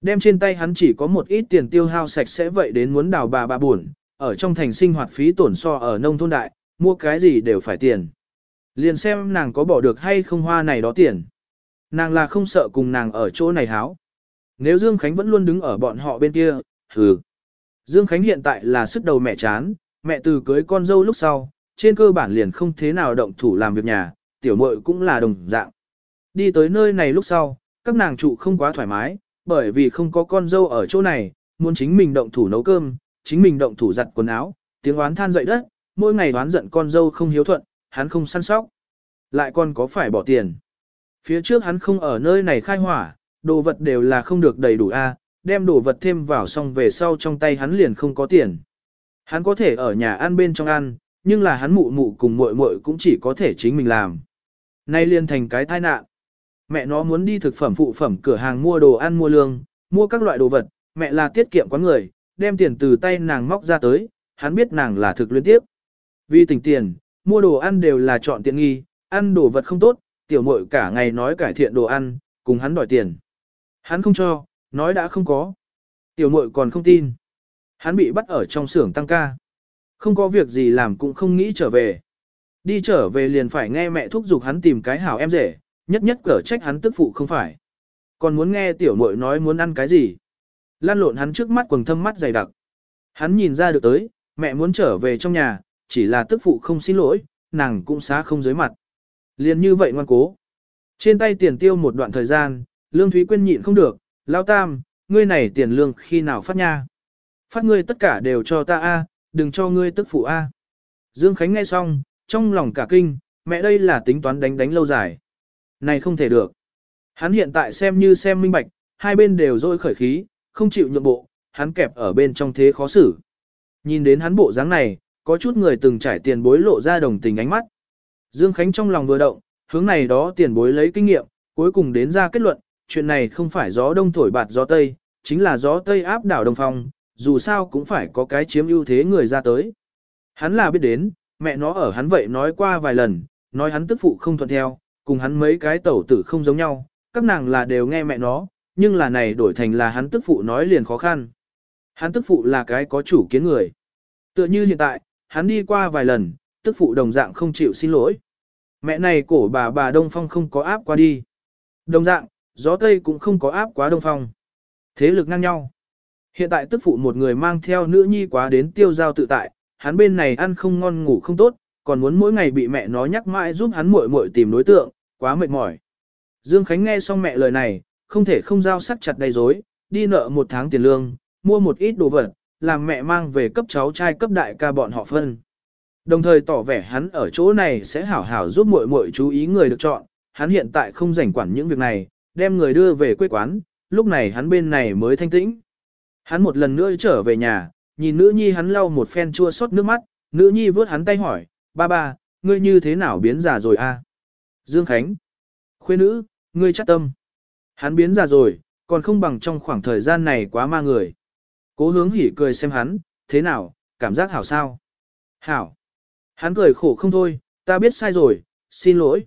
Đem trên tay hắn chỉ có một ít tiền tiêu hao sạch sẽ vậy đến muốn đào bà bà buồn, ở trong thành sinh hoạt phí tổn so ở nông thôn đại, mua cái gì đều phải tiền. Liền xem nàng có bỏ được hay không hoa này đó tiền. Nàng là không sợ cùng nàng ở chỗ này háo. Nếu Dương Khánh vẫn luôn đứng ở bọn họ bên kia, hừ. Dương Khánh hiện tại là sức đầu mẹ chán, mẹ từ cưới con dâu lúc sau, trên cơ bản liền không thế nào động thủ làm việc nhà, tiểu muội cũng là đồng dạng. Đi tới nơi này lúc sau, các nàng trụ không quá thoải mái, bởi vì không có con dâu ở chỗ này, muốn chính mình động thủ nấu cơm, chính mình động thủ giặt quần áo, tiếng oán than dậy đất, mỗi ngày oán giận con dâu không hiếu thuận, hắn không săn sóc. Lại còn có phải bỏ tiền. Phía trước hắn không ở nơi này khai hỏa, đồ vật đều là không được đầy đủ a, đem đồ vật thêm vào xong về sau trong tay hắn liền không có tiền. Hắn có thể ở nhà ăn bên trong ăn, nhưng là hắn mụ mụ cùng muội muội cũng chỉ có thể chính mình làm. Nay liền thành cái tai nạn. Mẹ nó muốn đi thực phẩm phụ phẩm cửa hàng mua đồ ăn mua lương, mua các loại đồ vật, mẹ là tiết kiệm quá người, đem tiền từ tay nàng móc ra tới, hắn biết nàng là thực liên tiếp. Vì tình tiền, mua đồ ăn đều là chọn tiện nghi, ăn đồ vật không tốt, tiểu muội cả ngày nói cải thiện đồ ăn, cùng hắn đòi tiền. Hắn không cho, nói đã không có. Tiểu muội còn không tin. Hắn bị bắt ở trong xưởng tăng ca. Không có việc gì làm cũng không nghĩ trở về. Đi trở về liền phải nghe mẹ thúc giục hắn tìm cái hảo em rể, nhất nhất cở trách hắn tức phụ không phải. Còn muốn nghe tiểu muội nói muốn ăn cái gì. Lan lộn hắn trước mắt quần thâm mắt dày đặc. Hắn nhìn ra được tới, mẹ muốn trở về trong nhà, chỉ là tức phụ không xin lỗi, nàng cũng xá không dưới mặt. Liền như vậy ngoan cố. Trên tay tiền tiêu một đoạn thời gian, Lương Thúy Quyên nhịn không được, lao tam, ngươi này tiền lương khi nào phát nha. Phát ngươi tất cả đều cho ta a, đừng cho ngươi tức phụ a. Dương Khánh nghe xong, trong lòng cả kinh, mẹ đây là tính toán đánh đánh lâu dài. Này không thể được. Hắn hiện tại xem như xem minh bạch, hai bên đều dôi khởi khí, không chịu nhượng bộ, hắn kẹp ở bên trong thế khó xử. Nhìn đến hắn bộ dáng này, có chút người từng trải tiền bối lộ ra đồng tình ánh mắt. Dương Khánh trong lòng vừa động, hướng này đó tiền bối lấy kinh nghiệm, cuối cùng đến ra kết luận, chuyện này không phải gió đông thổi bạt gió tây, chính là gió tây áp đảo đông phong, dù sao cũng phải có cái chiếm ưu thế người ra tới. Hắn là biết đến, mẹ nó ở hắn vậy nói qua vài lần, nói hắn tức phụ không thuận theo, cùng hắn mấy cái tẩu tử không giống nhau, các nàng là đều nghe mẹ nó, nhưng là này đổi thành là hắn tức phụ nói liền khó khăn. Hắn tức phụ là cái có chủ kiến người. Tựa như hiện tại, hắn đi qua vài lần, tức phụ đồng dạng không chịu xin lỗi. Mẹ này cổ bà bà Đông Phong không có áp qua đi. Đồng dạng, gió Tây cũng không có áp quá Đông Phong. Thế lực ngang nhau. Hiện tại tức phụ một người mang theo nữ nhi quá đến tiêu giao tự tại, hắn bên này ăn không ngon ngủ không tốt, còn muốn mỗi ngày bị mẹ nó nhắc mãi giúp hắn muội muội tìm đối tượng, quá mệt mỏi. Dương Khánh nghe xong mẹ lời này, không thể không giao sắc chặt đầy dối, đi nợ một tháng tiền lương, mua một ít đồ vật, làm mẹ mang về cấp cháu trai cấp đại ca bọn họ phân. Đồng thời tỏ vẻ hắn ở chỗ này sẽ hảo hảo giúp muội muội chú ý người được chọn, hắn hiện tại không rảnh quản những việc này, đem người đưa về quê quán, lúc này hắn bên này mới thanh tĩnh. Hắn một lần nữa trở về nhà, nhìn nữ nhi hắn lau một phen chua xót nước mắt, nữ nhi vớt hắn tay hỏi, ba ba, ngươi như thế nào biến già rồi a? Dương Khánh, khuê nữ, ngươi chắc tâm. Hắn biến ra rồi, còn không bằng trong khoảng thời gian này quá ma người. Cố hướng hỉ cười xem hắn, thế nào, cảm giác hảo sao? Hảo. Hắn cười khổ không thôi, ta biết sai rồi, xin lỗi.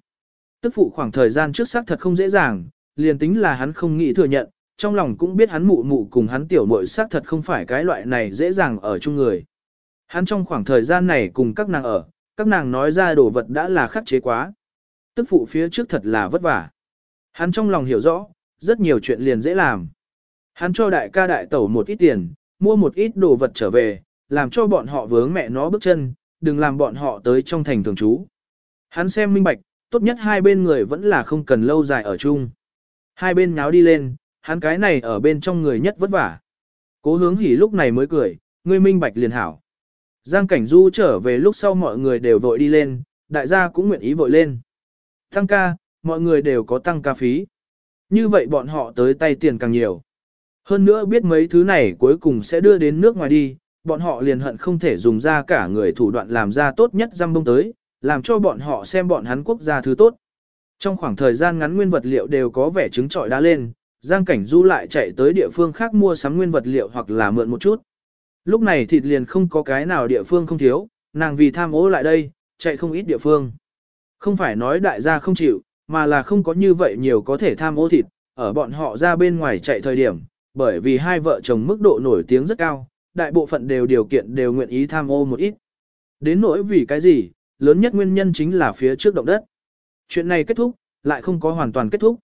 Tức phụ khoảng thời gian trước xác thật không dễ dàng, liền tính là hắn không nghĩ thừa nhận, trong lòng cũng biết hắn mụ mụ cùng hắn tiểu muội xác thật không phải cái loại này dễ dàng ở chung người. Hắn trong khoảng thời gian này cùng các nàng ở, các nàng nói ra đồ vật đã là khắc chế quá. Tức phụ phía trước thật là vất vả. Hắn trong lòng hiểu rõ, rất nhiều chuyện liền dễ làm. Hắn cho đại ca đại tẩu một ít tiền, mua một ít đồ vật trở về, làm cho bọn họ vướng mẹ nó bước chân, đừng làm bọn họ tới trong thành thường trú. Hắn xem minh bạch, tốt nhất hai bên người vẫn là không cần lâu dài ở chung. Hai bên nháo đi lên, hắn cái này ở bên trong người nhất vất vả. Cố hướng hỉ lúc này mới cười, ngươi minh bạch liền hảo. Giang cảnh du trở về lúc sau mọi người đều vội đi lên, đại gia cũng nguyện ý vội lên. Tăng ca, mọi người đều có tăng ca phí. Như vậy bọn họ tới tay tiền càng nhiều. Hơn nữa biết mấy thứ này cuối cùng sẽ đưa đến nước ngoài đi, bọn họ liền hận không thể dùng ra cả người thủ đoạn làm ra tốt nhất răm bông tới, làm cho bọn họ xem bọn hắn quốc gia thứ tốt. Trong khoảng thời gian ngắn nguyên vật liệu đều có vẻ trứng trọi đá lên, Giang Cảnh Du lại chạy tới địa phương khác mua sắm nguyên vật liệu hoặc là mượn một chút. Lúc này thịt liền không có cái nào địa phương không thiếu, nàng vì tham ố lại đây, chạy không ít địa phương. Không phải nói đại gia không chịu, mà là không có như vậy nhiều có thể tham ô thịt, ở bọn họ ra bên ngoài chạy thời điểm, bởi vì hai vợ chồng mức độ nổi tiếng rất cao, đại bộ phận đều điều kiện đều nguyện ý tham ô một ít. Đến nỗi vì cái gì, lớn nhất nguyên nhân chính là phía trước động đất. Chuyện này kết thúc, lại không có hoàn toàn kết thúc.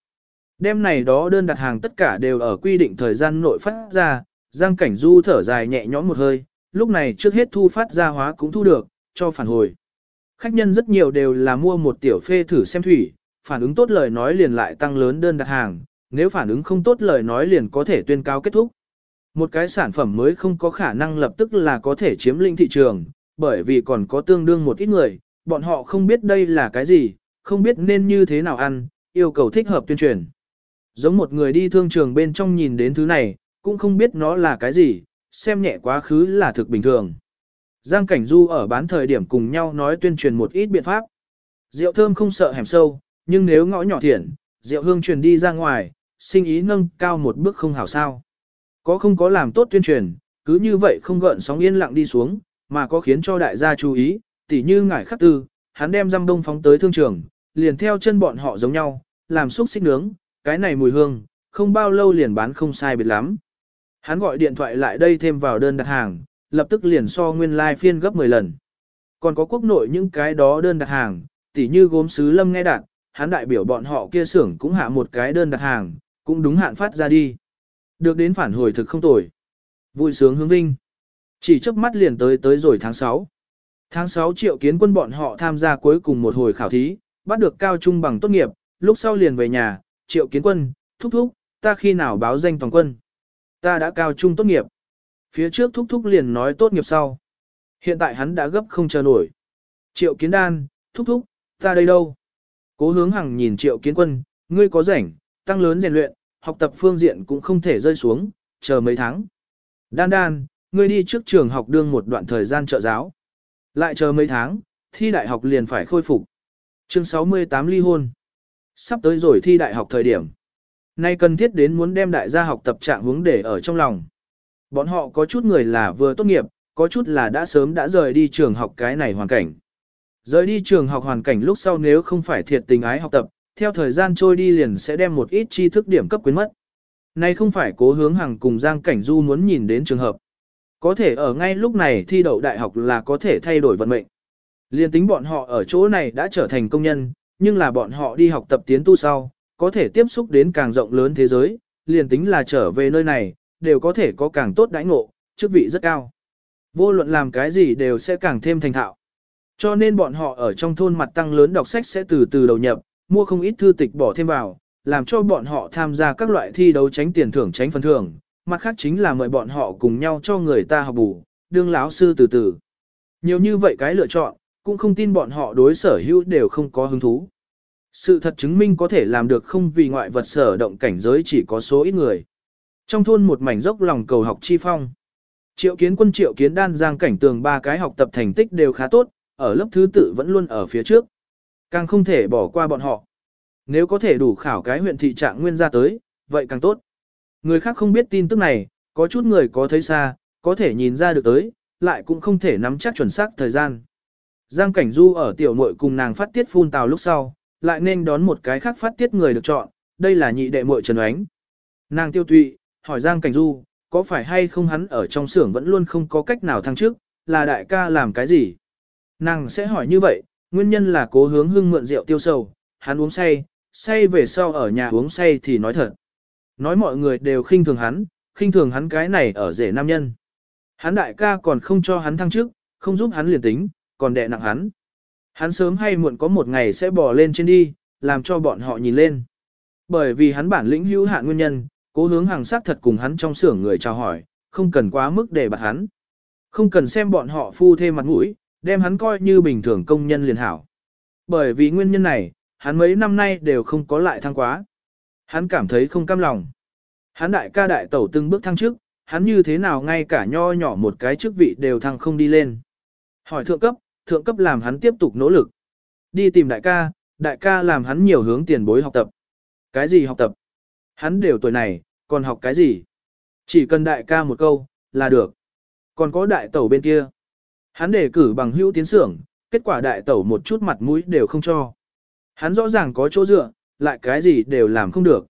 Đêm này đó đơn đặt hàng tất cả đều ở quy định thời gian nội phát ra, Giang Cảnh Du thở dài nhẹ nhõm một hơi, lúc này trước hết thu phát ra hóa cũng thu được, cho phản hồi. Khách nhân rất nhiều đều là mua một tiểu phê thử xem thủy, phản ứng tốt lời nói liền lại tăng lớn đơn đặt hàng, nếu phản ứng không tốt lời nói liền có thể tuyên cao kết thúc. Một cái sản phẩm mới không có khả năng lập tức là có thể chiếm lĩnh thị trường, bởi vì còn có tương đương một ít người, bọn họ không biết đây là cái gì, không biết nên như thế nào ăn, yêu cầu thích hợp tuyên truyền. Giống một người đi thương trường bên trong nhìn đến thứ này, cũng không biết nó là cái gì, xem nhẹ quá khứ là thực bình thường. Giang Cảnh Du ở bán thời điểm cùng nhau nói tuyên truyền một ít biện pháp. Rượu thơm không sợ hẻm sâu, nhưng nếu ngõ nhỏ thiện, rượu hương truyền đi ra ngoài, sinh ý nâng cao một bước không hảo sao. Có không có làm tốt tuyên truyền, cứ như vậy không gợn sóng yên lặng đi xuống, mà có khiến cho đại gia chú ý, tỉ như ngải khắc tư, hắn đem răm đông phóng tới thương trường, liền theo chân bọn họ giống nhau, làm xúc xích nướng, cái này mùi hương, không bao lâu liền bán không sai biệt lắm. Hắn gọi điện thoại lại đây thêm vào đơn đặt hàng, lập tức liền so nguyên lai like phiên gấp 10 lần. Còn có quốc nội những cái đó đơn đặt hàng, tỉ như gốm sứ lâm nghe đạt, hắn đại biểu bọn họ kia xưởng cũng hạ một cái đơn đặt hàng, cũng đúng hạn phát ra đi. Được đến phản hồi thực không tồi. Vui sướng hướng vinh. Chỉ chớp mắt liền tới tới rồi tháng 6. Tháng 6 triệu kiến quân bọn họ tham gia cuối cùng một hồi khảo thí, bắt được cao trung bằng tốt nghiệp, lúc sau liền về nhà, triệu kiến quân, thúc thúc, ta khi nào báo danh toàn quân. Ta đã cao trung tốt nghiệp. Phía trước thúc thúc liền nói tốt nghiệp sau. Hiện tại hắn đã gấp không chờ nổi. Triệu kiến đan, thúc thúc, ta đây đâu? Cố hướng hằng nhìn triệu kiến quân, ngươi có rảnh, tăng lớn rèn luyện, học tập phương diện cũng không thể rơi xuống, chờ mấy tháng. Đan đan, ngươi đi trước trường học đương một đoạn thời gian trợ giáo. Lại chờ mấy tháng, thi đại học liền phải khôi phục. Chương 68 ly hôn. Sắp tới rồi thi đại học thời điểm. Nay cần thiết đến muốn đem đại gia học tập trạng hướng để ở trong lòng. Bọn họ có chút người là vừa tốt nghiệp, có chút là đã sớm đã rời đi trường học cái này hoàn cảnh. Rời đi trường học hoàn cảnh lúc sau nếu không phải thiệt tình ái học tập, theo thời gian trôi đi liền sẽ đem một ít tri thức điểm cấp quyến mất. Này không phải cố hướng hàng cùng Giang Cảnh Du muốn nhìn đến trường hợp. Có thể ở ngay lúc này thi đậu đại học là có thể thay đổi vận mệnh. Liên tính bọn họ ở chỗ này đã trở thành công nhân, nhưng là bọn họ đi học tập tiến tu sau, có thể tiếp xúc đến càng rộng lớn thế giới, liền tính là trở về nơi này, đều có thể có càng tốt đãi ngộ, chức vị rất cao. Vô luận làm cái gì đều sẽ càng thêm thành thạo. Cho nên bọn họ ở trong thôn mặt tăng lớn đọc sách sẽ từ từ đầu nhập, mua không ít thư tịch bỏ thêm vào, làm cho bọn họ tham gia các loại thi đấu tránh tiền thưởng tránh phần thưởng, mặt khác chính là mời bọn họ cùng nhau cho người ta học bù, đương lão sư từ từ. Nhiều như vậy cái lựa chọn, cũng không tin bọn họ đối sở hữu đều không có hứng thú. Sự thật chứng minh có thể làm được không vì ngoại vật sở động cảnh giới chỉ có số ít người. Trong thôn một mảnh dốc lòng cầu học chi phong. Triệu kiến quân triệu kiến đan giang cảnh tường ba cái học tập thành tích đều khá tốt, ở lớp thứ tự vẫn luôn ở phía trước. Càng không thể bỏ qua bọn họ. Nếu có thể đủ khảo cái huyện thị trạng nguyên ra tới, vậy càng tốt. Người khác không biết tin tức này, có chút người có thấy xa, có thể nhìn ra được tới, lại cũng không thể nắm chắc chuẩn xác thời gian. Giang Cảnh Du ở tiểu muội cùng nàng phát tiết phun tào lúc sau, lại nên đón một cái khác phát tiết người được chọn, đây là nhị đệ muội Trần Oánh. Nàng tiêu tụy, hỏi Giang Cảnh Du, có phải hay không hắn ở trong xưởng vẫn luôn không có cách nào thăng trước, là đại ca làm cái gì? Nàng sẽ hỏi như vậy, nguyên nhân là cố hướng hưng mượn rượu tiêu sầu, hắn uống say, say về sau ở nhà uống say thì nói thật. Nói mọi người đều khinh thường hắn, khinh thường hắn cái này ở rể nam nhân. Hắn đại ca còn không cho hắn thăng chức, không giúp hắn liền tính, còn đè nặng hắn. Hắn sớm hay muộn có một ngày sẽ bò lên trên đi, làm cho bọn họ nhìn lên. Bởi vì hắn bản lĩnh hữu hạn nguyên nhân, cố hướng hàng sát thật cùng hắn trong xưởng người chào hỏi, không cần quá mức để bạt hắn. Không cần xem bọn họ phu thêm mặt mũi, đem hắn coi như bình thường công nhân liền hảo. Bởi vì nguyên nhân này, hắn mấy năm nay đều không có lại thăng quá. Hắn cảm thấy không cam lòng. Hắn đại ca đại tẩu từng bước thăng trước, hắn như thế nào ngay cả nho nhỏ một cái chức vị đều thăng không đi lên. Hỏi thượng cấp, thượng cấp làm hắn tiếp tục nỗ lực. Đi tìm đại ca, đại ca làm hắn nhiều hướng tiền bối học tập. Cái gì học tập? Hắn đều tuổi này, còn học cái gì? Chỉ cần đại ca một câu, là được. Còn có đại tẩu bên kia. Hắn đề cử bằng hữu tiến xưởng, kết quả đại tẩu một chút mặt mũi đều không cho. Hắn rõ ràng có chỗ dựa, lại cái gì đều làm không được.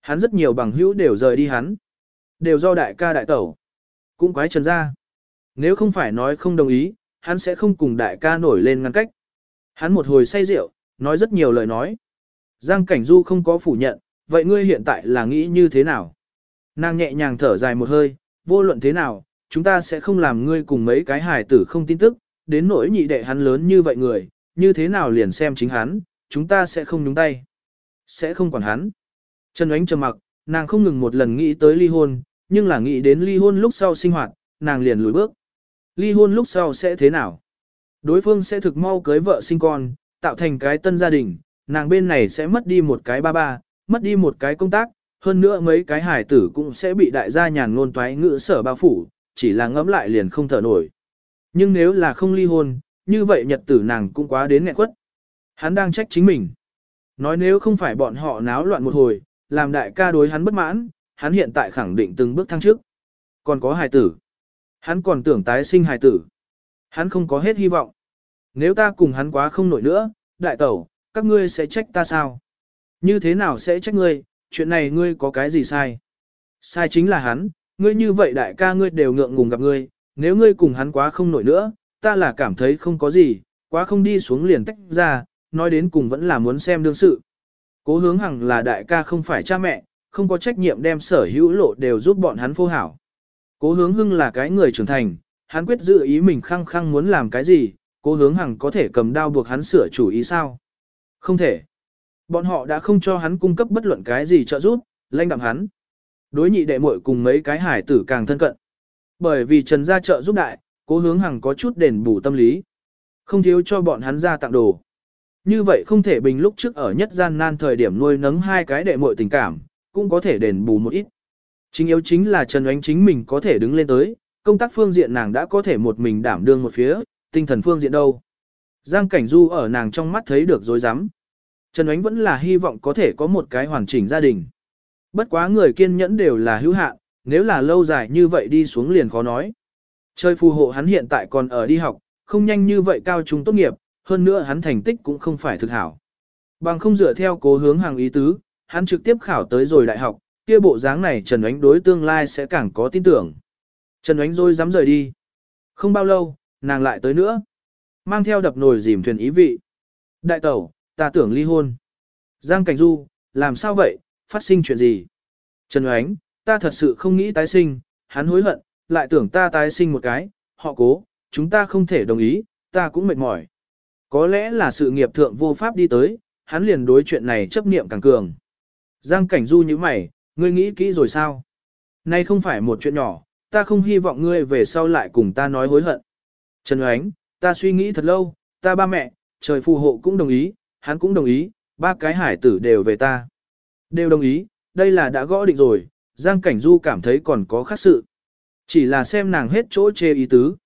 Hắn rất nhiều bằng hữu đều rời đi hắn. Đều do đại ca đại tẩu. Cũng quái trần ra. Nếu không phải nói không đồng ý, hắn sẽ không cùng đại ca nổi lên ngăn cách. Hắn một hồi say rượu, nói rất nhiều lời nói. Giang Cảnh Du không có phủ nhận, vậy ngươi hiện tại là nghĩ như thế nào? Nàng nhẹ nhàng thở dài một hơi, vô luận thế nào, chúng ta sẽ không làm ngươi cùng mấy cái hài tử không tin tức, đến nỗi nhị đệ hắn lớn như vậy người, như thế nào liền xem chính hắn, chúng ta sẽ không nhúng tay. Sẽ không quản hắn. Trần Ánh trầm mặc, nàng không ngừng một lần nghĩ tới ly hôn, nhưng là nghĩ đến ly hôn lúc sau sinh hoạt, nàng liền lùi bước. Ly hôn lúc sau sẽ thế nào? Đối phương sẽ thực mau cưới vợ sinh con, tạo thành cái tân gia đình, nàng bên này sẽ mất đi một cái ba ba, mất đi một cái công tác, hơn nữa mấy cái hải tử cũng sẽ bị đại gia nhàn ngôn toái ngữ sở bao phủ, chỉ là ngẫm lại liền không thở nổi. Nhưng nếu là không ly hôn, như vậy nhật tử nàng cũng quá đến nghẹn quất. Hắn đang trách chính mình. Nói nếu không phải bọn họ náo loạn một hồi, làm đại ca đối hắn bất mãn, hắn hiện tại khẳng định từng bước thăng trước. Còn có hài tử. Hắn còn tưởng tái sinh hài tử. Hắn không có hết hy vọng. Nếu ta cùng hắn quá không nổi nữa, đại tẩu, các ngươi sẽ trách ta sao? Như thế nào sẽ trách ngươi, chuyện này ngươi có cái gì sai? Sai chính là hắn, ngươi như vậy đại ca ngươi đều ngượng ngùng gặp ngươi, nếu ngươi cùng hắn quá không nổi nữa, ta là cảm thấy không có gì, quá không đi xuống liền tách ra, nói đến cùng vẫn là muốn xem đương sự. Cố hướng hằng là đại ca không phải cha mẹ, không có trách nhiệm đem sở hữu lộ đều giúp bọn hắn phô hảo. Cố hướng hưng là cái người trưởng thành, hắn quyết giữ ý mình khăng khăng muốn làm cái gì, cố hướng hằng có thể cầm đao buộc hắn sửa chủ ý sao? Không thể. Bọn họ đã không cho hắn cung cấp bất luận cái gì trợ giúp, lãnh đạm hắn. Đối nhị đệ muội cùng mấy cái hải tử càng thân cận. Bởi vì Trần gia trợ giúp đại, cố hướng hằng có chút đền bù tâm lý. Không thiếu cho bọn hắn ra tặng đồ. Như vậy không thể bình lúc trước ở nhất gian nan thời điểm nuôi nấng hai cái đệ muội tình cảm, cũng có thể đền bù một ít. Chính yếu chính là Trần Oánh chính mình có thể đứng lên tới, công tác phương diện nàng đã có thể một mình đảm đương một phía, tinh thần phương diện đâu. Giang Cảnh Du ở nàng trong mắt thấy được dối rắm Trần Oánh vẫn là hy vọng có thể có một cái hoàn chỉnh gia đình. Bất quá người kiên nhẫn đều là hữu hạn, nếu là lâu dài như vậy đi xuống liền khó nói. Chơi phù hộ hắn hiện tại còn ở đi học, không nhanh như vậy cao trung tốt nghiệp, hơn nữa hắn thành tích cũng không phải thực hảo. Bằng không dựa theo cố hướng hàng ý tứ, hắn trực tiếp khảo tới rồi đại học, kia bộ dáng này Trần Ánh đối tương lai sẽ càng có tin tưởng. Trần Ánh rồi dám rời đi. Không bao lâu, nàng lại tới nữa. Mang theo đập nồi dìm thuyền ý vị. Đại tẩu, ta tưởng ly hôn. Giang Cảnh Du, làm sao vậy, phát sinh chuyện gì? Trần Ánh, ta thật sự không nghĩ tái sinh, hắn hối hận, lại tưởng ta tái sinh một cái, họ cố, chúng ta không thể đồng ý, ta cũng mệt mỏi. Có lẽ là sự nghiệp thượng vô pháp đi tới, hắn liền đối chuyện này chấp niệm càng cường. Giang cảnh du như mày, ngươi nghĩ kỹ rồi sao? Nay không phải một chuyện nhỏ, ta không hy vọng ngươi về sau lại cùng ta nói hối hận. Trần Oánh, ta suy nghĩ thật lâu, ta ba mẹ, trời phù hộ cũng đồng ý, hắn cũng đồng ý, ba cái hải tử đều về ta. Đều đồng ý, đây là đã gõ định rồi, Giang Cảnh Du cảm thấy còn có khác sự. Chỉ là xem nàng hết chỗ chê ý tứ.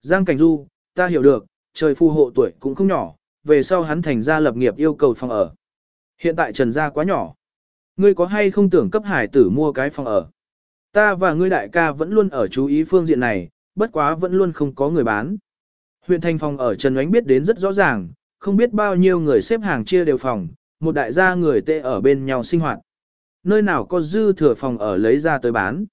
Giang Cảnh Du, ta hiểu được, trời phù hộ tuổi cũng không nhỏ, về sau hắn thành ra lập nghiệp yêu cầu phòng ở. Hiện tại Trần gia quá nhỏ. Ngươi có hay không tưởng cấp hải tử mua cái phòng ở? Ta và ngươi đại ca vẫn luôn ở chú ý phương diện này, bất quá vẫn luôn không có người bán. Huyện thành phòng ở Trần Ánh biết đến rất rõ ràng, không biết bao nhiêu người xếp hàng chia đều phòng, một đại gia người tệ ở bên nhau sinh hoạt. Nơi nào có dư thừa phòng ở lấy ra tới bán.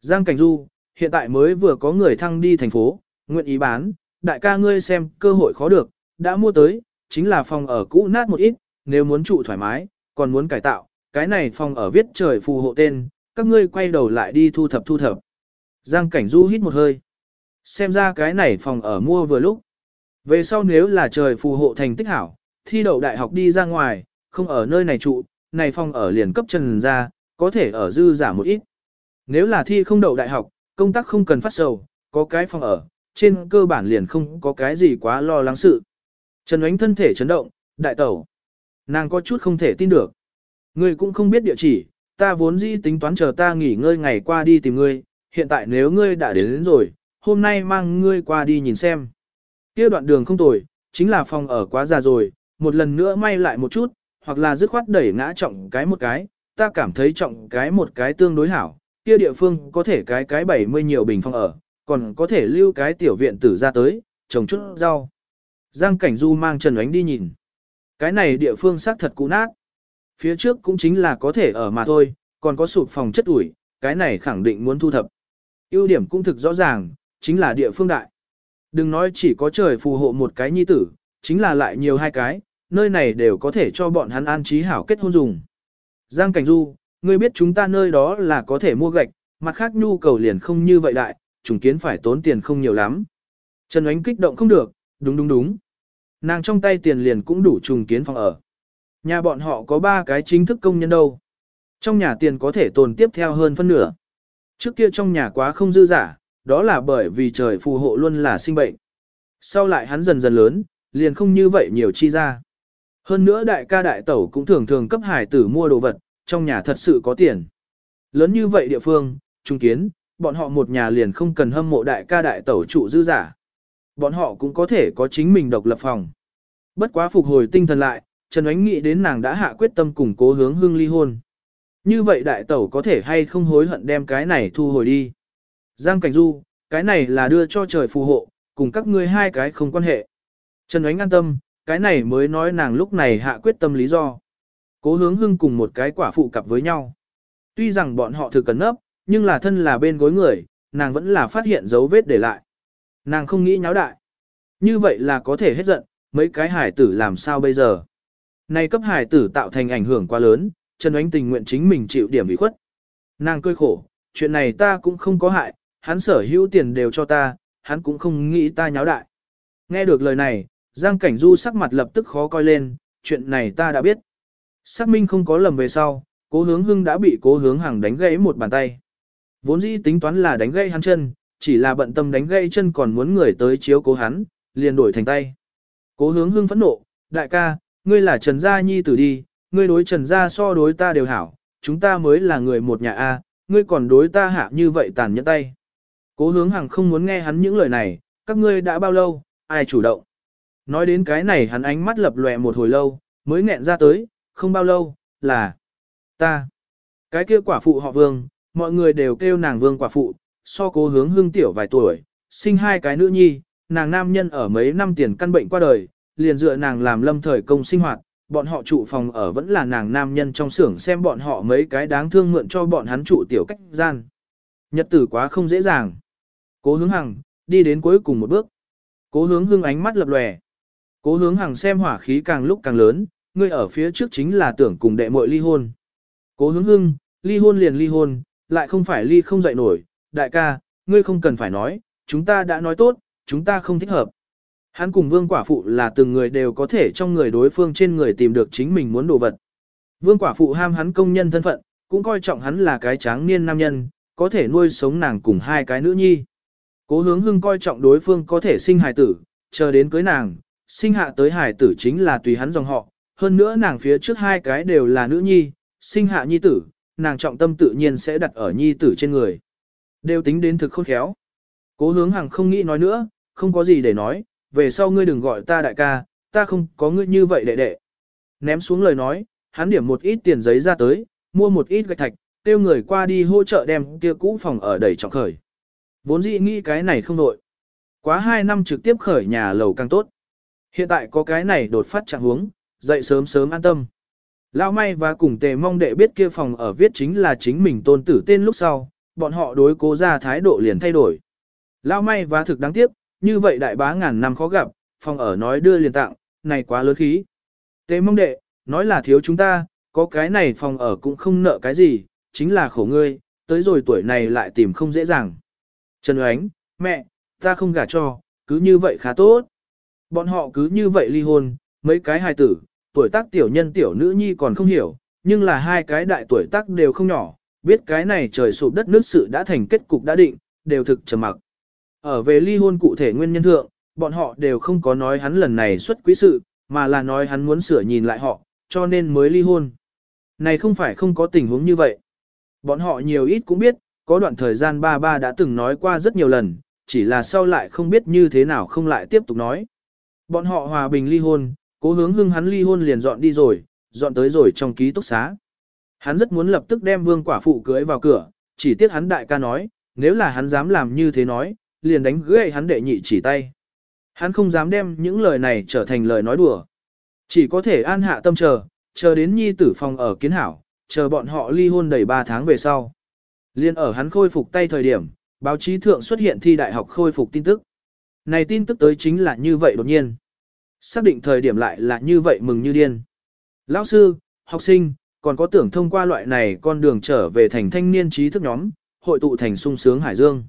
Giang Cảnh Du, hiện tại mới vừa có người thăng đi thành phố, nguyện ý bán, đại ca ngươi xem cơ hội khó được, đã mua tới, chính là phòng ở cũ nát một ít, nếu muốn trụ thoải mái, còn muốn cải tạo, cái này phòng ở viết trời phù hộ tên, các ngươi quay đầu lại đi thu thập thu thập. Giang Cảnh Du hít một hơi. Xem ra cái này phòng ở mua vừa lúc. Về sau nếu là trời phù hộ thành tích hảo, thi đậu đại học đi ra ngoài, không ở nơi này trụ, này phòng ở liền cấp trần ra, có thể ở dư giả một ít. Nếu là thi không đậu đại học, công tác không cần phát sầu, có cái phòng ở, trên cơ bản liền không có cái gì quá lo lắng sự. Trần Ánh thân thể chấn động, đại tẩu. Nàng có chút không thể tin được. Ngươi cũng không biết địa chỉ, ta vốn dĩ tính toán chờ ta nghỉ ngơi ngày qua đi tìm ngươi, hiện tại nếu ngươi đã đến, đến rồi, hôm nay mang ngươi qua đi nhìn xem. Kia đoạn đường không tồi, chính là phòng ở quá già rồi, một lần nữa may lại một chút, hoặc là dứt khoát đẩy ngã trọng cái một cái, ta cảm thấy trọng cái một cái tương đối hảo, kia địa phương có thể cái cái 70 nhiều bình phong ở, còn có thể lưu cái tiểu viện tử ra tới, trồng chút rau. Giang Cảnh Du mang Trần Ánh đi nhìn. Cái này địa phương xác thật cũ nát. Phía trước cũng chính là có thể ở mà thôi, còn có sụp phòng chất ủi, cái này khẳng định muốn thu thập. ưu điểm cũng thực rõ ràng, chính là địa phương đại. Đừng nói chỉ có trời phù hộ một cái nhi tử, chính là lại nhiều hai cái, nơi này đều có thể cho bọn hắn an trí hảo kết hôn dùng. Giang Cảnh Du, ngươi biết chúng ta nơi đó là có thể mua gạch, mặt khác nhu cầu liền không như vậy đại, trùng kiến phải tốn tiền không nhiều lắm. Trần Ánh kích động không được, đúng đúng đúng. Nàng trong tay tiền liền cũng đủ trùng kiến phòng ở. Nhà bọn họ có ba cái chính thức công nhân đâu. Trong nhà tiền có thể tồn tiếp theo hơn phân nửa. Trước kia trong nhà quá không dư giả, đó là bởi vì trời phù hộ luôn là sinh bệnh. Sau lại hắn dần dần lớn, liền không như vậy nhiều chi ra. Hơn nữa đại ca đại tẩu cũng thường thường cấp hải tử mua đồ vật, trong nhà thật sự có tiền. Lớn như vậy địa phương, trung kiến, bọn họ một nhà liền không cần hâm mộ đại ca đại tẩu trụ dư giả. Bọn họ cũng có thể có chính mình độc lập phòng. Bất quá phục hồi tinh thần lại, Trần Ánh nghĩ đến nàng đã hạ quyết tâm củng cố hướng hương ly hôn. Như vậy đại tẩu có thể hay không hối hận đem cái này thu hồi đi. Giang Cảnh Du, cái này là đưa cho trời phù hộ, cùng các ngươi hai cái không quan hệ. Trần Ánh an tâm, cái này mới nói nàng lúc này hạ quyết tâm lý do. Cố hướng hưng cùng một cái quả phụ cặp với nhau. Tuy rằng bọn họ thực cẩn nấp, nhưng là thân là bên gối người, nàng vẫn là phát hiện dấu vết để lại. Nàng không nghĩ nháo đại. Như vậy là có thể hết giận, mấy cái hải tử làm sao bây giờ. Này cấp hải tử tạo thành ảnh hưởng quá lớn, Trần Ánh tình nguyện chính mình chịu điểm bị khuất. Nàng cơi khổ, chuyện này ta cũng không có hại, hắn sở hữu tiền đều cho ta, hắn cũng không nghĩ ta nháo đại. Nghe được lời này, Giang Cảnh Du sắc mặt lập tức khó coi lên, chuyện này ta đã biết. Xác minh không có lầm về sau, cố hướng hưng đã bị cố hướng hàng đánh gãy một bàn tay. Vốn dĩ tính toán là đánh gãy hắn chân, chỉ là bận tâm đánh gãy chân còn muốn người tới chiếu cố hắn, liền đổi thành tay. Cố hướng hưng phẫn nộ, đại ca, ngươi là Trần Gia Nhi tử đi, ngươi đối Trần Gia so đối ta đều hảo, chúng ta mới là người một nhà A, ngươi còn đối ta hạ như vậy tàn nhẫn tay. Cố hướng hàng không muốn nghe hắn những lời này, các ngươi đã bao lâu, ai chủ động. Nói đến cái này hắn ánh mắt lập lòe một hồi lâu, mới nghẹn ra tới, không bao lâu, là ta. Cái kia quả phụ họ vương, mọi người đều kêu nàng vương quả phụ, so cố hướng hương tiểu vài tuổi, sinh hai cái nữ nhi, nàng nam nhân ở mấy năm tiền căn bệnh qua đời, liền dựa nàng làm lâm thời công sinh hoạt, bọn họ trụ phòng ở vẫn là nàng nam nhân trong xưởng xem bọn họ mấy cái đáng thương mượn cho bọn hắn trụ tiểu cách gian. Nhật tử quá không dễ dàng. Cố hướng hằng, đi đến cuối cùng một bước. Cố hướng hương ánh mắt lập lòe. Cố hướng hằng xem hỏa khí càng lúc càng lớn, ngươi ở phía trước chính là tưởng cùng đệ muội ly hôn. Cố hướng hưng, ly hôn liền ly hôn, lại không phải ly không dậy nổi, đại ca, ngươi không cần phải nói, chúng ta đã nói tốt, chúng ta không thích hợp. Hắn cùng vương quả phụ là từng người đều có thể trong người đối phương trên người tìm được chính mình muốn đồ vật. Vương quả phụ ham hắn công nhân thân phận, cũng coi trọng hắn là cái tráng niên nam nhân, có thể nuôi sống nàng cùng hai cái nữ nhi. Cố hướng hưng coi trọng đối phương có thể sinh hài tử, chờ đến cưới nàng, sinh hạ tới hài tử chính là tùy hắn dòng họ, hơn nữa nàng phía trước hai cái đều là nữ nhi, sinh hạ nhi tử, nàng trọng tâm tự nhiên sẽ đặt ở nhi tử trên người. Đều tính đến thực khôn khéo. Cố hướng hằng không nghĩ nói nữa, không có gì để nói, về sau ngươi đừng gọi ta đại ca, ta không có ngươi như vậy đệ đệ. Ném xuống lời nói, hắn điểm một ít tiền giấy ra tới, mua một ít gạch thạch, tiêu người qua đi hỗ trợ đem kia cũ phòng ở đầy trọng khởi. Vốn dĩ nghĩ cái này không nội. Quá 2 năm trực tiếp khởi nhà lầu càng tốt. Hiện tại có cái này đột phát trạng huống, dậy sớm sớm an tâm. Lão may và cùng tề mong đệ biết kia phòng ở viết chính là chính mình tôn tử tên lúc sau, bọn họ đối cố ra thái độ liền thay đổi. Lão may và thực đáng tiếc, như vậy đại bá ngàn năm khó gặp, phòng ở nói đưa liền tặng, này quá lớn khí. Tề mong đệ, nói là thiếu chúng ta, có cái này phòng ở cũng không nợ cái gì, chính là khổ ngươi, tới rồi tuổi này lại tìm không dễ dàng. Trần Oánh, mẹ, ta không gả cho, cứ như vậy khá tốt. Bọn họ cứ như vậy ly hôn, mấy cái hài tử, tuổi tác tiểu nhân tiểu nữ nhi còn không hiểu, nhưng là hai cái đại tuổi tác đều không nhỏ, biết cái này trời sụp đất nước sự đã thành kết cục đã định, đều thực trầm mặc. Ở về ly hôn cụ thể nguyên nhân thượng, bọn họ đều không có nói hắn lần này xuất quý sự, mà là nói hắn muốn sửa nhìn lại họ, cho nên mới ly hôn. Này không phải không có tình huống như vậy. Bọn họ nhiều ít cũng biết, có đoạn thời gian ba ba đã từng nói qua rất nhiều lần, chỉ là sau lại không biết như thế nào không lại tiếp tục nói. Bọn họ hòa bình ly hôn, cố hướng hưng hắn ly hôn liền dọn đi rồi, dọn tới rồi trong ký túc xá. Hắn rất muốn lập tức đem vương quả phụ cưới vào cửa, chỉ tiếc hắn đại ca nói, nếu là hắn dám làm như thế nói, liền đánh gãy hắn đệ nhị chỉ tay. Hắn không dám đem những lời này trở thành lời nói đùa. Chỉ có thể an hạ tâm chờ, chờ đến nhi tử phòng ở kiến hảo, chờ bọn họ ly hôn đầy 3 tháng về sau. Liên ở hắn khôi phục tay thời điểm, báo chí thượng xuất hiện thi đại học khôi phục tin tức. Này tin tức tới chính là như vậy đột nhiên. Xác định thời điểm lại là như vậy mừng như điên. Lão sư, học sinh, còn có tưởng thông qua loại này con đường trở về thành thanh niên trí thức nhóm, hội tụ thành sung sướng Hải Dương.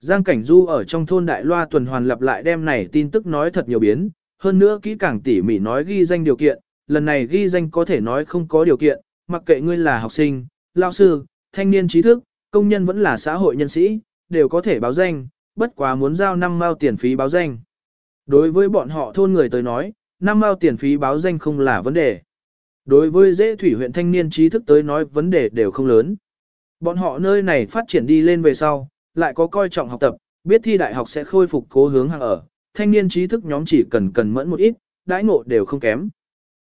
Giang Cảnh Du ở trong thôn Đại Loa tuần hoàn lặp lại đem này tin tức nói thật nhiều biến, hơn nữa kỹ càng tỉ mỉ nói ghi danh điều kiện, lần này ghi danh có thể nói không có điều kiện, mặc kệ ngươi là học sinh, lão sư, thanh niên trí thức, công nhân vẫn là xã hội nhân sĩ, đều có thể báo danh, bất quá muốn giao 5 mao tiền phí báo danh. Đối với bọn họ thôn người tới nói, 5 mao tiền phí báo danh không là vấn đề. Đối với dễ thủy huyện thanh niên trí thức tới nói vấn đề đều không lớn. Bọn họ nơi này phát triển đi lên về sau, lại có coi trọng học tập, biết thi đại học sẽ khôi phục cố hướng hàng ở, thanh niên trí thức nhóm chỉ cần cần mẫn một ít, đãi ngộ đều không kém.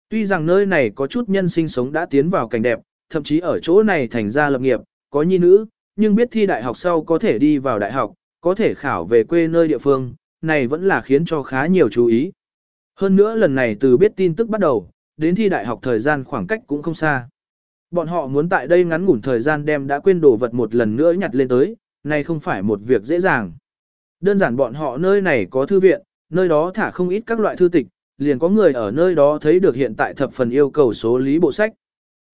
Tuy rằng nơi này có chút nhân sinh sống đã tiến vào cảnh đẹp, thậm chí ở chỗ này thành ra lập nghiệp, có nhi nữ, nhưng biết thi đại học sau có thể đi vào đại học, có thể khảo về quê nơi địa phương, này vẫn là khiến cho khá nhiều chú ý. Hơn nữa lần này từ biết tin tức bắt đầu, đến thi đại học thời gian khoảng cách cũng không xa. Bọn họ muốn tại đây ngắn ngủn thời gian đem đã quên đồ vật một lần nữa nhặt lên tới, này không phải một việc dễ dàng. Đơn giản bọn họ nơi này có thư viện, nơi đó thả không ít các loại thư tịch, liền có người ở nơi đó thấy được hiện tại thập phần yêu cầu số lý bộ sách.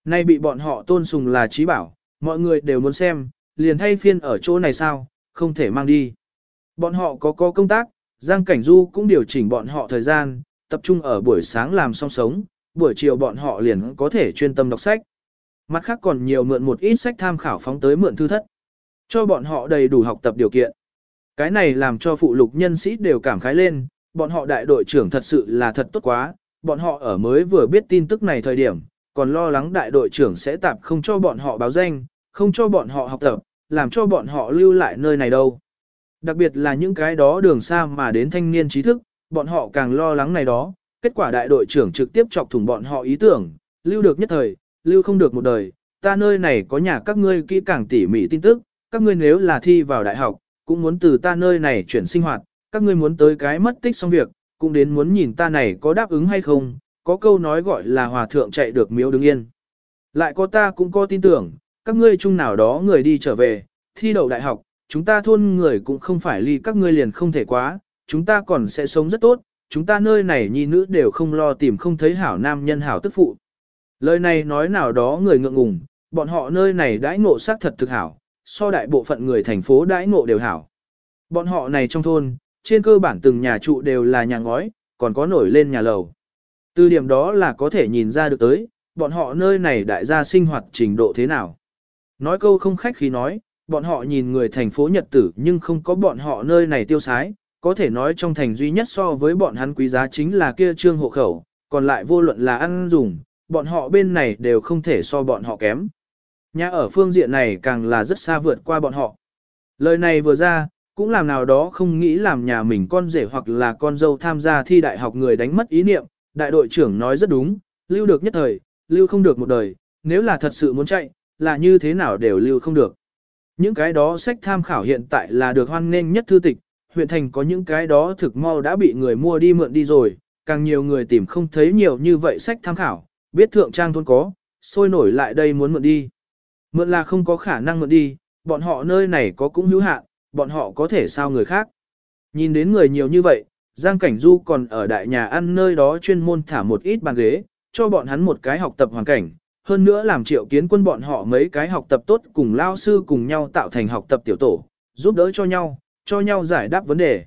Nay bị bọn họ tôn sùng là trí bảo, mọi người đều muốn xem, liền thay phiên ở chỗ này sao, không thể mang đi. Bọn họ có có công tác, Giang Cảnh Du cũng điều chỉnh bọn họ thời gian, tập trung ở buổi sáng làm song sống, buổi chiều bọn họ liền có thể chuyên tâm đọc sách. Mặt khác còn nhiều mượn một ít sách tham khảo phóng tới mượn thư thất. Cho bọn họ đầy đủ học tập điều kiện. Cái này làm cho phụ lục nhân sĩ đều cảm khái lên, bọn họ đại đội trưởng thật sự là thật tốt quá, bọn họ ở mới vừa biết tin tức này thời điểm, còn lo lắng đại đội trưởng sẽ tạp không cho bọn họ báo danh, không cho bọn họ học tập, làm cho bọn họ lưu lại nơi này đâu. Đặc biệt là những cái đó đường xa mà đến thanh niên trí thức, bọn họ càng lo lắng này đó, kết quả đại đội trưởng trực tiếp chọc thủng bọn họ ý tưởng, lưu được nhất thời, lưu không được một đời, ta nơi này có nhà các ngươi kỹ càng tỉ mỉ tin tức, các ngươi nếu là thi vào đại học, cũng muốn từ ta nơi này chuyển sinh hoạt, các ngươi muốn tới cái mất tích xong việc, cũng đến muốn nhìn ta này có đáp ứng hay không, có câu nói gọi là hòa thượng chạy được miếu đứng yên. Lại có ta cũng có tin tưởng, các ngươi chung nào đó người đi trở về, thi đậu đại học, chúng ta thôn người cũng không phải ly các ngươi liền không thể quá, chúng ta còn sẽ sống rất tốt, chúng ta nơi này nhi nữ đều không lo tìm không thấy hảo nam nhân hảo tức phụ. Lời này nói nào đó người ngượng ngùng, bọn họ nơi này đãi ngộ xác thật thực hảo, so đại bộ phận người thành phố đãi ngộ đều hảo. Bọn họ này trong thôn, trên cơ bản từng nhà trụ đều là nhà ngói, còn có nổi lên nhà lầu. Từ điểm đó là có thể nhìn ra được tới, bọn họ nơi này đại gia sinh hoạt trình độ thế nào. Nói câu không khách khí nói, bọn họ nhìn người thành phố Nhật tử nhưng không có bọn họ nơi này tiêu sái, có thể nói trong thành duy nhất so với bọn hắn quý giá chính là kia trương hộ khẩu, còn lại vô luận là ăn dùng, bọn họ bên này đều không thể so bọn họ kém. Nhà ở phương diện này càng là rất xa vượt qua bọn họ. Lời này vừa ra, cũng làm nào đó không nghĩ làm nhà mình con rể hoặc là con dâu tham gia thi đại học người đánh mất ý niệm, đại đội trưởng nói rất đúng, lưu được nhất thời, lưu không được một đời, nếu là thật sự muốn chạy, là như thế nào đều lưu không được. Những cái đó sách tham khảo hiện tại là được hoan nghênh nhất thư tịch, huyện thành có những cái đó thực mau đã bị người mua đi mượn đi rồi, càng nhiều người tìm không thấy nhiều như vậy sách tham khảo, biết thượng trang thôn có, sôi nổi lại đây muốn mượn đi. Mượn là không có khả năng mượn đi, bọn họ nơi này có cũng hữu hạn, bọn họ có thể sao người khác. Nhìn đến người nhiều như vậy, Giang Cảnh Du còn ở đại nhà ăn nơi đó chuyên môn thả một ít bàn ghế, cho bọn hắn một cái học tập hoàn cảnh, hơn nữa làm triệu kiến quân bọn họ mấy cái học tập tốt cùng lao sư cùng nhau tạo thành học tập tiểu tổ, giúp đỡ cho nhau, cho nhau giải đáp vấn đề.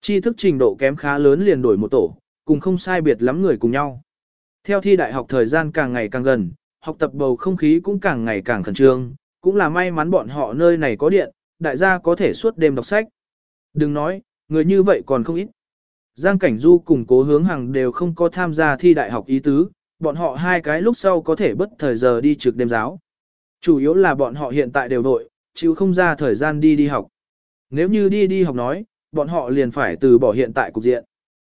Tri thức trình độ kém khá lớn liền đổi một tổ, cùng không sai biệt lắm người cùng nhau. Theo thi đại học thời gian càng ngày càng gần, học tập bầu không khí cũng càng ngày càng khẩn trương, cũng là may mắn bọn họ nơi này có điện, đại gia có thể suốt đêm đọc sách. Đừng nói, người như vậy còn không ít. Giang Cảnh Du cùng cố hướng hàng đều không có tham gia thi đại học ý tứ, bọn họ hai cái lúc sau có thể bất thời giờ đi trực đêm giáo. Chủ yếu là bọn họ hiện tại đều vội, chịu không ra thời gian đi đi học. Nếu như đi đi học nói, bọn họ liền phải từ bỏ hiện tại cục diện.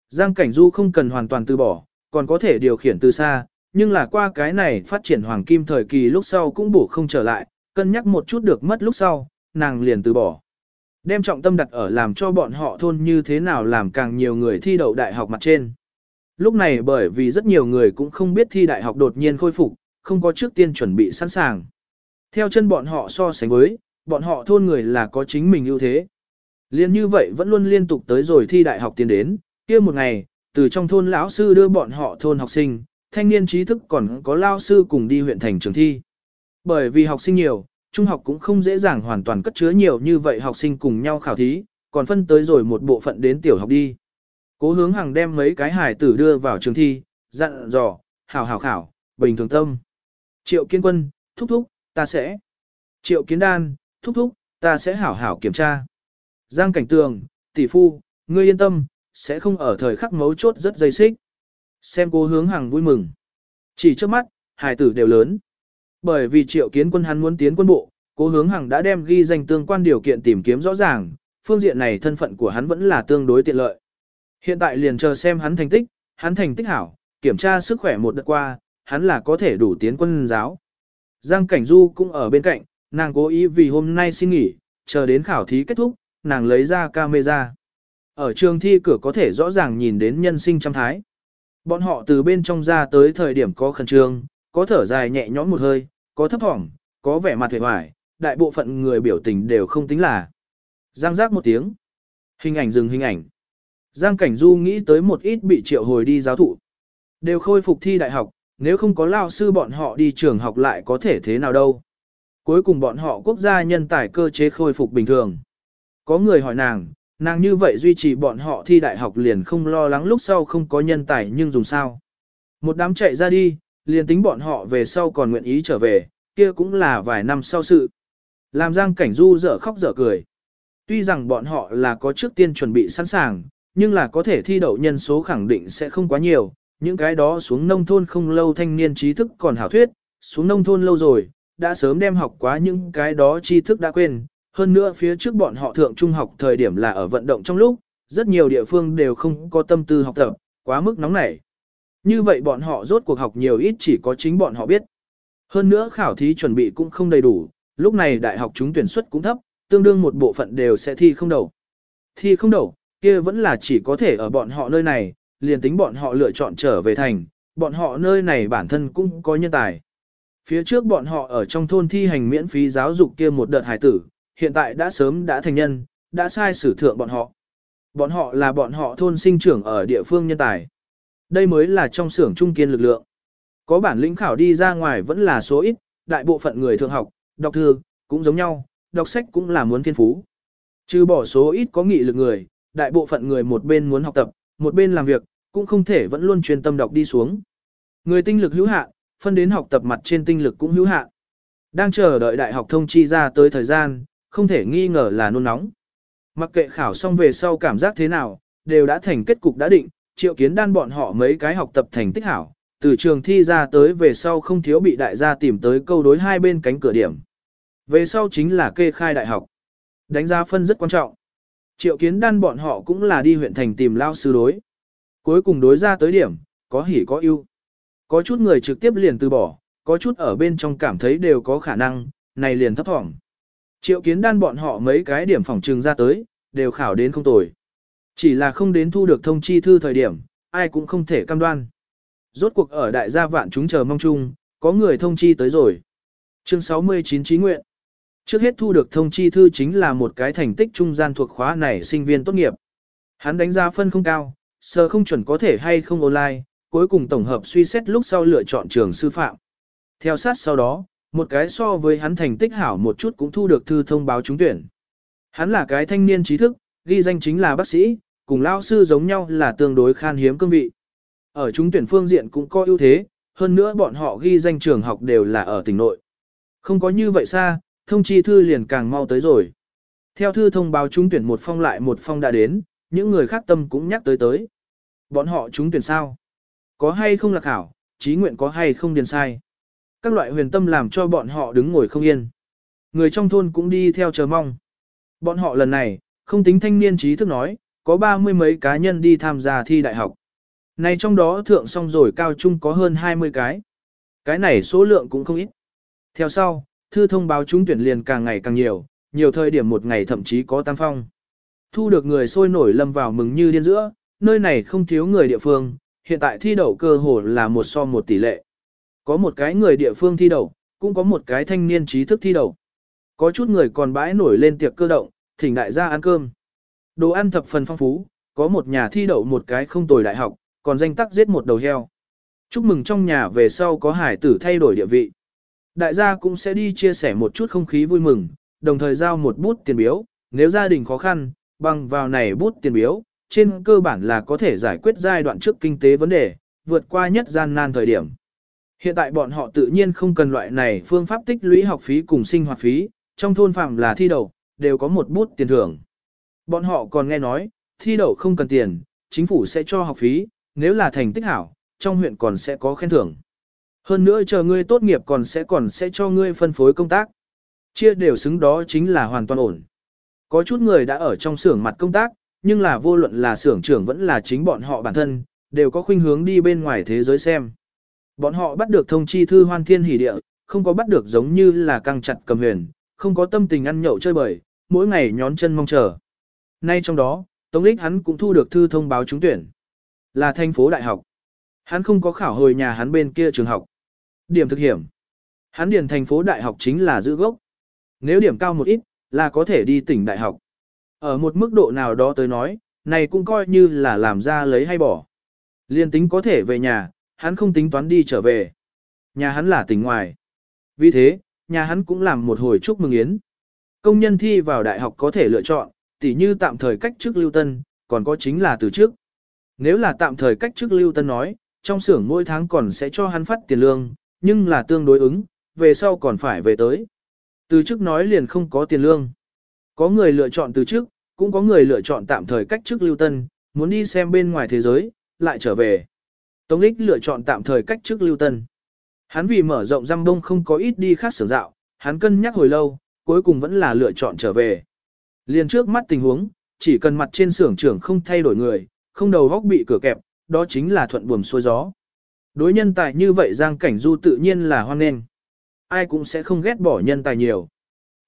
Giang Cảnh Du không cần hoàn toàn từ bỏ, còn có thể điều khiển từ xa, nhưng là qua cái này phát triển hoàng kim thời kỳ lúc sau cũng bổ không trở lại, cân nhắc một chút được mất lúc sau, nàng liền từ bỏ. Đem trọng tâm đặt ở làm cho bọn họ thôn như thế nào làm càng nhiều người thi đậu đại học mặt trên. Lúc này bởi vì rất nhiều người cũng không biết thi đại học đột nhiên khôi phục, không có trước tiên chuẩn bị sẵn sàng. Theo chân bọn họ so sánh với, bọn họ thôn người là có chính mình ưu thế. Liên như vậy vẫn luôn liên tục tới rồi thi đại học tiến đến, kia một ngày, từ trong thôn lão sư đưa bọn họ thôn học sinh, thanh niên trí thức còn có lao sư cùng đi huyện thành trường thi. Bởi vì học sinh nhiều, trung học cũng không dễ dàng hoàn toàn cất chứa nhiều như vậy học sinh cùng nhau khảo thí, còn phân tới rồi một bộ phận đến tiểu học đi. Cố hướng hàng đem mấy cái hải tử đưa vào trường thi, dặn dò, hảo hảo khảo, bình thường tâm. Triệu kiến quân, thúc thúc, ta sẽ. Triệu kiến đan, thúc thúc, ta sẽ hảo hảo kiểm tra. Giang cảnh tường, tỷ phu, ngươi yên tâm, sẽ không ở thời khắc mấu chốt rất dây xích. Xem cố hướng hàng vui mừng. Chỉ trước mắt, hải tử đều lớn. Bởi vì triệu kiến quân hắn muốn tiến quân bộ, cố hướng hàng đã đem ghi danh tương quan điều kiện tìm kiếm rõ ràng, phương diện này thân phận của hắn vẫn là tương đối tiện lợi. Hiện tại liền chờ xem hắn thành tích, hắn thành tích hảo, kiểm tra sức khỏe một đợt qua, hắn là có thể đủ tiến quân giáo. Giang Cảnh Du cũng ở bên cạnh, nàng cố ý vì hôm nay xin nghỉ, chờ đến khảo thí kết thúc, nàng lấy ra camera. Ở trường thi cửa có thể rõ ràng nhìn đến nhân sinh trăm thái. Bọn họ từ bên trong ra tới thời điểm có khẩn trương, có thở dài nhẹ nhõm một hơi, có thấp thỏm, có vẻ mặt hề hoài, đại bộ phận người biểu tình đều không tính là. Giang giác một tiếng. Hình ảnh dừng hình ảnh. Giang Cảnh Du nghĩ tới một ít bị triệu hồi đi giáo thụ. Đều khôi phục thi đại học, nếu không có lao sư bọn họ đi trường học lại có thể thế nào đâu. Cuối cùng bọn họ quốc gia nhân tài cơ chế khôi phục bình thường. Có người hỏi nàng, nàng như vậy duy trì bọn họ thi đại học liền không lo lắng lúc sau không có nhân tài nhưng dùng sao. Một đám chạy ra đi, liền tính bọn họ về sau còn nguyện ý trở về, kia cũng là vài năm sau sự. Làm Giang Cảnh Du dở khóc dở cười. Tuy rằng bọn họ là có trước tiên chuẩn bị sẵn sàng, nhưng là có thể thi đậu nhân số khẳng định sẽ không quá nhiều, những cái đó xuống nông thôn không lâu thanh niên trí thức còn hảo thuyết, xuống nông thôn lâu rồi, đã sớm đem học quá những cái đó tri thức đã quên, hơn nữa phía trước bọn họ thượng trung học thời điểm là ở vận động trong lúc, rất nhiều địa phương đều không có tâm tư học tập, quá mức nóng nảy. Như vậy bọn họ rốt cuộc học nhiều ít chỉ có chính bọn họ biết. Hơn nữa khảo thí chuẩn bị cũng không đầy đủ, lúc này đại học chúng tuyển suất cũng thấp, tương đương một bộ phận đều sẽ thi không đầu. Thi không đầu, kia vẫn là chỉ có thể ở bọn họ nơi này, liền tính bọn họ lựa chọn trở về thành, bọn họ nơi này bản thân cũng có nhân tài. Phía trước bọn họ ở trong thôn thi hành miễn phí giáo dục kia một đợt hải tử, hiện tại đã sớm đã thành nhân, đã sai sử thượng bọn họ. Bọn họ là bọn họ thôn sinh trưởng ở địa phương nhân tài. Đây mới là trong xưởng trung kiên lực lượng. Có bản lĩnh khảo đi ra ngoài vẫn là số ít, đại bộ phận người thường học, đọc thư, cũng giống nhau, đọc sách cũng là muốn thiên phú. Trừ bỏ số ít có nghị lực người, đại bộ phận người một bên muốn học tập, một bên làm việc, cũng không thể vẫn luôn chuyên tâm đọc đi xuống. Người tinh lực hữu hạn, phân đến học tập mặt trên tinh lực cũng hữu hạn. Đang chờ đợi đại học thông chi ra tới thời gian, không thể nghi ngờ là nôn nóng. Mặc kệ khảo xong về sau cảm giác thế nào, đều đã thành kết cục đã định, triệu kiến đan bọn họ mấy cái học tập thành tích hảo, từ trường thi ra tới về sau không thiếu bị đại gia tìm tới câu đối hai bên cánh cửa điểm. Về sau chính là kê khai đại học. Đánh giá phân rất quan trọng. Triệu kiến đan bọn họ cũng là đi huyện thành tìm lao sư đối. Cuối cùng đối ra tới điểm, có hỉ có ưu. Có chút người trực tiếp liền từ bỏ, có chút ở bên trong cảm thấy đều có khả năng, này liền thấp thỏm. Triệu kiến đan bọn họ mấy cái điểm phòng trừng ra tới, đều khảo đến không tồi. Chỉ là không đến thu được thông chi thư thời điểm, ai cũng không thể cam đoan. Rốt cuộc ở đại gia vạn chúng chờ mong chung, có người thông chi tới rồi. Chương 69 trí nguyện. Trước hết thu được thông chi thư chính là một cái thành tích trung gian thuộc khóa này sinh viên tốt nghiệp. Hắn đánh giá phân không cao, sơ không chuẩn có thể hay không online, cuối cùng tổng hợp suy xét lúc sau lựa chọn trường sư phạm. Theo sát sau đó, một cái so với hắn thành tích hảo một chút cũng thu được thư thông báo trúng tuyển. Hắn là cái thanh niên trí thức, ghi danh chính là bác sĩ, cùng lao sư giống nhau là tương đối khan hiếm cương vị. Ở trúng tuyển phương diện cũng có ưu thế, hơn nữa bọn họ ghi danh trường học đều là ở tỉnh nội. Không có như vậy xa, thông chi thư liền càng mau tới rồi. Theo thư thông báo trúng tuyển một phong lại một phong đã đến, những người khác tâm cũng nhắc tới tới. Bọn họ trúng tuyển sao? Có hay không là khảo, trí nguyện có hay không điền sai? Các loại huyền tâm làm cho bọn họ đứng ngồi không yên. Người trong thôn cũng đi theo chờ mong. Bọn họ lần này, không tính thanh niên trí thức nói, có ba mươi mấy cá nhân đi tham gia thi đại học. Này trong đó thượng xong rồi cao trung có hơn 20 cái. Cái này số lượng cũng không ít. Theo sau, thư thông báo trúng tuyển liền càng ngày càng nhiều, nhiều thời điểm một ngày thậm chí có tam phong. Thu được người sôi nổi lâm vào mừng như điên giữa, nơi này không thiếu người địa phương, hiện tại thi đậu cơ hồ là một so một tỷ lệ. Có một cái người địa phương thi đậu, cũng có một cái thanh niên trí thức thi đậu. Có chút người còn bãi nổi lên tiệc cơ động, thỉnh đại gia ăn cơm. Đồ ăn thập phần phong phú, có một nhà thi đậu một cái không tồi đại học, còn danh tắc giết một đầu heo. Chúc mừng trong nhà về sau có hải tử thay đổi địa vị. Đại gia cũng sẽ đi chia sẻ một chút không khí vui mừng, đồng thời giao một bút tiền biếu, nếu gia đình khó khăn, bằng vào này bút tiền biếu, trên cơ bản là có thể giải quyết giai đoạn trước kinh tế vấn đề, vượt qua nhất gian nan thời điểm. Hiện tại bọn họ tự nhiên không cần loại này phương pháp tích lũy học phí cùng sinh hoạt phí, trong thôn phạm là thi đậu, đều có một bút tiền thưởng. Bọn họ còn nghe nói, thi đậu không cần tiền, chính phủ sẽ cho học phí, nếu là thành tích hảo, trong huyện còn sẽ có khen thưởng. Hơn nữa chờ ngươi tốt nghiệp còn sẽ còn sẽ cho ngươi phân phối công tác. Chia đều xứng đó chính là hoàn toàn ổn. Có chút người đã ở trong xưởng mặt công tác, nhưng là vô luận là xưởng trưởng vẫn là chính bọn họ bản thân, đều có khuynh hướng đi bên ngoài thế giới xem. Bọn họ bắt được thông chi thư hoan thiên hỷ địa, không có bắt được giống như là căng chặt cầm huyền, không có tâm tình ăn nhậu chơi bời, mỗi ngày nhón chân mong chờ. Nay trong đó, Tống Lích hắn cũng thu được thư thông báo trúng tuyển. Là thành phố đại học. Hắn không có khảo hồi nhà hắn bên kia trường học. Điểm thực hiểm. Hắn điền thành phố đại học chính là giữ gốc. Nếu điểm cao một ít, là có thể đi tỉnh đại học. Ở một mức độ nào đó tới nói, này cũng coi như là làm ra lấy hay bỏ. Liên tính có thể về nhà, hắn không tính toán đi trở về. Nhà hắn là tỉnh ngoài. Vì thế, nhà hắn cũng làm một hồi chúc mừng yến. Công nhân thi vào đại học có thể lựa chọn, tỉ như tạm thời cách chức lưu tân, còn có chính là từ trước. Nếu là tạm thời cách chức lưu tân nói, trong xưởng mỗi tháng còn sẽ cho hắn phát tiền lương, nhưng là tương đối ứng, về sau còn phải về tới. Từ chức nói liền không có tiền lương. Có người lựa chọn từ chức, cũng có người lựa chọn tạm thời cách chức lưu tân, muốn đi xem bên ngoài thế giới, lại trở về. Tống Lích lựa chọn tạm thời cách chức lưu tân. Hắn vì mở rộng răm đông không có ít đi khác sở dạo, hắn cân nhắc hồi lâu, cuối cùng vẫn là lựa chọn trở về. Liền trước mắt tình huống, chỉ cần mặt trên xưởng trưởng không thay đổi người, không đầu góc bị cửa kẹp, đó chính là thuận buồm xuôi gió. Đối nhân tài như vậy Giang Cảnh Du tự nhiên là hoan nghênh. ai cũng sẽ không ghét bỏ nhân tài nhiều.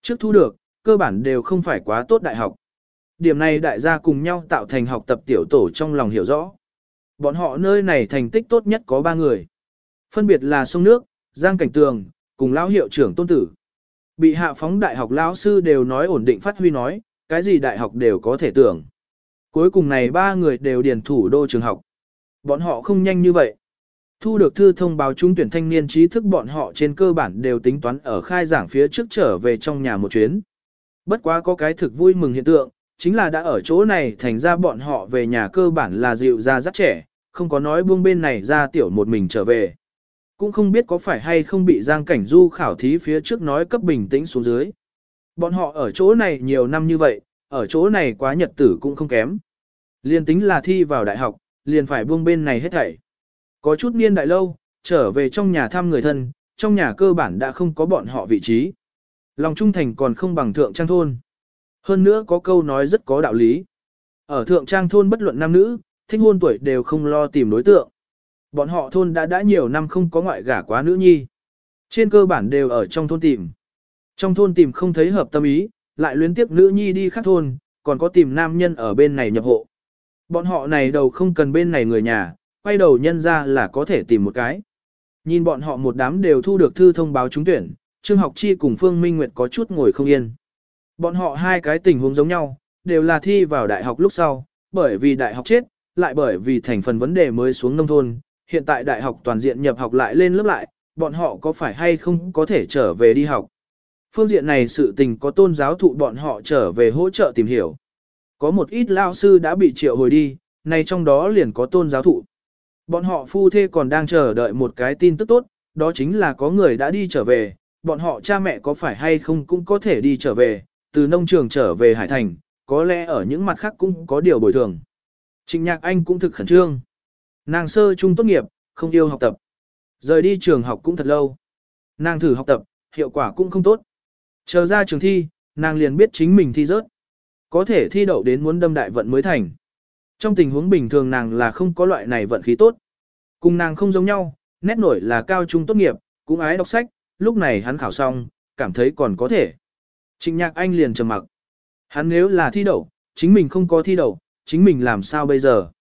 Trước thu được, cơ bản đều không phải quá tốt đại học. Điểm này đại gia cùng nhau tạo thành học tập tiểu tổ trong lòng hiểu rõ. Bọn họ nơi này thành tích tốt nhất có ba người. Phân biệt là sông nước, Giang Cảnh Tường, cùng lão hiệu trưởng tôn tử. Bị hạ phóng đại học lão sư đều nói ổn định phát huy nói, cái gì đại học đều có thể tưởng. Cuối cùng này ba người đều điền thủ đô trường học. Bọn họ không nhanh như vậy. Thu được thư thông báo trúng tuyển thanh niên trí thức bọn họ trên cơ bản đều tính toán ở khai giảng phía trước trở về trong nhà một chuyến. Bất quá có cái thực vui mừng hiện tượng, chính là đã ở chỗ này thành ra bọn họ về nhà cơ bản là dịu ra rất trẻ, không có nói buông bên này ra tiểu một mình trở về. Cũng không biết có phải hay không bị Giang Cảnh Du khảo thí phía trước nói cấp bình tĩnh xuống dưới. Bọn họ ở chỗ này nhiều năm như vậy, ở chỗ này quá nhật tử cũng không kém. Liên tính là thi vào đại học, liền phải buông bên này hết thảy. Có chút niên đại lâu, trở về trong nhà thăm người thân, trong nhà cơ bản đã không có bọn họ vị trí. Lòng trung thành còn không bằng thượng trang thôn. Hơn nữa có câu nói rất có đạo lý. Ở thượng trang thôn bất luận nam nữ, thích hôn tuổi đều không lo tìm đối tượng. Bọn họ thôn đã đã nhiều năm không có ngoại gả quá nữ nhi. Trên cơ bản đều ở trong thôn tìm. Trong thôn tìm không thấy hợp tâm ý, lại luyến tiếp nữ nhi đi khác thôn, còn có tìm nam nhân ở bên này nhập hộ. Bọn họ này đầu không cần bên này người nhà, quay đầu nhân ra là có thể tìm một cái. Nhìn bọn họ một đám đều thu được thư thông báo trúng tuyển, Trương Học Chi cùng Phương Minh Nguyệt có chút ngồi không yên. Bọn họ hai cái tình huống giống nhau, đều là thi vào đại học lúc sau, bởi vì đại học chết, lại bởi vì thành phần vấn đề mới xuống nông thôn, hiện tại đại học toàn diện nhập học lại lên lớp lại, bọn họ có phải hay không có thể trở về đi học. Phương diện này sự tình có tôn giáo thụ bọn họ trở về hỗ trợ tìm hiểu. Có một ít lao sư đã bị triệu hồi đi, này trong đó liền có tôn giáo thụ. Bọn họ phu thê còn đang chờ đợi một cái tin tức tốt, đó chính là có người đã đi trở về, bọn họ cha mẹ có phải hay không cũng có thể đi trở về, từ nông trường trở về Hải Thành, có lẽ ở những mặt khác cũng có điều bồi thường. Trịnh Nhạc Anh cũng thực khẩn trương. Nàng sơ trung tốt nghiệp, không yêu học tập. Rời đi trường học cũng thật lâu. Nàng thử học tập, hiệu quả cũng không tốt. Chờ ra trường thi, nàng liền biết chính mình thi rớt. Có thể thi đậu đến muốn đâm đại vận mới thành. Trong tình huống bình thường nàng là không có loại này vận khí tốt. Cùng nàng không giống nhau, nét nổi là cao trung tốt nghiệp, cũng ái đọc sách, lúc này hắn khảo xong, cảm thấy còn có thể. Trịnh nhạc anh liền trầm mặc. Hắn nếu là thi đậu, chính mình không có thi đậu, chính mình làm sao bây giờ?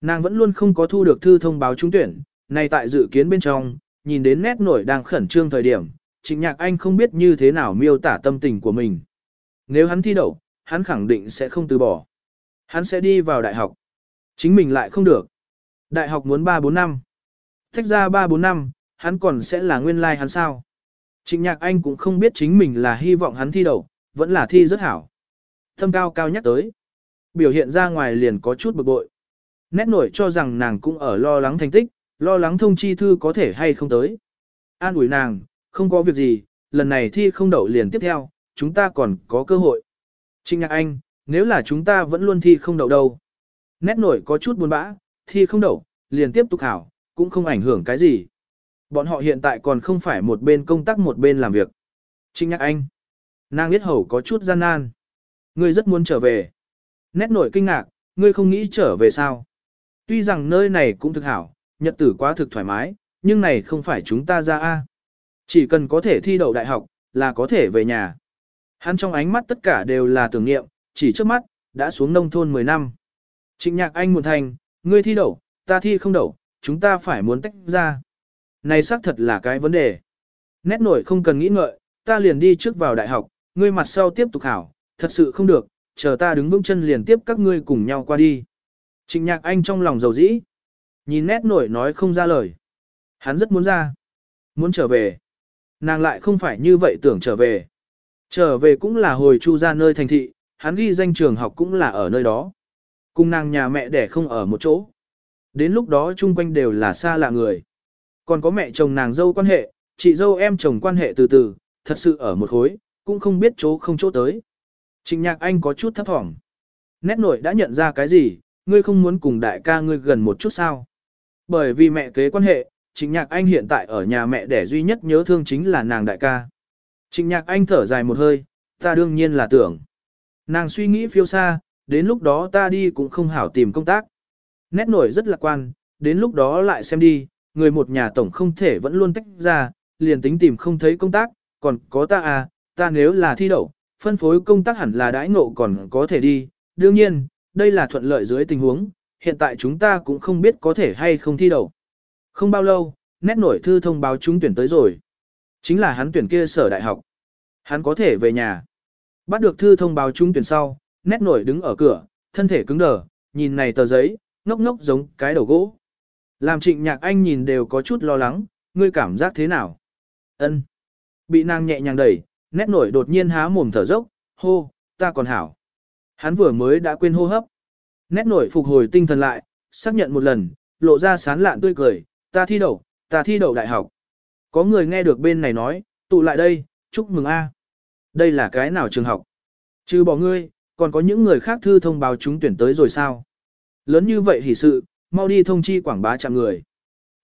Nàng vẫn luôn không có thu được thư thông báo trúng tuyển, này tại dự kiến bên trong, nhìn đến nét nổi đang khẩn trương thời điểm, trịnh nhạc anh không biết như thế nào miêu tả tâm tình của mình. Nếu hắn thi đậu, hắn khẳng định sẽ không từ bỏ. Hắn sẽ đi vào đại học. Chính mình lại không được. Đại học muốn 3-4 năm. Thách ra 3-4 năm, hắn còn sẽ là nguyên lai like hắn sao. Trịnh nhạc anh cũng không biết chính mình là hy vọng hắn thi đậu, vẫn là thi rất hảo. Thâm cao cao nhắc tới. Biểu hiện ra ngoài liền có chút bực bội. Nét nổi cho rằng nàng cũng ở lo lắng thành tích, lo lắng thông chi thư có thể hay không tới. An ủi nàng, không có việc gì, lần này thi không đậu liền tiếp theo, chúng ta còn có cơ hội. Trịnh nhạc anh, nếu là chúng ta vẫn luôn thi không đậu đâu. Nét nổi có chút buồn bã, thi không đậu, liền tiếp tục hảo, cũng không ảnh hưởng cái gì. Bọn họ hiện tại còn không phải một bên công tác một bên làm việc. Trinh nhắc anh. Nàng biết hầu có chút gian nan. Ngươi rất muốn trở về. Nét nổi kinh ngạc, ngươi không nghĩ trở về sao? Tuy rằng nơi này cũng thực hảo, nhật tử quá thực thoải mái, nhưng này không phải chúng ta ra A. Chỉ cần có thể thi đậu đại học, là có thể về nhà. Hắn trong ánh mắt tất cả đều là tưởng niệm, chỉ trước mắt, đã xuống nông thôn 10 năm. Trịnh nhạc anh muộn thành, ngươi thi đậu, ta thi không đậu, chúng ta phải muốn tách ra. Này xác thật là cái vấn đề. Nét nổi không cần nghĩ ngợi, ta liền đi trước vào đại học, ngươi mặt sau tiếp tục hảo, thật sự không được, chờ ta đứng vững chân liền tiếp các ngươi cùng nhau qua đi. Trịnh nhạc anh trong lòng dầu dĩ. Nhìn nét nổi nói không ra lời. Hắn rất muốn ra. Muốn trở về. Nàng lại không phải như vậy tưởng trở về. Trở về cũng là hồi chu ra nơi thành thị, hắn ghi danh trường học cũng là ở nơi đó. Cùng nàng nhà mẹ đẻ không ở một chỗ. Đến lúc đó chung quanh đều là xa lạ người. Còn có mẹ chồng nàng dâu quan hệ, chị dâu em chồng quan hệ từ từ, thật sự ở một khối, cũng không biết chỗ không chỗ tới. Trịnh nhạc anh có chút thấp thỏm. Nét nổi đã nhận ra cái gì, ngươi không muốn cùng đại ca ngươi gần một chút sao. Bởi vì mẹ kế quan hệ, trịnh nhạc anh hiện tại ở nhà mẹ đẻ duy nhất nhớ thương chính là nàng đại ca. Trịnh nhạc anh thở dài một hơi, ta đương nhiên là tưởng. Nàng suy nghĩ phiêu xa, đến lúc đó ta đi cũng không hảo tìm công tác. Nét nổi rất lạc quan, đến lúc đó lại xem đi, người một nhà tổng không thể vẫn luôn tách ra, liền tính tìm không thấy công tác, còn có ta à, ta nếu là thi đậu, phân phối công tác hẳn là đãi ngộ còn có thể đi, đương nhiên, đây là thuận lợi dưới tình huống, hiện tại chúng ta cũng không biết có thể hay không thi đậu. Không bao lâu, nét nổi thư thông báo trúng tuyển tới rồi. Chính là hắn tuyển kia sở đại học. Hắn có thể về nhà. Bắt được thư thông báo trúng tuyển sau, nét nổi đứng ở cửa, thân thể cứng đờ, nhìn này tờ giấy, ngốc ngốc giống cái đầu gỗ. Làm trịnh nhạc anh nhìn đều có chút lo lắng, ngươi cảm giác thế nào? ân Bị nàng nhẹ nhàng đẩy, nét nổi đột nhiên há mồm thở dốc, hô, ta còn hảo. Hắn vừa mới đã quên hô hấp. Nét nổi phục hồi tinh thần lại, xác nhận một lần, lộ ra sán lạn tươi cười, ta thi đậu, ta thi đậu đại học. Có người nghe được bên này nói, tụ lại đây, chúc mừng a. Đây là cái nào trường học? Trừ bỏ ngươi, còn có những người khác thư thông báo chúng tuyển tới rồi sao? Lớn như vậy hỉ sự, mau đi thông chi quảng bá chạm người.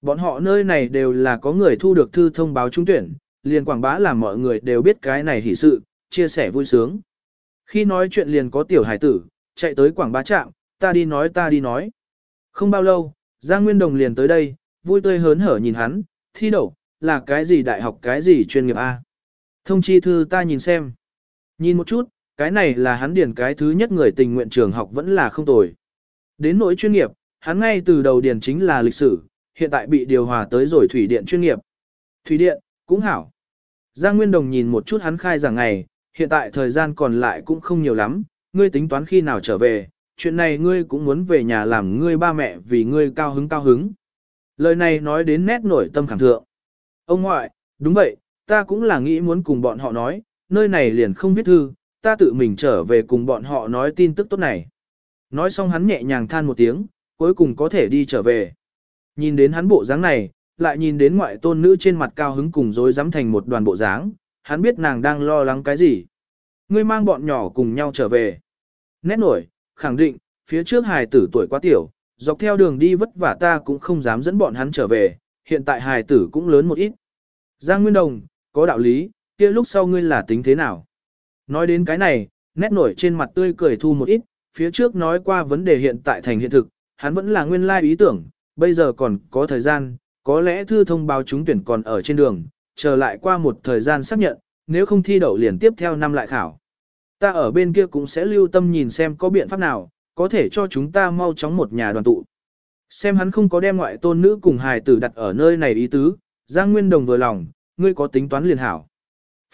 Bọn họ nơi này đều là có người thu được thư thông báo trúng tuyển, liền quảng bá làm mọi người đều biết cái này hỉ sự, chia sẻ vui sướng. Khi nói chuyện liền có tiểu hải tử, chạy tới quảng bá trạm, ta đi nói ta đi nói. Không bao lâu, Giang Nguyên Đồng liền tới đây, vui tươi hớn hở nhìn hắn, thi đậu, là cái gì đại học cái gì chuyên nghiệp A. Thông chi thư ta nhìn xem. Nhìn một chút, cái này là hắn điển cái thứ nhất người tình nguyện trường học vẫn là không tồi. Đến nỗi chuyên nghiệp, hắn ngay từ đầu điển chính là lịch sử, hiện tại bị điều hòa tới rồi thủy điện chuyên nghiệp. Thủy điện, cũng hảo. Giang Nguyên Đồng nhìn một chút hắn khai giảng ngày, hiện tại thời gian còn lại cũng không nhiều lắm, ngươi tính toán khi nào trở về, chuyện này ngươi cũng muốn về nhà làm ngươi ba mẹ vì ngươi cao hứng cao hứng. Lời này nói đến nét nổi tâm khẳng thượng. Ông ngoại, đúng vậy, ta cũng là nghĩ muốn cùng bọn họ nói, nơi này liền không viết thư, ta tự mình trở về cùng bọn họ nói tin tức tốt này. Nói xong hắn nhẹ nhàng than một tiếng, cuối cùng có thể đi trở về. Nhìn đến hắn bộ dáng này, lại nhìn đến ngoại tôn nữ trên mặt cao hứng cùng dối dám thành một đoàn bộ dáng, hắn biết nàng đang lo lắng cái gì. Ngươi mang bọn nhỏ cùng nhau trở về. Nét nổi, khẳng định, phía trước hài tử tuổi quá tiểu, dọc theo đường đi vất vả ta cũng không dám dẫn bọn hắn trở về, hiện tại hài tử cũng lớn một ít. Giang Nguyên Đồng, có đạo lý, kia lúc sau ngươi là tính thế nào? Nói đến cái này, nét nổi trên mặt tươi cười thu một ít, phía trước nói qua vấn đề hiện tại thành hiện thực, hắn vẫn là nguyên lai ý tưởng, bây giờ còn có thời gian, có lẽ thư thông báo trúng tuyển còn ở trên đường, chờ lại qua một thời gian xác nhận, nếu không thi đậu liền tiếp theo năm lại khảo. Ta ở bên kia cũng sẽ lưu tâm nhìn xem có biện pháp nào, có thể cho chúng ta mau chóng một nhà đoàn tụ. Xem hắn không có đem ngoại tôn nữ cùng hài tử đặt ở nơi này ý tứ, Giang Nguyên Đồng vừa lòng, ngươi có tính toán liền hảo.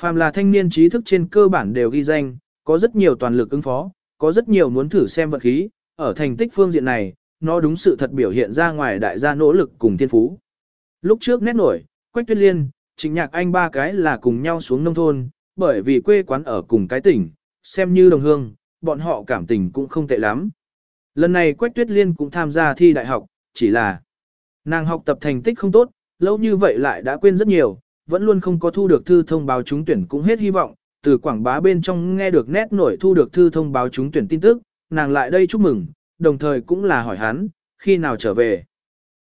Phàm là thanh niên trí thức trên cơ bản đều ghi danh, có rất nhiều toàn lực ứng phó, có rất nhiều muốn thử xem vật khí, ở thành tích phương diện này, nó đúng sự thật biểu hiện ra ngoài đại gia nỗ lực cùng thiên phú. Lúc trước nét nổi, Quách Tuyết Liên, Trịnh Nhạc Anh ba cái là cùng nhau xuống nông thôn, bởi vì quê quán ở cùng cái tỉnh, xem như đồng hương, bọn họ cảm tình cũng không tệ lắm. Lần này Quách Tuyết Liên cũng tham gia thi đại học, chỉ là nàng học tập thành tích không tốt, lâu như vậy lại đã quên rất nhiều, vẫn luôn không có thu được thư thông báo trúng tuyển cũng hết hy vọng, từ quảng bá bên trong nghe được nét nổi thu được thư thông báo trúng tuyển tin tức, nàng lại đây chúc mừng, đồng thời cũng là hỏi hắn, khi nào trở về.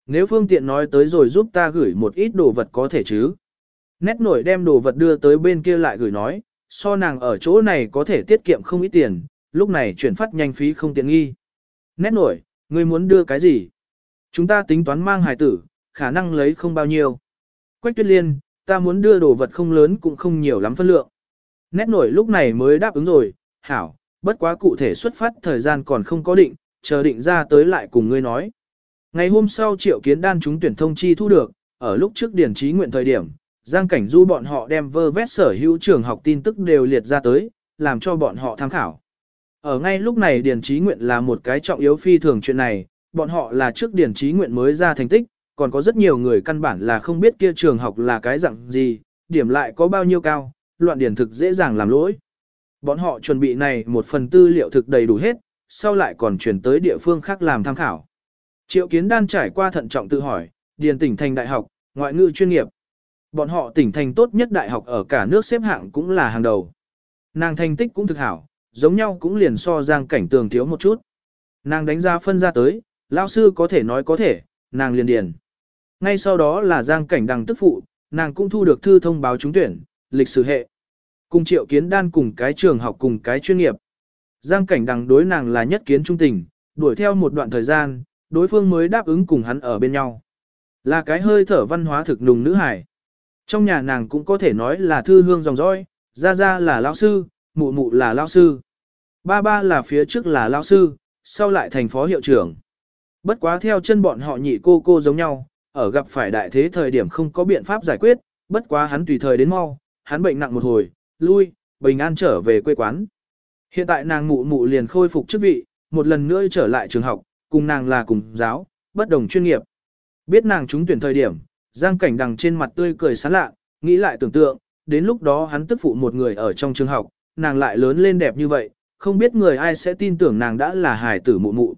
Nếu phương tiện nói tới rồi giúp ta gửi một ít đồ vật có thể chứ. Nét nổi đem đồ vật đưa tới bên kia lại gửi nói, so nàng ở chỗ này có thể tiết kiệm không ít tiền, lúc này chuyển phát nhanh phí không tiện nghi. Nét nổi, ngươi muốn đưa cái gì? Chúng ta tính toán mang hài tử, khả năng lấy không bao nhiêu. Quách tuyết liên, ta muốn đưa đồ vật không lớn cũng không nhiều lắm phân lượng. Nét nổi lúc này mới đáp ứng rồi, hảo, bất quá cụ thể xuất phát thời gian còn không có định, chờ định ra tới lại cùng ngươi nói. Ngày hôm sau triệu kiến đan chúng tuyển thông chi thu được, ở lúc trước điển trí nguyện thời điểm, Giang Cảnh Du bọn họ đem vơ vét sở hữu trường học tin tức đều liệt ra tới, làm cho bọn họ tham khảo. Ở ngay lúc này điển trí nguyện là một cái trọng yếu phi thường chuyện này, bọn họ là trước điển trí nguyện mới ra thành tích, còn có rất nhiều người căn bản là không biết kia trường học là cái dạng gì, điểm lại có bao nhiêu cao, loạn điển thực dễ dàng làm lỗi. Bọn họ chuẩn bị này một phần tư liệu thực đầy đủ hết, sau lại còn chuyển tới địa phương khác làm tham khảo. Triệu kiến đan trải qua thận trọng tự hỏi, điền tỉnh thành đại học, ngoại ngữ chuyên nghiệp. Bọn họ tỉnh thành tốt nhất đại học ở cả nước xếp hạng cũng là hàng đầu. Nàng thành tích cũng thực hảo, giống nhau cũng liền so giang cảnh tường thiếu một chút. Nàng đánh giá phân ra tới, lão sư có thể nói có thể, nàng liền điền. Ngay sau đó là giang cảnh đằng tức phụ, nàng cũng thu được thư thông báo trúng tuyển, lịch sử hệ. Cùng triệu kiến đan cùng cái trường học cùng cái chuyên nghiệp. Giang cảnh đằng đối nàng là nhất kiến trung tình, đuổi theo một đoạn thời gian, đối phương mới đáp ứng cùng hắn ở bên nhau. Là cái hơi thở văn hóa thực nùng nữ hải. Trong nhà nàng cũng có thể nói là thư hương dòng dõi, ra ra là lão sư, mụ mụ là lão sư. Ba ba là phía trước là lão sư, sau lại thành phó hiệu trưởng. Bất quá theo chân bọn họ nhị cô cô giống nhau, ở gặp phải đại thế thời điểm không có biện pháp giải quyết, bất quá hắn tùy thời đến mau, hắn bệnh nặng một hồi, lui, bình an trở về quê quán. Hiện tại nàng mụ mụ liền khôi phục chức vị, một lần nữa trở lại trường học, cùng nàng là cùng giáo, bất đồng chuyên nghiệp. Biết nàng trúng tuyển thời điểm, Giang Cảnh Đằng trên mặt tươi cười sán lạ, nghĩ lại tưởng tượng, đến lúc đó hắn tức phụ một người ở trong trường học, nàng lại lớn lên đẹp như vậy, không biết người ai sẽ tin tưởng nàng đã là hài tử mụ mụ.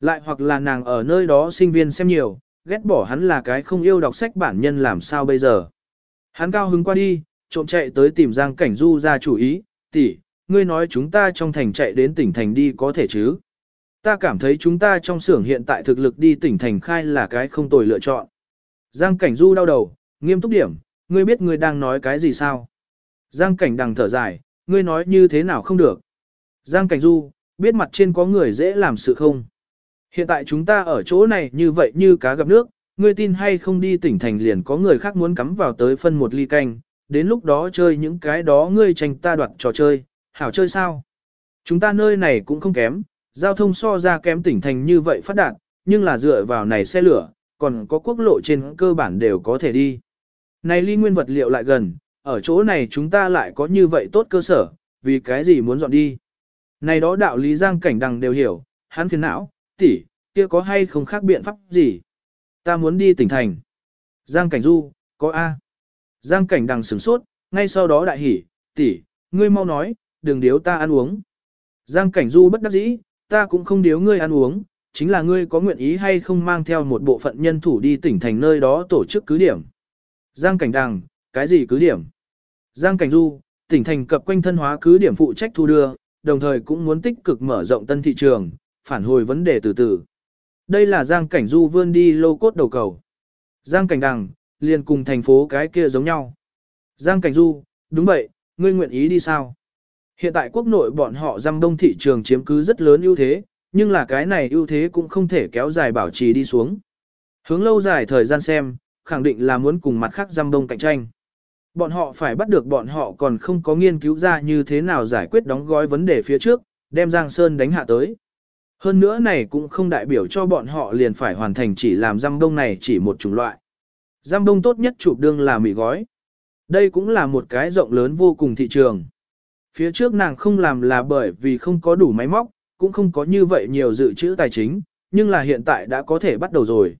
Lại hoặc là nàng ở nơi đó sinh viên xem nhiều, ghét bỏ hắn là cái không yêu đọc sách bản nhân làm sao bây giờ. Hắn cao hứng qua đi, trộm chạy tới tìm Giang Cảnh Du ra chủ ý, tỷ, ngươi nói chúng ta trong thành chạy đến tỉnh thành đi có thể chứ. Ta cảm thấy chúng ta trong xưởng hiện tại thực lực đi tỉnh thành khai là cái không tồi lựa chọn. Giang Cảnh Du đau đầu, nghiêm túc điểm, ngươi biết ngươi đang nói cái gì sao? Giang Cảnh đằng thở dài, ngươi nói như thế nào không được. Giang Cảnh Du, biết mặt trên có người dễ làm sự không? Hiện tại chúng ta ở chỗ này như vậy như cá gặp nước, ngươi tin hay không đi tỉnh thành liền có người khác muốn cắm vào tới phân một ly canh, đến lúc đó chơi những cái đó ngươi tranh ta đoạt trò chơi, hảo chơi sao? Chúng ta nơi này cũng không kém, giao thông so ra kém tỉnh thành như vậy phát đạt, nhưng là dựa vào này xe lửa, còn có quốc lộ trên cơ bản đều có thể đi. Này ly nguyên vật liệu lại gần, ở chỗ này chúng ta lại có như vậy tốt cơ sở, vì cái gì muốn dọn đi. Này đó đạo lý giang cảnh đằng đều hiểu, hắn phiền não, tỷ, kia có hay không khác biện pháp gì? Ta muốn đi tỉnh thành. Giang cảnh du, có A. Giang cảnh đằng sửng sốt, ngay sau đó đại hỉ, tỷ, ngươi mau nói, đừng điếu ta ăn uống. Giang cảnh du bất đắc dĩ, ta cũng không điếu ngươi ăn uống, chính là ngươi có nguyện ý hay không mang theo một bộ phận nhân thủ đi tỉnh thành nơi đó tổ chức cứ điểm. Giang cảnh đằng, cái gì cứ điểm? Giang cảnh du, tỉnh thành cập quanh thân hóa cứ điểm phụ trách thu đưa, đồng thời cũng muốn tích cực mở rộng tân thị trường, phản hồi vấn đề từ từ. Đây là Giang cảnh du vươn đi lô cốt đầu cầu. Giang cảnh đằng, liền cùng thành phố cái kia giống nhau. Giang cảnh du, đúng vậy, ngươi nguyện ý đi sao? Hiện tại quốc nội bọn họ giam đông thị trường chiếm cứ rất lớn ưu thế, nhưng là cái này ưu thế cũng không thể kéo dài bảo trì đi xuống. Hướng lâu dài thời gian xem, khẳng định là muốn cùng mặt khác giam đông cạnh tranh. Bọn họ phải bắt được bọn họ còn không có nghiên cứu ra như thế nào giải quyết đóng gói vấn đề phía trước, đem Giang Sơn đánh hạ tới. Hơn nữa này cũng không đại biểu cho bọn họ liền phải hoàn thành chỉ làm giam đông này chỉ một chủng loại. Giam đông tốt nhất chụp đương là mì gói. Đây cũng là một cái rộng lớn vô cùng thị trường. Phía trước nàng không làm là bởi vì không có đủ máy móc, cũng không có như vậy nhiều dự trữ tài chính, nhưng là hiện tại đã có thể bắt đầu rồi.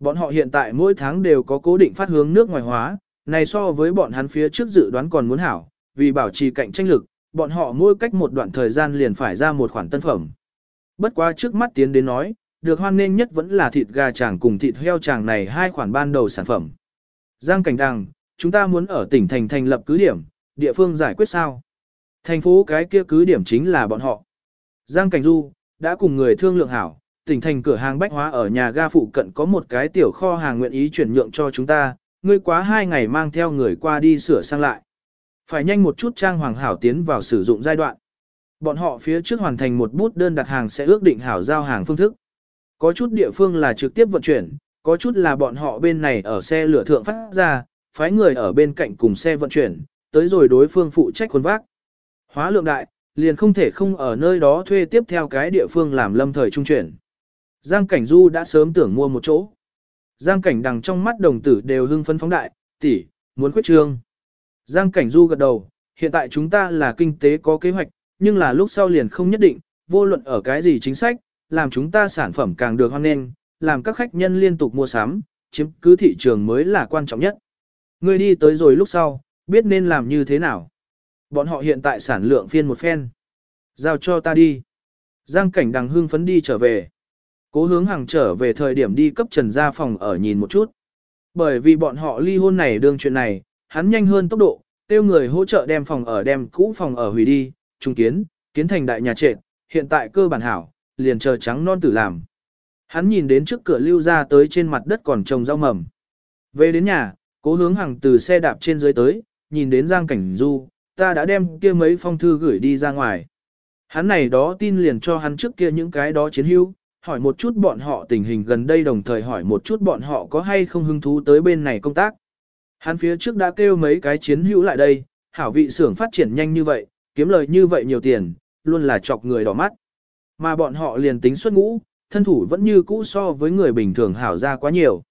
Bọn họ hiện tại mỗi tháng đều có cố định phát hướng nước ngoài hóa, này so với bọn hắn phía trước dự đoán còn muốn hảo, vì bảo trì cạnh tranh lực, bọn họ mỗi cách một đoạn thời gian liền phải ra một khoản tân phẩm. Bất quá trước mắt tiến đến nói, được hoan nghênh nhất vẫn là thịt gà chàng cùng thịt heo chàng này hai khoản ban đầu sản phẩm. Giang Cảnh Đằng, chúng ta muốn ở tỉnh thành thành lập cứ điểm, địa phương giải quyết sao? Thành phố cái kia cứ điểm chính là bọn họ. Giang Cảnh Du, đã cùng người thương lượng hảo, tỉnh thành cửa hàng bách hóa ở nhà ga phụ cận có một cái tiểu kho hàng nguyện ý chuyển nhượng cho chúng ta, ngươi quá hai ngày mang theo người qua đi sửa sang lại. Phải nhanh một chút trang hoàng hảo tiến vào sử dụng giai đoạn. Bọn họ phía trước hoàn thành một bút đơn đặt hàng sẽ ước định hảo giao hàng phương thức. Có chút địa phương là trực tiếp vận chuyển, có chút là bọn họ bên này ở xe lửa thượng phát ra, phái người ở bên cạnh cùng xe vận chuyển, tới rồi đối phương phụ trách khuôn vác. Hóa lượng đại, liền không thể không ở nơi đó thuê tiếp theo cái địa phương làm lâm thời trung chuyển. Giang Cảnh Du đã sớm tưởng mua một chỗ. Giang Cảnh đằng trong mắt đồng tử đều hưng phấn phóng đại, tỷ, muốn quyết trương. Giang Cảnh Du gật đầu, hiện tại chúng ta là kinh tế có kế hoạch, nhưng là lúc sau liền không nhất định, vô luận ở cái gì chính sách, làm chúng ta sản phẩm càng được hoan nghênh, làm các khách nhân liên tục mua sắm, chiếm cứ thị trường mới là quan trọng nhất. Ngươi đi tới rồi lúc sau, biết nên làm như thế nào. Bọn họ hiện tại sản lượng phiên một phen. Giao cho ta đi. Giang cảnh đằng hương phấn đi trở về. Cố hướng hàng trở về thời điểm đi cấp trần ra phòng ở nhìn một chút. Bởi vì bọn họ ly hôn này đương chuyện này, hắn nhanh hơn tốc độ, tiêu người hỗ trợ đem phòng ở đem cũ phòng ở hủy đi, trung kiến, kiến thành đại nhà trệ, hiện tại cơ bản hảo, liền chờ trắng non tử làm. Hắn nhìn đến trước cửa lưu ra tới trên mặt đất còn trồng rau mầm. Về đến nhà, cố hướng hàng từ xe đạp trên dưới tới, nhìn đến Giang Cảnh Du, ta đã đem kia mấy phong thư gửi đi ra ngoài. Hắn này đó tin liền cho hắn trước kia những cái đó chiến hữu, hỏi một chút bọn họ tình hình gần đây đồng thời hỏi một chút bọn họ có hay không hứng thú tới bên này công tác. Hắn phía trước đã kêu mấy cái chiến hữu lại đây, hảo vị xưởng phát triển nhanh như vậy, kiếm lời như vậy nhiều tiền, luôn là chọc người đỏ mắt. Mà bọn họ liền tính xuất ngũ, thân thủ vẫn như cũ so với người bình thường hảo ra quá nhiều.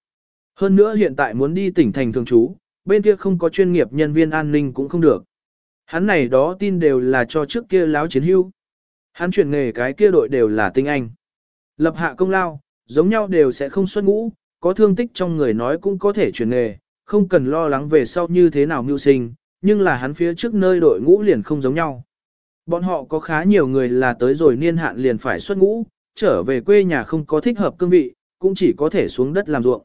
Hơn nữa hiện tại muốn đi tỉnh thành thường trú, bên kia không có chuyên nghiệp nhân viên an ninh cũng không được. Hắn này đó tin đều là cho trước kia láo chiến hưu. Hắn chuyển nghề cái kia đội đều là tinh anh. Lập hạ công lao, giống nhau đều sẽ không xuất ngũ, có thương tích trong người nói cũng có thể chuyển nghề, không cần lo lắng về sau như thế nào mưu sinh, nhưng là hắn phía trước nơi đội ngũ liền không giống nhau. Bọn họ có khá nhiều người là tới rồi niên hạn liền phải xuất ngũ, trở về quê nhà không có thích hợp cương vị, cũng chỉ có thể xuống đất làm ruộng.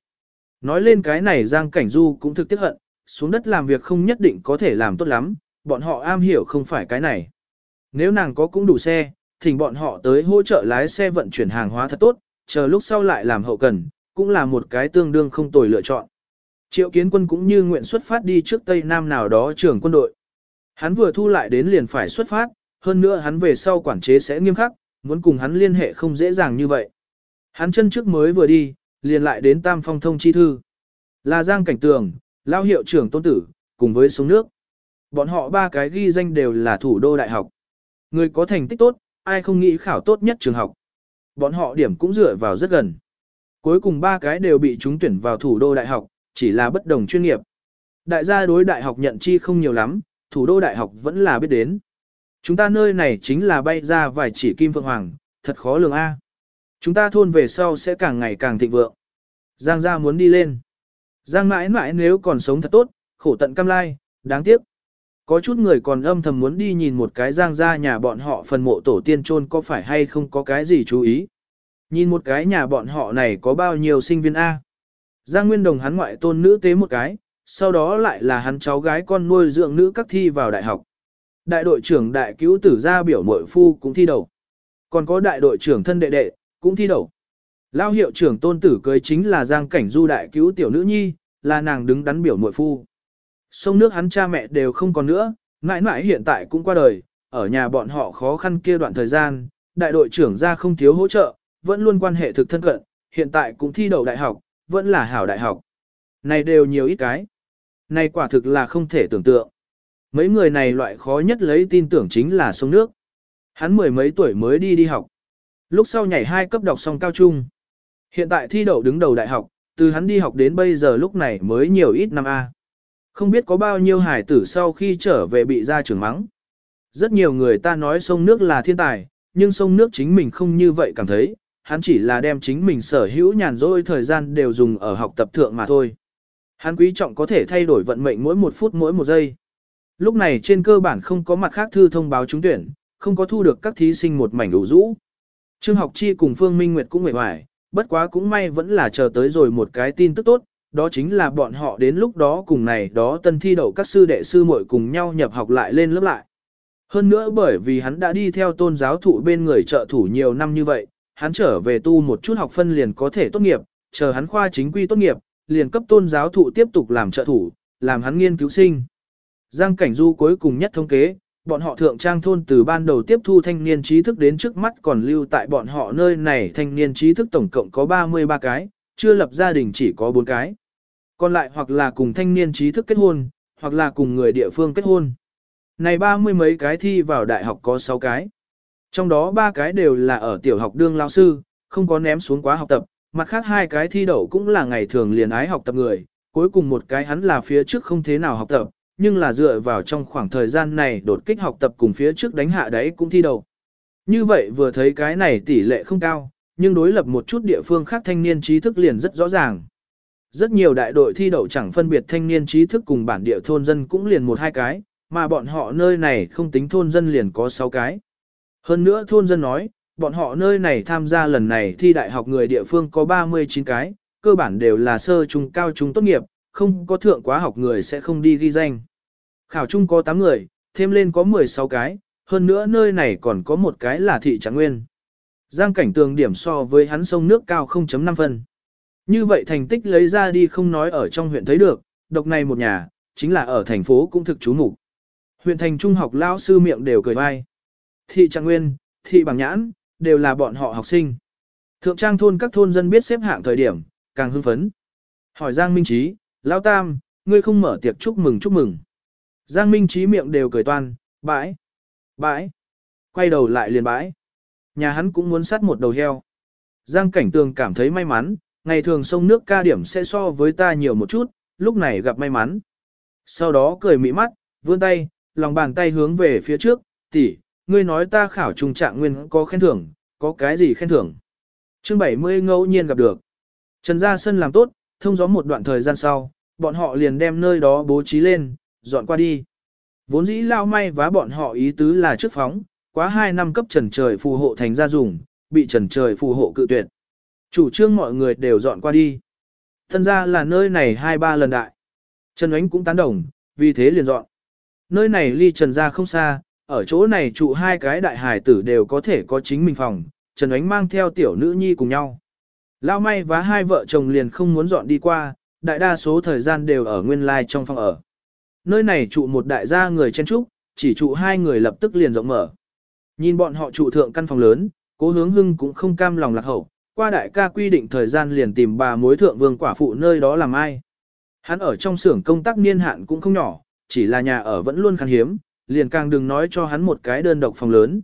Nói lên cái này Giang Cảnh Du cũng thực tiếc hận, xuống đất làm việc không nhất định có thể làm tốt lắm, bọn họ am hiểu không phải cái này. Nếu nàng có cũng đủ xe, thỉnh bọn họ tới hỗ trợ lái xe vận chuyển hàng hóa thật tốt, chờ lúc sau lại làm hậu cần, cũng là một cái tương đương không tồi lựa chọn. Triệu kiến quân cũng như nguyện xuất phát đi trước Tây Nam nào đó trưởng quân đội. Hắn vừa thu lại đến liền phải xuất phát, hơn nữa hắn về sau quản chế sẽ nghiêm khắc, muốn cùng hắn liên hệ không dễ dàng như vậy. Hắn chân trước mới vừa đi, liền lại đến Tam Phong thông chi thư. Là Giang Cảnh Tường, lao hiệu trưởng tôn tử, cùng với sống nước. Bọn họ ba cái ghi danh đều là thủ đô đại học. Người có thành tích tốt, ai không nghĩ khảo tốt nhất trường học. Bọn họ điểm cũng dựa vào rất gần. Cuối cùng ba cái đều bị trúng tuyển vào thủ đô đại học, chỉ là bất đồng chuyên nghiệp. Đại gia đối đại học nhận chi không nhiều lắm, thủ đô đại học vẫn là biết đến. Chúng ta nơi này chính là bay ra vài chỉ kim phượng hoàng, thật khó lường A. Chúng ta thôn về sau sẽ càng ngày càng thịnh vượng. Giang gia muốn đi lên. Giang mãi mãi nếu còn sống thật tốt, khổ tận cam lai, đáng tiếc. Có chút người còn âm thầm muốn đi nhìn một cái giang gia nhà bọn họ phần mộ tổ tiên trôn có phải hay không có cái gì chú ý. Nhìn một cái nhà bọn họ này có bao nhiêu sinh viên A. Giang Nguyên Đồng hắn ngoại tôn nữ tế một cái, sau đó lại là hắn cháu gái con nuôi dưỡng nữ các thi vào đại học. Đại đội trưởng đại cứu tử gia biểu mội phu cũng thi đầu. Còn có đại đội trưởng thân đệ đệ, cũng thi đầu. Lao hiệu trưởng tôn tử cưới chính là Giang Cảnh Du đại cứu tiểu nữ nhi, là nàng đứng đắn biểu mội phu. Sông nước hắn cha mẹ đều không còn nữa, mãi mãi hiện tại cũng qua đời, ở nhà bọn họ khó khăn kia đoạn thời gian, đại đội trưởng ra không thiếu hỗ trợ, vẫn luôn quan hệ thực thân cận, hiện tại cũng thi đậu đại học, vẫn là hảo đại học. Này đều nhiều ít cái. Này quả thực là không thể tưởng tượng. Mấy người này loại khó nhất lấy tin tưởng chính là sông nước. Hắn mười mấy tuổi mới đi đi học. Lúc sau nhảy hai cấp đọc xong cao trung. Hiện tại thi đậu đứng đầu đại học, từ hắn đi học đến bây giờ lúc này mới nhiều ít năm A. Không biết có bao nhiêu hải tử sau khi trở về bị ra trường mắng. Rất nhiều người ta nói sông nước là thiên tài, nhưng sông nước chính mình không như vậy cảm thấy, hắn chỉ là đem chính mình sở hữu nhàn rỗi thời gian đều dùng ở học tập thượng mà thôi. Hắn quý trọng có thể thay đổi vận mệnh mỗi một phút mỗi một giây. Lúc này trên cơ bản không có mặt khác thư thông báo trúng tuyển, không có thu được các thí sinh một mảnh đủ rũ. Trương học chi cùng Phương Minh Nguyệt cũng mệt mỏi, bất quá cũng may vẫn là chờ tới rồi một cái tin tức tốt, đó chính là bọn họ đến lúc đó cùng này đó tân thi đậu các sư đệ sư muội cùng nhau nhập học lại lên lớp lại. Hơn nữa bởi vì hắn đã đi theo tôn giáo thụ bên người trợ thủ nhiều năm như vậy, hắn trở về tu một chút học phân liền có thể tốt nghiệp, chờ hắn khoa chính quy tốt nghiệp, liền cấp tôn giáo thụ tiếp tục làm trợ thủ, làm hắn nghiên cứu sinh. Giang Cảnh Du cuối cùng nhất thống kế, bọn họ thượng trang thôn từ ban đầu tiếp thu thanh niên trí thức đến trước mắt còn lưu tại bọn họ nơi này thanh niên trí thức tổng cộng có 33 cái, chưa lập gia đình chỉ có 4 cái. Còn lại hoặc là cùng thanh niên trí thức kết hôn, hoặc là cùng người địa phương kết hôn. Này ba mươi mấy cái thi vào đại học có 6 cái. Trong đó ba cái đều là ở tiểu học đương lao sư, không có ném xuống quá học tập, mặt khác hai cái thi đậu cũng là ngày thường liền ái học tập người, cuối cùng một cái hắn là phía trước không thế nào học tập, nhưng là dựa vào trong khoảng thời gian này đột kích học tập cùng phía trước đánh hạ đấy cũng thi đậu. Như vậy vừa thấy cái này tỷ lệ không cao, nhưng đối lập một chút địa phương khác thanh niên trí thức liền rất rõ ràng. Rất nhiều đại đội thi đậu chẳng phân biệt thanh niên trí thức cùng bản địa thôn dân cũng liền một hai cái, mà bọn họ nơi này không tính thôn dân liền có sáu cái. Hơn nữa thôn dân nói, bọn họ nơi này tham gia lần này thi đại học người địa phương có 39 cái, cơ bản đều là sơ trung cao trung tốt nghiệp, không có thượng quá học người sẽ không đi ghi danh. Khảo trung có 8 người, thêm lên có 16 cái, hơn nữa nơi này còn có một cái là thị trạng nguyên. Giang cảnh tường điểm so với hắn sông nước cao 0.5 phân. Như vậy thành tích lấy ra đi không nói ở trong huyện thấy được, độc này một nhà, chính là ở thành phố cũng thực chú mục Huyện thành trung học lao sư miệng đều cười vai. Thị trạng nguyên, thị bằng nhãn, đều là bọn họ học sinh. Thượng trang thôn các thôn dân biết xếp hạng thời điểm, càng hưng phấn. Hỏi Giang Minh Trí, Lão Tam, ngươi không mở tiệc chúc mừng chúc mừng. Giang Minh Trí miệng đều cười toan, bãi, bãi, quay đầu lại liền bãi. Nhà hắn cũng muốn sát một đầu heo. Giang Cảnh Tường cảm thấy may mắn, ngày thường sông nước ca điểm sẽ so với ta nhiều một chút, lúc này gặp may mắn. Sau đó cười mỹ mắt, vươn tay, lòng bàn tay hướng về phía trước, tỷ, ngươi nói ta khảo trùng trạng nguyên có khen thưởng, có cái gì khen thưởng. Chương 70 ngẫu nhiên gặp được. Trần Gia Sân làm tốt, thông gió một đoạn thời gian sau, bọn họ liền đem nơi đó bố trí lên, dọn qua đi. Vốn dĩ lao may vá bọn họ ý tứ là trước phóng, quá 2 năm cấp trần trời phù hộ thành gia dùng, bị trần trời phù hộ cự tuyệt. Chủ trương mọi người đều dọn qua đi. Thân ra là nơi này hai ba lần đại. Trần Ánh cũng tán đồng, vì thế liền dọn. Nơi này ly Trần gia không xa, ở chỗ này trụ hai cái đại hải tử đều có thể có chính mình phòng, Trần Ánh mang theo tiểu nữ nhi cùng nhau. Lao may và hai vợ chồng liền không muốn dọn đi qua, đại đa số thời gian đều ở nguyên lai trong phòng ở. Nơi này trụ một đại gia người chen trúc, chỉ trụ hai người lập tức liền rộng mở. Nhìn bọn họ trụ thượng căn phòng lớn, cố hướng hưng cũng không cam lòng lạc hậu, qua đại ca quy định thời gian liền tìm bà mối thượng vương quả phụ nơi đó làm ai. Hắn ở trong xưởng công tác niên hạn cũng không nhỏ, chỉ là nhà ở vẫn luôn khan hiếm, liền càng đừng nói cho hắn một cái đơn độc phòng lớn.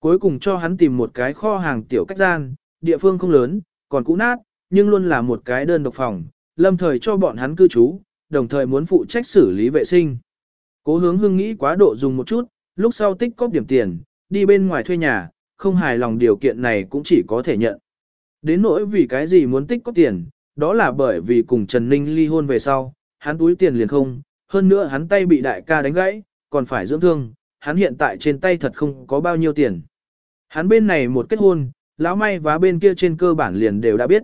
Cuối cùng cho hắn tìm một cái kho hàng tiểu cách gian, địa phương không lớn, còn cũ nát, nhưng luôn là một cái đơn độc phòng, lâm thời cho bọn hắn cư trú, đồng thời muốn phụ trách xử lý vệ sinh. Cố hướng hưng nghĩ quá độ dùng một chút, lúc sau tích cóp điểm tiền, đi bên ngoài thuê nhà, không hài lòng điều kiện này cũng chỉ có thể nhận. Đến nỗi vì cái gì muốn tích cóp tiền, đó là bởi vì cùng Trần Ninh ly hôn về sau, hắn túi tiền liền không, hơn nữa hắn tay bị đại ca đánh gãy, còn phải dưỡng thương, hắn hiện tại trên tay thật không có bao nhiêu tiền. Hắn bên này một kết hôn, lão may và bên kia trên cơ bản liền đều đã biết.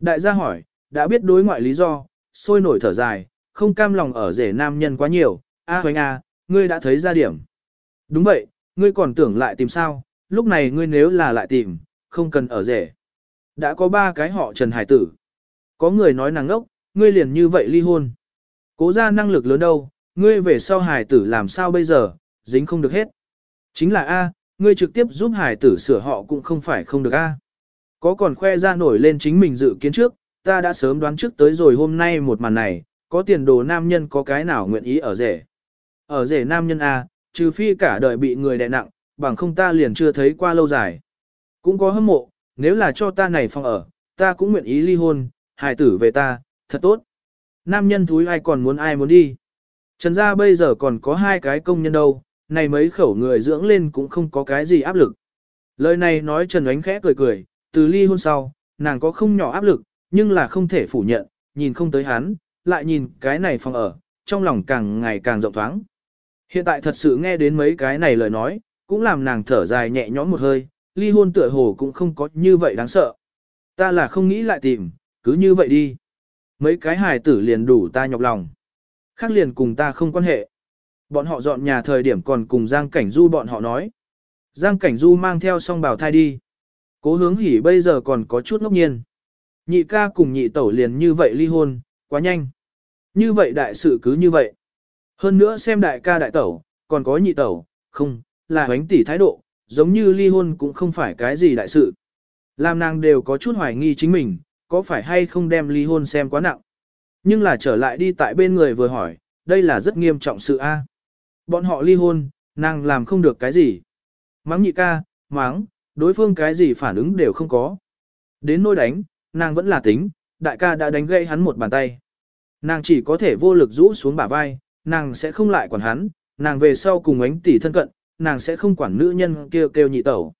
Đại gia hỏi, đã biết đối ngoại lý do, sôi nổi thở dài, không cam lòng ở rể nam nhân quá nhiều, a hoành a, ngươi đã thấy ra điểm. Đúng vậy, ngươi còn tưởng lại tìm sao, lúc này ngươi nếu là lại tìm, không cần ở rể. Đã có ba cái họ Trần Hải Tử. Có người nói nàng ngốc, ngươi liền như vậy ly hôn. Cố ra năng lực lớn đâu, ngươi về sau Hải Tử làm sao bây giờ, dính không được hết. Chính là A, ngươi trực tiếp giúp Hải Tử sửa họ cũng không phải không được A. Có còn khoe ra nổi lên chính mình dự kiến trước, ta đã sớm đoán trước tới rồi hôm nay một màn này, có tiền đồ nam nhân có cái nào nguyện ý ở rể. Ở rể nam nhân A, trừ phi cả đời bị người đè nặng, bằng không ta liền chưa thấy qua lâu dài. Cũng có hâm mộ, nếu là cho ta này phòng ở, ta cũng nguyện ý ly hôn, hài tử về ta, thật tốt. Nam nhân thúi ai còn muốn ai muốn đi. Trần gia bây giờ còn có hai cái công nhân đâu, này mấy khẩu người dưỡng lên cũng không có cái gì áp lực. Lời này nói Trần Ánh khẽ cười cười, từ ly hôn sau, nàng có không nhỏ áp lực, nhưng là không thể phủ nhận, nhìn không tới hắn, lại nhìn cái này phòng ở, trong lòng càng ngày càng rộng thoáng. Hiện tại thật sự nghe đến mấy cái này lời nói, cũng làm nàng thở dài nhẹ nhõm một hơi, ly hôn tựa hồ cũng không có như vậy đáng sợ. Ta là không nghĩ lại tìm, cứ như vậy đi. Mấy cái hài tử liền đủ ta nhọc lòng. Khác liền cùng ta không quan hệ. Bọn họ dọn nhà thời điểm còn cùng Giang Cảnh Du bọn họ nói. Giang Cảnh Du mang theo song bào thai đi. Cố hướng hỉ bây giờ còn có chút ngốc nhiên. Nhị ca cùng nhị tẩu liền như vậy ly hôn, quá nhanh. Như vậy đại sự cứ như vậy. Hơn nữa xem đại ca đại tẩu, còn có nhị tẩu, không, là hoánh tỷ thái độ, giống như ly hôn cũng không phải cái gì đại sự. Làm nàng đều có chút hoài nghi chính mình, có phải hay không đem ly hôn xem quá nặng. Nhưng là trở lại đi tại bên người vừa hỏi, đây là rất nghiêm trọng sự A. Bọn họ ly hôn, nàng làm không được cái gì. Mắng nhị ca, mắng, đối phương cái gì phản ứng đều không có. Đến nỗi đánh, nàng vẫn là tính, đại ca đã đánh gây hắn một bàn tay. Nàng chỉ có thể vô lực rũ xuống bả vai, nàng sẽ không lại quản hắn, nàng về sau cùng ánh tỷ thân cận, nàng sẽ không quản nữ nhân kêu kêu nhị tẩu.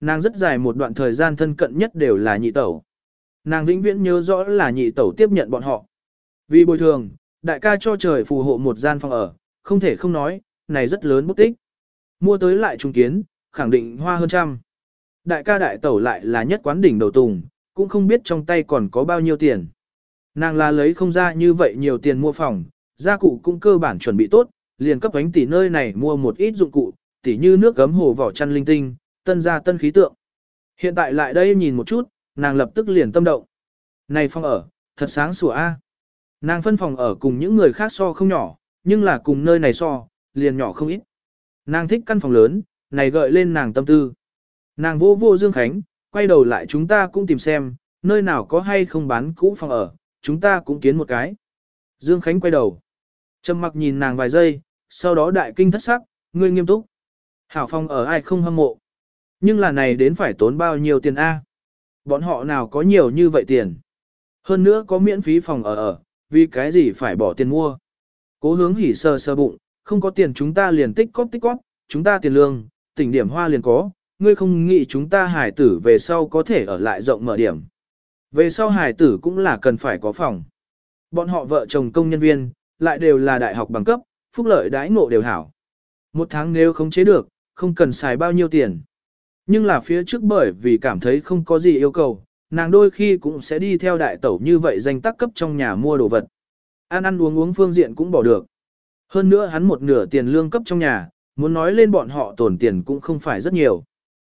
Nàng rất dài một đoạn thời gian thân cận nhất đều là nhị tẩu. Nàng vĩnh viễn nhớ rõ là nhị tẩu tiếp nhận bọn họ. Vì bồi thường, đại ca cho trời phù hộ một gian phòng ở, không thể không nói, này rất lớn bút tích. Mua tới lại trung kiến, khẳng định hoa hơn trăm. Đại ca đại tẩu lại là nhất quán đỉnh đầu tùng, cũng không biết trong tay còn có bao nhiêu tiền. Nàng là lấy không ra như vậy nhiều tiền mua phòng, gia cụ cũng cơ bản chuẩn bị tốt, liền cấp ánh tỷ nơi này mua một ít dụng cụ, Tỷ như nước gấm hồ vỏ chăn linh tinh, tân gia tân khí tượng. Hiện tại lại đây nhìn một chút, nàng lập tức liền tâm động. Này phòng ở, thật sáng sủa a. Nàng phân phòng ở cùng những người khác so không nhỏ, nhưng là cùng nơi này so, liền nhỏ không ít. Nàng thích căn phòng lớn, này gợi lên nàng tâm tư. Nàng vô vô Dương Khánh, quay đầu lại chúng ta cũng tìm xem, nơi nào có hay không bán cũ phòng ở, chúng ta cũng kiến một cái. Dương Khánh quay đầu. Trầm mặc nhìn nàng vài giây, sau đó đại kinh thất sắc, ngươi nghiêm túc. Hảo phong ở ai không hâm mộ. Nhưng là này đến phải tốn bao nhiêu tiền A. Bọn họ nào có nhiều như vậy tiền. Hơn nữa có miễn phí phòng ở ở, vì cái gì phải bỏ tiền mua. Cố hướng hỉ sơ sơ bụng, không có tiền chúng ta liền tích cóp tích cóp, chúng ta tiền lương, tỉnh điểm hoa liền có, ngươi không nghĩ chúng ta hải tử về sau có thể ở lại rộng mở điểm. Về sau hải tử cũng là cần phải có phòng. Bọn họ vợ chồng công nhân viên, lại đều là đại học bằng cấp, phúc lợi đãi ngộ đều hảo. Một tháng nếu không chế được, không cần xài bao nhiêu tiền. Nhưng là phía trước bởi vì cảm thấy không có gì yêu cầu, nàng đôi khi cũng sẽ đi theo đại tẩu như vậy danh tác cấp trong nhà mua đồ vật. Ăn ăn uống uống phương diện cũng bỏ được. Hơn nữa hắn một nửa tiền lương cấp trong nhà, muốn nói lên bọn họ tổn tiền cũng không phải rất nhiều.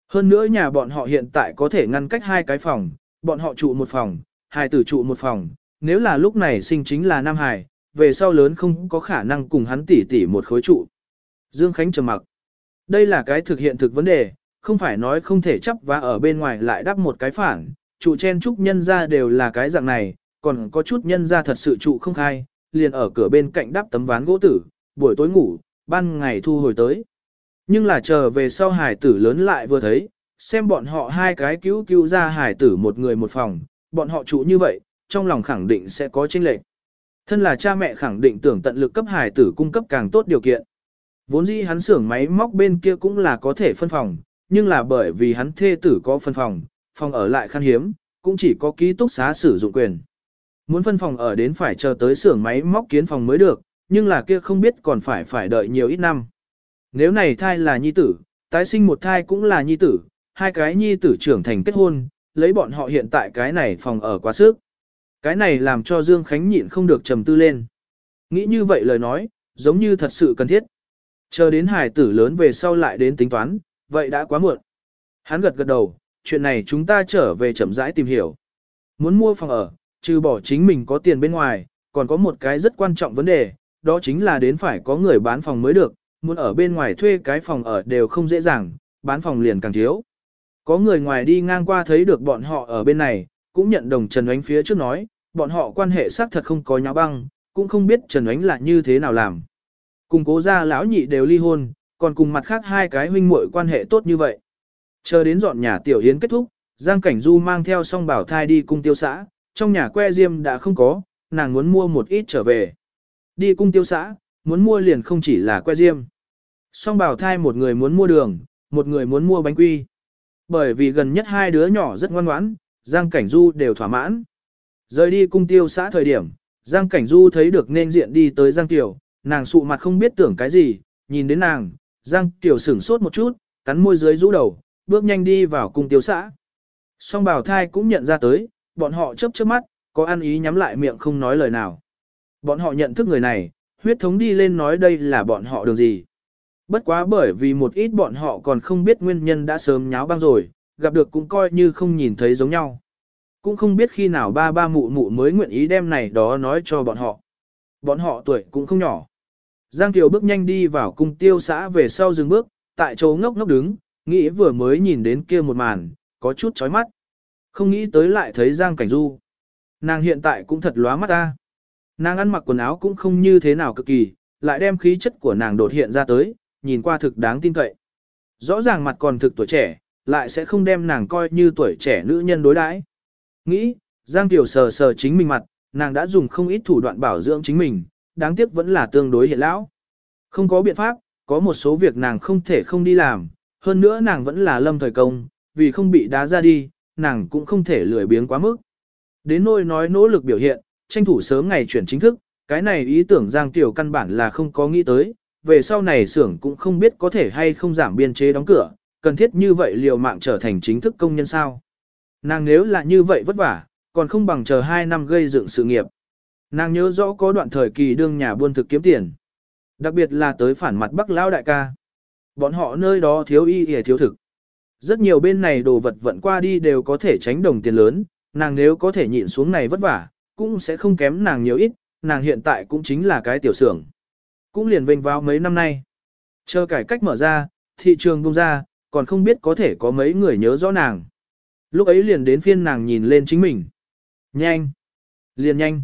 Hơn nữa nhà bọn họ hiện tại có thể ngăn cách hai cái phòng, bọn họ trụ một phòng, hai tử trụ một phòng, nếu là lúc này sinh chính là Nam Hải, về sau lớn không có khả năng cùng hắn tỉ tỉ một khối trụ. Dương Khánh trầm mặc. Đây là cái thực hiện thực vấn đề, không phải nói không thể chấp và ở bên ngoài lại đắp một cái phản, trụ chen trúc nhân ra đều là cái dạng này, còn có chút nhân ra thật sự trụ không khai, liền ở cửa bên cạnh đắp tấm ván gỗ tử, buổi tối ngủ, ban ngày thu hồi tới. Nhưng là chờ về sau hải tử lớn lại vừa thấy, xem bọn họ hai cái cứu cứu ra hải tử một người một phòng, bọn họ trụ như vậy, trong lòng khẳng định sẽ có chênh lệch. Thân là cha mẹ khẳng định tưởng tận lực cấp hải tử cung cấp càng tốt điều kiện. Vốn dĩ hắn xưởng máy móc bên kia cũng là có thể phân phòng, nhưng là bởi vì hắn thê tử có phân phòng, phòng ở lại khan hiếm, cũng chỉ có ký túc xá sử dụng quyền. Muốn phân phòng ở đến phải chờ tới xưởng máy móc kiến phòng mới được, nhưng là kia không biết còn phải phải đợi nhiều ít năm. Nếu này thai là nhi tử, tái sinh một thai cũng là nhi tử, hai cái nhi tử trưởng thành kết hôn, lấy bọn họ hiện tại cái này phòng ở quá sức. Cái này làm cho Dương Khánh nhịn không được trầm tư lên. Nghĩ như vậy lời nói, giống như thật sự cần thiết. Chờ đến hải tử lớn về sau lại đến tính toán, vậy đã quá muộn. Hắn gật gật đầu, chuyện này chúng ta trở về chậm rãi tìm hiểu. Muốn mua phòng ở, trừ bỏ chính mình có tiền bên ngoài, còn có một cái rất quan trọng vấn đề, đó chính là đến phải có người bán phòng mới được, muốn ở bên ngoài thuê cái phòng ở đều không dễ dàng, bán phòng liền càng thiếu. Có người ngoài đi ngang qua thấy được bọn họ ở bên này, cũng nhận đồng Trần Ánh phía trước nói, bọn họ quan hệ xác thật không có nháo băng, cũng không biết Trần Ánh là như thế nào làm. Cùng cố gia lão nhị đều ly hôn, còn cùng mặt khác hai cái huynh muội quan hệ tốt như vậy. Chờ đến dọn nhà tiểu yến kết thúc, Giang Cảnh Du mang theo song bảo thai đi cung tiêu xã, trong nhà que diêm đã không có, nàng muốn mua một ít trở về. Đi cung tiêu xã, muốn mua liền không chỉ là que diêm. Song bảo thai một người muốn mua đường, một người muốn mua bánh quy. Bởi vì gần nhất hai đứa nhỏ rất ngoan ngoãn, Giang Cảnh Du đều thỏa mãn. Rời đi cung tiêu xã thời điểm, Giang Cảnh Du thấy được nên diện đi tới Giang Tiểu, nàng sụ mặt không biết tưởng cái gì, nhìn đến nàng, Giang Tiểu sửng sốt một chút, cắn môi dưới rũ đầu, bước nhanh đi vào cung tiêu xã. Song bảo thai cũng nhận ra tới, bọn họ chớp chớp mắt, có ăn ý nhắm lại miệng không nói lời nào. Bọn họ nhận thức người này, huyết thống đi lên nói đây là bọn họ đường gì. Bất quá bởi vì một ít bọn họ còn không biết nguyên nhân đã sớm nháo băng rồi, gặp được cũng coi như không nhìn thấy giống nhau. Cũng không biết khi nào ba ba mụ mụ mới nguyện ý đem này đó nói cho bọn họ. Bọn họ tuổi cũng không nhỏ. Giang Kiều bước nhanh đi vào cung tiêu xã về sau dừng bước, tại chỗ ngốc ngốc đứng, nghĩ vừa mới nhìn đến kia một màn, có chút chói mắt. Không nghĩ tới lại thấy Giang Cảnh Du. Nàng hiện tại cũng thật lóa mắt ta. Nàng ăn mặc quần áo cũng không như thế nào cực kỳ, lại đem khí chất của nàng đột hiện ra tới, nhìn qua thực đáng tin cậy. Rõ ràng mặt còn thực tuổi trẻ, lại sẽ không đem nàng coi như tuổi trẻ nữ nhân đối đãi. Nghĩ, Giang Tiểu sờ sờ chính mình mặt, nàng đã dùng không ít thủ đoạn bảo dưỡng chính mình, đáng tiếc vẫn là tương đối hiện lão. Không có biện pháp, có một số việc nàng không thể không đi làm, hơn nữa nàng vẫn là lâm thời công, vì không bị đá ra đi, nàng cũng không thể lười biếng quá mức. Đến nỗi nói nỗ lực biểu hiện, tranh thủ sớm ngày chuyển chính thức, cái này ý tưởng Giang Tiểu căn bản là không có nghĩ tới, về sau này xưởng cũng không biết có thể hay không giảm biên chế đóng cửa, cần thiết như vậy liều mạng trở thành chính thức công nhân sao. Nàng nếu là như vậy vất vả, còn không bằng chờ 2 năm gây dựng sự nghiệp. Nàng nhớ rõ có đoạn thời kỳ đương nhà buôn thực kiếm tiền. Đặc biệt là tới phản mặt Bắc Lao đại ca. Bọn họ nơi đó thiếu y y thiếu thực. Rất nhiều bên này đồ vật vận qua đi đều có thể tránh đồng tiền lớn, nàng nếu có thể nhịn xuống này vất vả, cũng sẽ không kém nàng nhiều ít, nàng hiện tại cũng chính là cái tiểu xưởng. Cũng liền vinh vào mấy năm nay. Chờ cải cách mở ra, thị trường bung ra, còn không biết có thể có mấy người nhớ rõ nàng. Lúc ấy liền đến phiên nàng nhìn lên chính mình. Nhanh! Liền nhanh!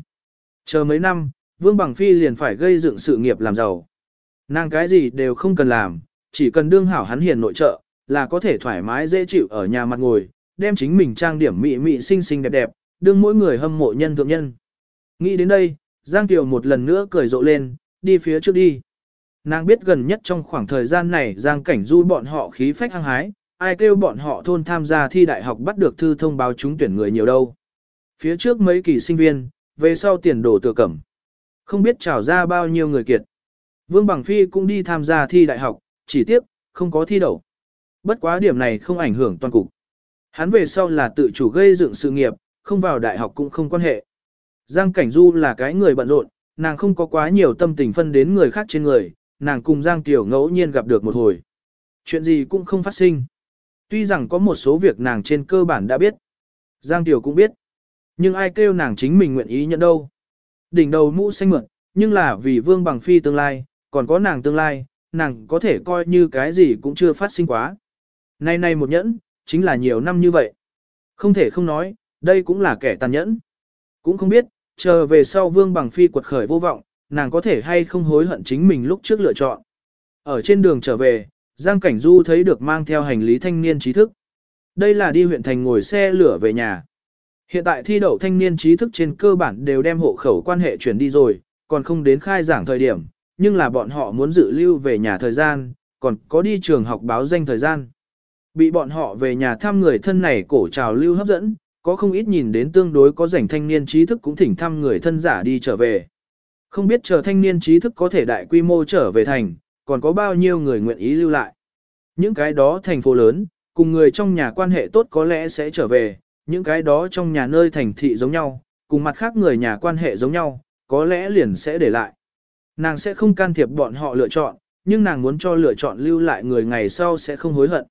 Chờ mấy năm, Vương Bằng Phi liền phải gây dựng sự nghiệp làm giàu. Nàng cái gì đều không cần làm, chỉ cần đương hảo hắn hiền nội trợ, là có thể thoải mái dễ chịu ở nhà mặt ngồi, đem chính mình trang điểm mị mị xinh xinh đẹp đẹp, đương mỗi người hâm mộ nhân thượng nhân. Nghĩ đến đây, Giang Kiều một lần nữa cười rộ lên, đi phía trước đi. Nàng biết gần nhất trong khoảng thời gian này Giang Cảnh Du bọn họ khí phách hăng hái, ai kêu bọn họ thôn tham gia thi đại học bắt được thư thông báo trúng tuyển người nhiều đâu. Phía trước mấy kỳ sinh viên, về sau tiền đồ tựa cẩm. Không biết trào ra bao nhiêu người kiệt. Vương Bằng Phi cũng đi tham gia thi đại học, chỉ tiếc, không có thi đậu. Bất quá điểm này không ảnh hưởng toàn cục. Hắn về sau là tự chủ gây dựng sự nghiệp, không vào đại học cũng không quan hệ. Giang Cảnh Du là cái người bận rộn, nàng không có quá nhiều tâm tình phân đến người khác trên người, nàng cùng Giang Tiểu ngẫu nhiên gặp được một hồi. Chuyện gì cũng không phát sinh. Tuy rằng có một số việc nàng trên cơ bản đã biết. Giang Tiểu cũng biết. Nhưng ai kêu nàng chính mình nguyện ý nhận đâu. Đỉnh đầu mũ xanh mượn, nhưng là vì Vương Bằng Phi tương lai, còn có nàng tương lai, nàng có thể coi như cái gì cũng chưa phát sinh quá. Nay nay một nhẫn, chính là nhiều năm như vậy. Không thể không nói, đây cũng là kẻ tàn nhẫn. Cũng không biết, chờ về sau Vương Bằng Phi quật khởi vô vọng, nàng có thể hay không hối hận chính mình lúc trước lựa chọn. Ở trên đường trở về, Giang Cảnh Du thấy được mang theo hành lý thanh niên trí thức. Đây là đi huyện thành ngồi xe lửa về nhà. Hiện tại thi đậu thanh niên trí thức trên cơ bản đều đem hộ khẩu quan hệ chuyển đi rồi, còn không đến khai giảng thời điểm, nhưng là bọn họ muốn dự lưu về nhà thời gian, còn có đi trường học báo danh thời gian. Bị bọn họ về nhà thăm người thân này cổ trào lưu hấp dẫn, có không ít nhìn đến tương đối có rảnh thanh niên trí thức cũng thỉnh thăm người thân giả đi trở về. Không biết chờ thanh niên trí thức có thể đại quy mô trở về thành, còn có bao nhiêu người nguyện ý lưu lại. Những cái đó thành phố lớn, cùng người trong nhà quan hệ tốt có lẽ sẽ trở về, những cái đó trong nhà nơi thành thị giống nhau, cùng mặt khác người nhà quan hệ giống nhau, có lẽ liền sẽ để lại. Nàng sẽ không can thiệp bọn họ lựa chọn, nhưng nàng muốn cho lựa chọn lưu lại người ngày sau sẽ không hối hận.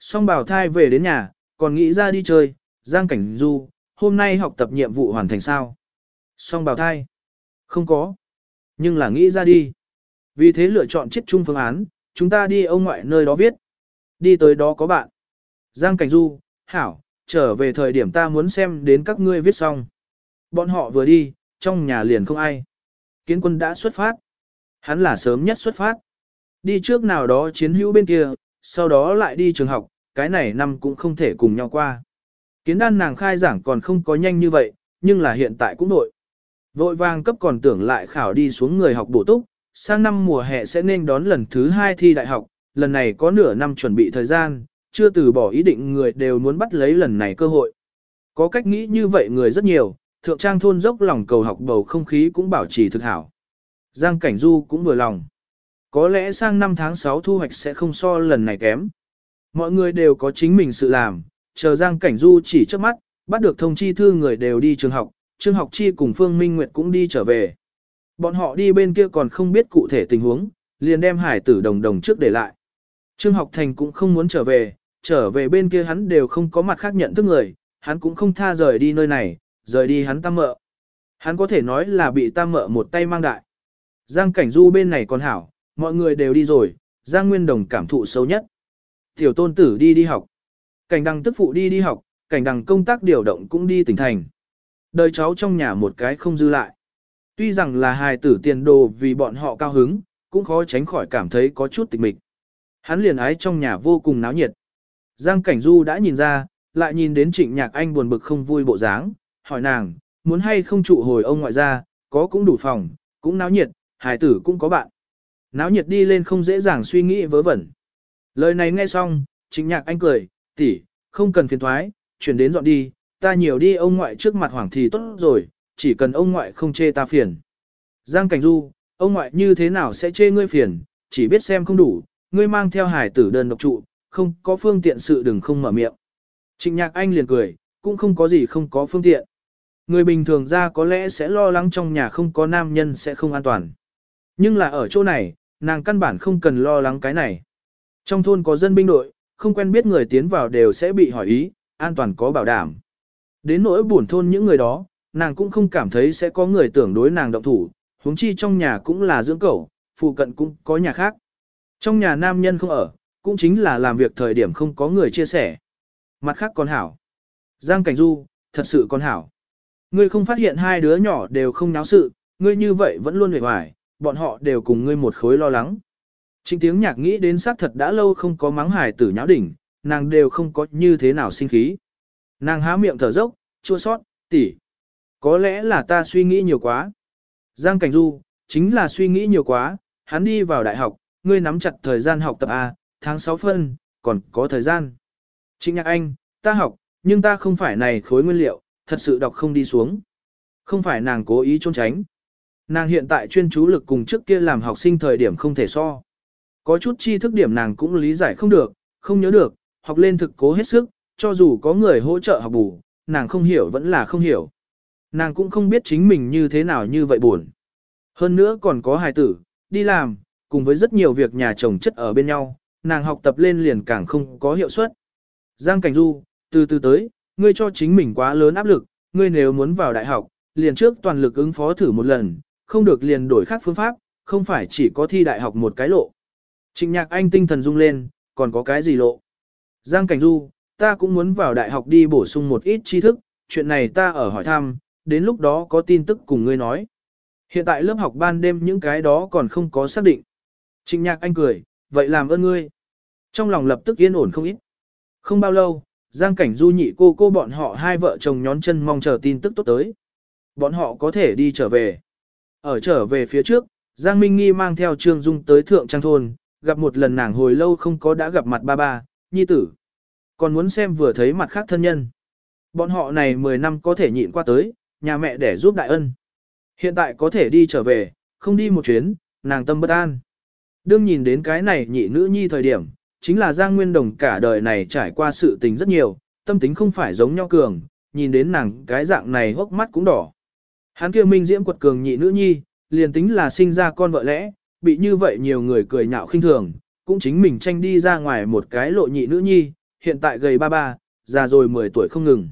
Song bảo thai về đến nhà, còn nghĩ ra đi chơi, Giang Cảnh Du, hôm nay học tập nhiệm vụ hoàn thành sao? Song bảo thai. Không có. Nhưng là nghĩ ra đi. Vì thế lựa chọn chết chung phương án, chúng ta đi ông ngoại nơi đó viết. Đi tới đó có bạn. Giang Cảnh Du, Hảo, trở về thời điểm ta muốn xem đến các ngươi viết xong. Bọn họ vừa đi, trong nhà liền không ai. Kiến quân đã xuất phát. Hắn là sớm nhất xuất phát. Đi trước nào đó chiến hữu bên kia, sau đó lại đi trường học, cái này năm cũng không thể cùng nhau qua. Kiến đan nàng khai giảng còn không có nhanh như vậy, nhưng là hiện tại cũng nội. Vội vàng cấp còn tưởng lại khảo đi xuống người học bổ túc, sang năm mùa hè sẽ nên đón lần thứ hai thi đại học, lần này có nửa năm chuẩn bị thời gian, chưa từ bỏ ý định người đều muốn bắt lấy lần này cơ hội. Có cách nghĩ như vậy người rất nhiều, thượng trang thôn dốc lòng cầu học bầu không khí cũng bảo trì thực hảo. Giang Cảnh Du cũng vừa lòng. Có lẽ sang năm tháng 6 thu hoạch sẽ không so lần này kém. Mọi người đều có chính mình sự làm, chờ Giang Cảnh Du chỉ trước mắt, bắt được thông chi thư người đều đi trường học, Trương Học Chi cùng Phương Minh Nguyệt cũng đi trở về. Bọn họ đi bên kia còn không biết cụ thể tình huống, liền đem hải tử đồng đồng trước để lại. Trương Học Thành cũng không muốn trở về, trở về bên kia hắn đều không có mặt khác nhận thức người, hắn cũng không tha rời đi nơi này, rời đi hắn tam mợ. Hắn có thể nói là bị tam mợ một tay mang đại. Giang Cảnh Du bên này còn hảo, mọi người đều đi rồi, Giang Nguyên Đồng cảm thụ sâu nhất. Tiểu tôn tử đi đi học. Cảnh đằng tức phụ đi đi học, cảnh đằng công tác điều động cũng đi tỉnh thành. Đời cháu trong nhà một cái không dư lại. Tuy rằng là hài tử tiền đồ vì bọn họ cao hứng, cũng khó tránh khỏi cảm thấy có chút tịch mịch. Hắn liền ái trong nhà vô cùng náo nhiệt. Giang Cảnh Du đã nhìn ra, lại nhìn đến trịnh nhạc anh buồn bực không vui bộ dáng, hỏi nàng, muốn hay không trụ hồi ông ngoại ra, có cũng đủ phòng, cũng náo nhiệt, hài tử cũng có bạn. Náo nhiệt đi lên không dễ dàng suy nghĩ vớ vẩn. Lời này nghe xong, trịnh nhạc anh cười, tỷ, không cần phiền thoái, chuyển đến dọn đi, ta nhiều đi ông ngoại trước mặt hoàng thì tốt rồi, chỉ cần ông ngoại không chê ta phiền. Giang Cảnh Du, ông ngoại như thế nào sẽ chê ngươi phiền, chỉ biết xem không đủ, ngươi mang theo hải tử đơn độc trụ, không có phương tiện sự đừng không mở miệng. Trịnh nhạc anh liền cười, cũng không có gì không có phương tiện. Người bình thường ra có lẽ sẽ lo lắng trong nhà không có nam nhân sẽ không an toàn. Nhưng là ở chỗ này, nàng căn bản không cần lo lắng cái này. Trong thôn có dân binh đội, không quen biết người tiến vào đều sẽ bị hỏi ý, an toàn có bảo đảm. Đến nỗi buồn thôn những người đó, nàng cũng không cảm thấy sẽ có người tưởng đối nàng động thủ, huống chi trong nhà cũng là dưỡng cẩu, phụ cận cũng có nhà khác. Trong nhà nam nhân không ở, cũng chính là làm việc thời điểm không có người chia sẻ. Mặt khác còn hảo. Giang Cảnh Du, thật sự còn hảo. Ngươi không phát hiện hai đứa nhỏ đều không náo sự, ngươi như vậy vẫn luôn hề hoài, bọn họ đều cùng ngươi một khối lo lắng. Trịnh tiếng nhạc nghĩ đến xác thật đã lâu không có mắng hài tử nháo đỉnh, nàng đều không có như thế nào sinh khí. Nàng há miệng thở dốc, chua sót, tỉ. Có lẽ là ta suy nghĩ nhiều quá. Giang Cảnh Du, chính là suy nghĩ nhiều quá, hắn đi vào đại học, ngươi nắm chặt thời gian học tập A, tháng 6 phân, còn có thời gian. Trịnh nhạc anh, ta học, nhưng ta không phải này khối nguyên liệu, thật sự đọc không đi xuống. Không phải nàng cố ý trốn tránh. Nàng hiện tại chuyên chú lực cùng trước kia làm học sinh thời điểm không thể so. Có chút tri thức điểm nàng cũng lý giải không được, không nhớ được, học lên thực cố hết sức, cho dù có người hỗ trợ học bù, nàng không hiểu vẫn là không hiểu. Nàng cũng không biết chính mình như thế nào như vậy buồn. Hơn nữa còn có hài tử, đi làm, cùng với rất nhiều việc nhà chồng chất ở bên nhau, nàng học tập lên liền càng không có hiệu suất. Giang Cảnh Du, từ từ tới, ngươi cho chính mình quá lớn áp lực, ngươi nếu muốn vào đại học, liền trước toàn lực ứng phó thử một lần, không được liền đổi khác phương pháp, không phải chỉ có thi đại học một cái lộ. Trịnh nhạc anh tinh thần rung lên, còn có cái gì lộ? Giang Cảnh Du, ta cũng muốn vào đại học đi bổ sung một ít tri thức, chuyện này ta ở hỏi thăm, đến lúc đó có tin tức cùng ngươi nói. Hiện tại lớp học ban đêm những cái đó còn không có xác định. Trịnh nhạc anh cười, vậy làm ơn ngươi. Trong lòng lập tức yên ổn không ít. Không bao lâu, Giang Cảnh Du nhị cô cô bọn họ hai vợ chồng nhón chân mong chờ tin tức tốt tới. Bọn họ có thể đi trở về. Ở trở về phía trước, Giang Minh Nghi mang theo Trương Dung tới Thượng Trang Thôn, gặp một lần nàng hồi lâu không có đã gặp mặt ba ba, nhi tử. Còn muốn xem vừa thấy mặt khác thân nhân. Bọn họ này 10 năm có thể nhịn qua tới, nhà mẹ để giúp đại ân. Hiện tại có thể đi trở về, không đi một chuyến, nàng tâm bất an. Đương nhìn đến cái này nhị nữ nhi thời điểm, chính là Giang Nguyên Đồng cả đời này trải qua sự tình rất nhiều, tâm tính không phải giống nhau cường, nhìn đến nàng cái dạng này hốc mắt cũng đỏ. Hắn kia minh diễm quật cường nhị nữ nhi, liền tính là sinh ra con vợ lẽ, bị như vậy nhiều người cười nhạo khinh thường, cũng chính mình tranh đi ra ngoài một cái lộ nhị nữ nhi, hiện tại gầy ba ba, già rồi 10 tuổi không ngừng.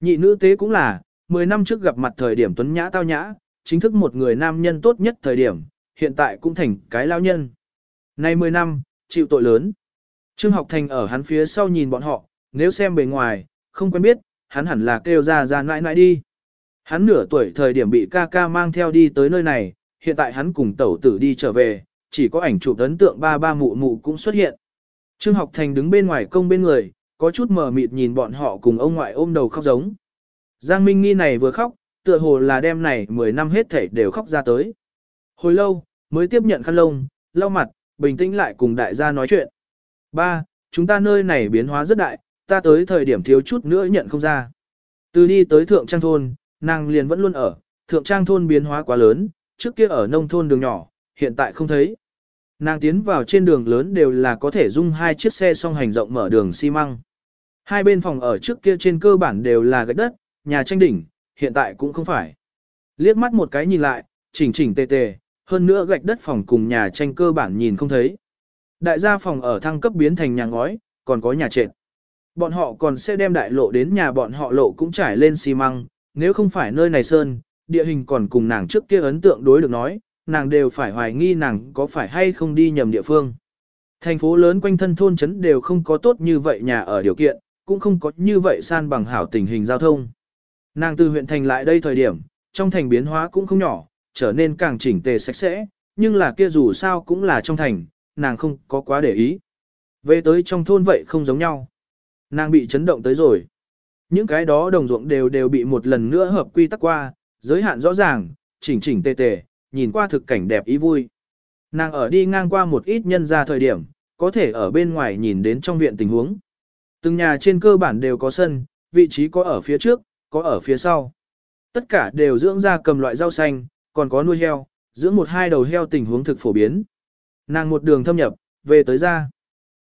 Nhị nữ tế cũng là, 10 năm trước gặp mặt thời điểm tuấn nhã tao nhã, chính thức một người nam nhân tốt nhất thời điểm, hiện tại cũng thành cái lao nhân. Nay 10 năm, chịu tội lớn. Trương học thành ở hắn phía sau nhìn bọn họ, nếu xem bề ngoài, không quen biết, hắn hẳn là kêu ra ra nãi nãi đi. Hắn nửa tuổi thời điểm bị ca ca mang theo đi tới nơi này, hiện tại hắn cùng tẩu tử đi trở về, chỉ có ảnh chụp ấn tượng ba ba mụ mụ cũng xuất hiện. Trương học thành đứng bên ngoài công bên người, có chút mờ mịt nhìn bọn họ cùng ông ngoại ôm đầu khóc giống. Giang Minh Nghi này vừa khóc, tựa hồ là đêm này 10 năm hết thảy đều khóc ra tới. Hồi lâu, mới tiếp nhận khăn lông, lau mặt, bình tĩnh lại cùng đại gia nói chuyện. Ba, chúng ta nơi này biến hóa rất đại, ta tới thời điểm thiếu chút nữa nhận không ra. Từ đi tới thượng trang thôn, nàng liền vẫn luôn ở, thượng trang thôn biến hóa quá lớn, trước kia ở nông thôn đường nhỏ, hiện tại không thấy. Nàng tiến vào trên đường lớn đều là có thể dung hai chiếc xe song hành rộng mở đường xi măng. Hai bên phòng ở trước kia trên cơ bản đều là gạch đất, nhà tranh đỉnh, hiện tại cũng không phải. Liếc mắt một cái nhìn lại, chỉnh chỉnh tề tề, hơn nữa gạch đất phòng cùng nhà tranh cơ bản nhìn không thấy. Đại gia phòng ở thăng cấp biến thành nhà ngói, còn có nhà trệt. Bọn họ còn sẽ đem đại lộ đến nhà bọn họ lộ cũng trải lên xi măng, nếu không phải nơi này sơn, địa hình còn cùng nàng trước kia ấn tượng đối được nói, nàng đều phải hoài nghi nàng có phải hay không đi nhầm địa phương. Thành phố lớn quanh thân thôn trấn đều không có tốt như vậy nhà ở điều kiện, cũng không có như vậy san bằng hảo tình hình giao thông. Nàng từ huyện thành lại đây thời điểm, trong thành biến hóa cũng không nhỏ, trở nên càng chỉnh tề sạch sẽ, nhưng là kia dù sao cũng là trong thành, nàng không có quá để ý. Về tới trong thôn vậy không giống nhau. Nàng bị chấn động tới rồi. Những cái đó đồng ruộng đều đều bị một lần nữa hợp quy tắc qua, giới hạn rõ ràng, chỉnh chỉnh tề tề, nhìn qua thực cảnh đẹp ý vui. Nàng ở đi ngang qua một ít nhân ra thời điểm, có thể ở bên ngoài nhìn đến trong viện tình huống. Từng nhà trên cơ bản đều có sân, vị trí có ở phía trước, có ở phía sau. Tất cả đều dưỡng ra cầm loại rau xanh, còn có nuôi heo, dưỡng một hai đầu heo tình huống thực phổ biến. Nàng một đường thâm nhập, về tới ra.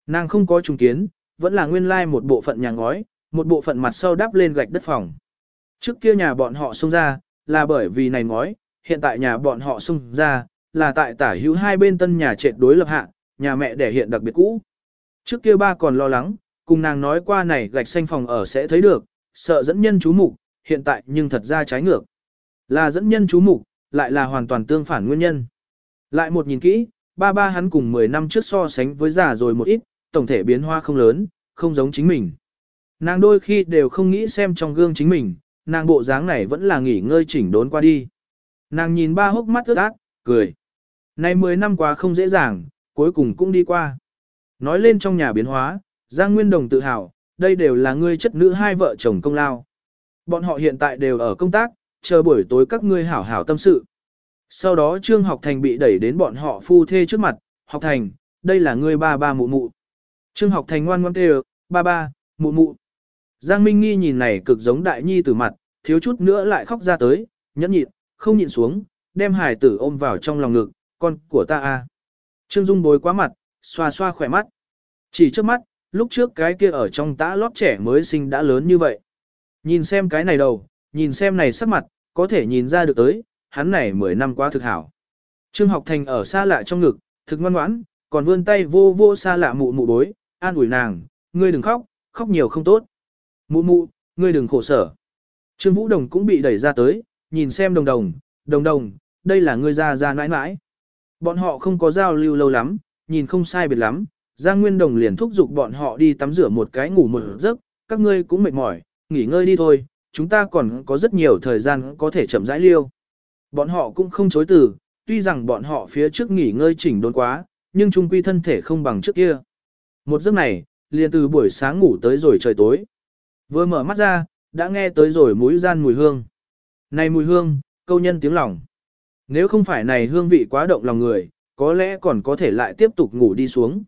Nàng không có trùng kiến, vẫn là nguyên lai một bộ phận nhà ngói, một bộ phận mặt sau đắp lên gạch đất phòng. Trước kia nhà bọn họ xông ra, là bởi vì này ngói, hiện tại nhà bọn họ xông ra, là tại tả hữu hai bên tân nhà trệt đối lập hạ, nhà mẹ đẻ hiện đặc biệt cũ. Trước kia ba còn lo lắng, cùng nàng nói qua này gạch xanh phòng ở sẽ thấy được, sợ dẫn nhân chú mục, hiện tại nhưng thật ra trái ngược. Là dẫn nhân chú mục, lại là hoàn toàn tương phản nguyên nhân. Lại một nhìn kỹ, ba ba hắn cùng 10 năm trước so sánh với già rồi một ít, tổng thể biến hóa không lớn, không giống chính mình. Nàng đôi khi đều không nghĩ xem trong gương chính mình, nàng bộ dáng này vẫn là nghỉ ngơi chỉnh đốn qua đi. Nàng nhìn ba hốc mắt ướt át, cười. Này 10 năm qua không dễ dàng, cuối cùng cũng đi qua. Nói lên trong nhà biến hóa, Giang Nguyên Đồng tự hào, đây đều là ngươi chất nữ hai vợ chồng công lao. Bọn họ hiện tại đều ở công tác, chờ buổi tối các ngươi hảo hảo tâm sự. Sau đó Trương Học Thành bị đẩy đến bọn họ phu thê trước mặt, Học Thành, đây là ngươi ba ba mụ mụ. Trương Học Thành ngoan ngoãn kêu, ba ba, mụ mụ. Giang Minh Nghi nhìn này cực giống đại nhi tử mặt, thiếu chút nữa lại khóc ra tới, nhẫn nhịn, không nhịn xuống, đem hải tử ôm vào trong lòng ngực, con của ta a. Trương Dung bối quá mặt, xoa xoa khỏe mắt. Chỉ trước mắt, lúc trước cái kia ở trong tã lót trẻ mới sinh đã lớn như vậy. Nhìn xem cái này đầu, nhìn xem này sắc mặt, có thể nhìn ra được tới, hắn này 10 năm quá thực hảo. Trương học thành ở xa lạ trong ngực, thực ngoan ngoãn, còn vươn tay vô vô xa lạ mụ mụ bối, an ủi nàng, ngươi đừng khóc, khóc nhiều không tốt. Mụ mụ, ngươi đừng khổ sở. Trương Vũ Đồng cũng bị đẩy ra tới, nhìn xem đồng đồng, đồng đồng, đây là ngươi ra ra nãi nãi. Bọn họ không có giao lưu lâu lắm, nhìn không sai biệt lắm, Giang Nguyên Đồng liền thúc giục bọn họ đi tắm rửa một cái ngủ một giấc, các ngươi cũng mệt mỏi, nghỉ ngơi đi thôi, chúng ta còn có rất nhiều thời gian có thể chậm rãi liêu. Bọn họ cũng không chối từ, tuy rằng bọn họ phía trước nghỉ ngơi chỉnh đốn quá, nhưng trung quy thân thể không bằng trước kia. Một giấc này, liền từ buổi sáng ngủ tới rồi trời tối. Vừa mở mắt ra, đã nghe tới rồi mũi gian mùi hương. Này mùi hương, câu nhân tiếng lòng. Nếu không phải này hương vị quá động lòng người, có lẽ còn có thể lại tiếp tục ngủ đi xuống.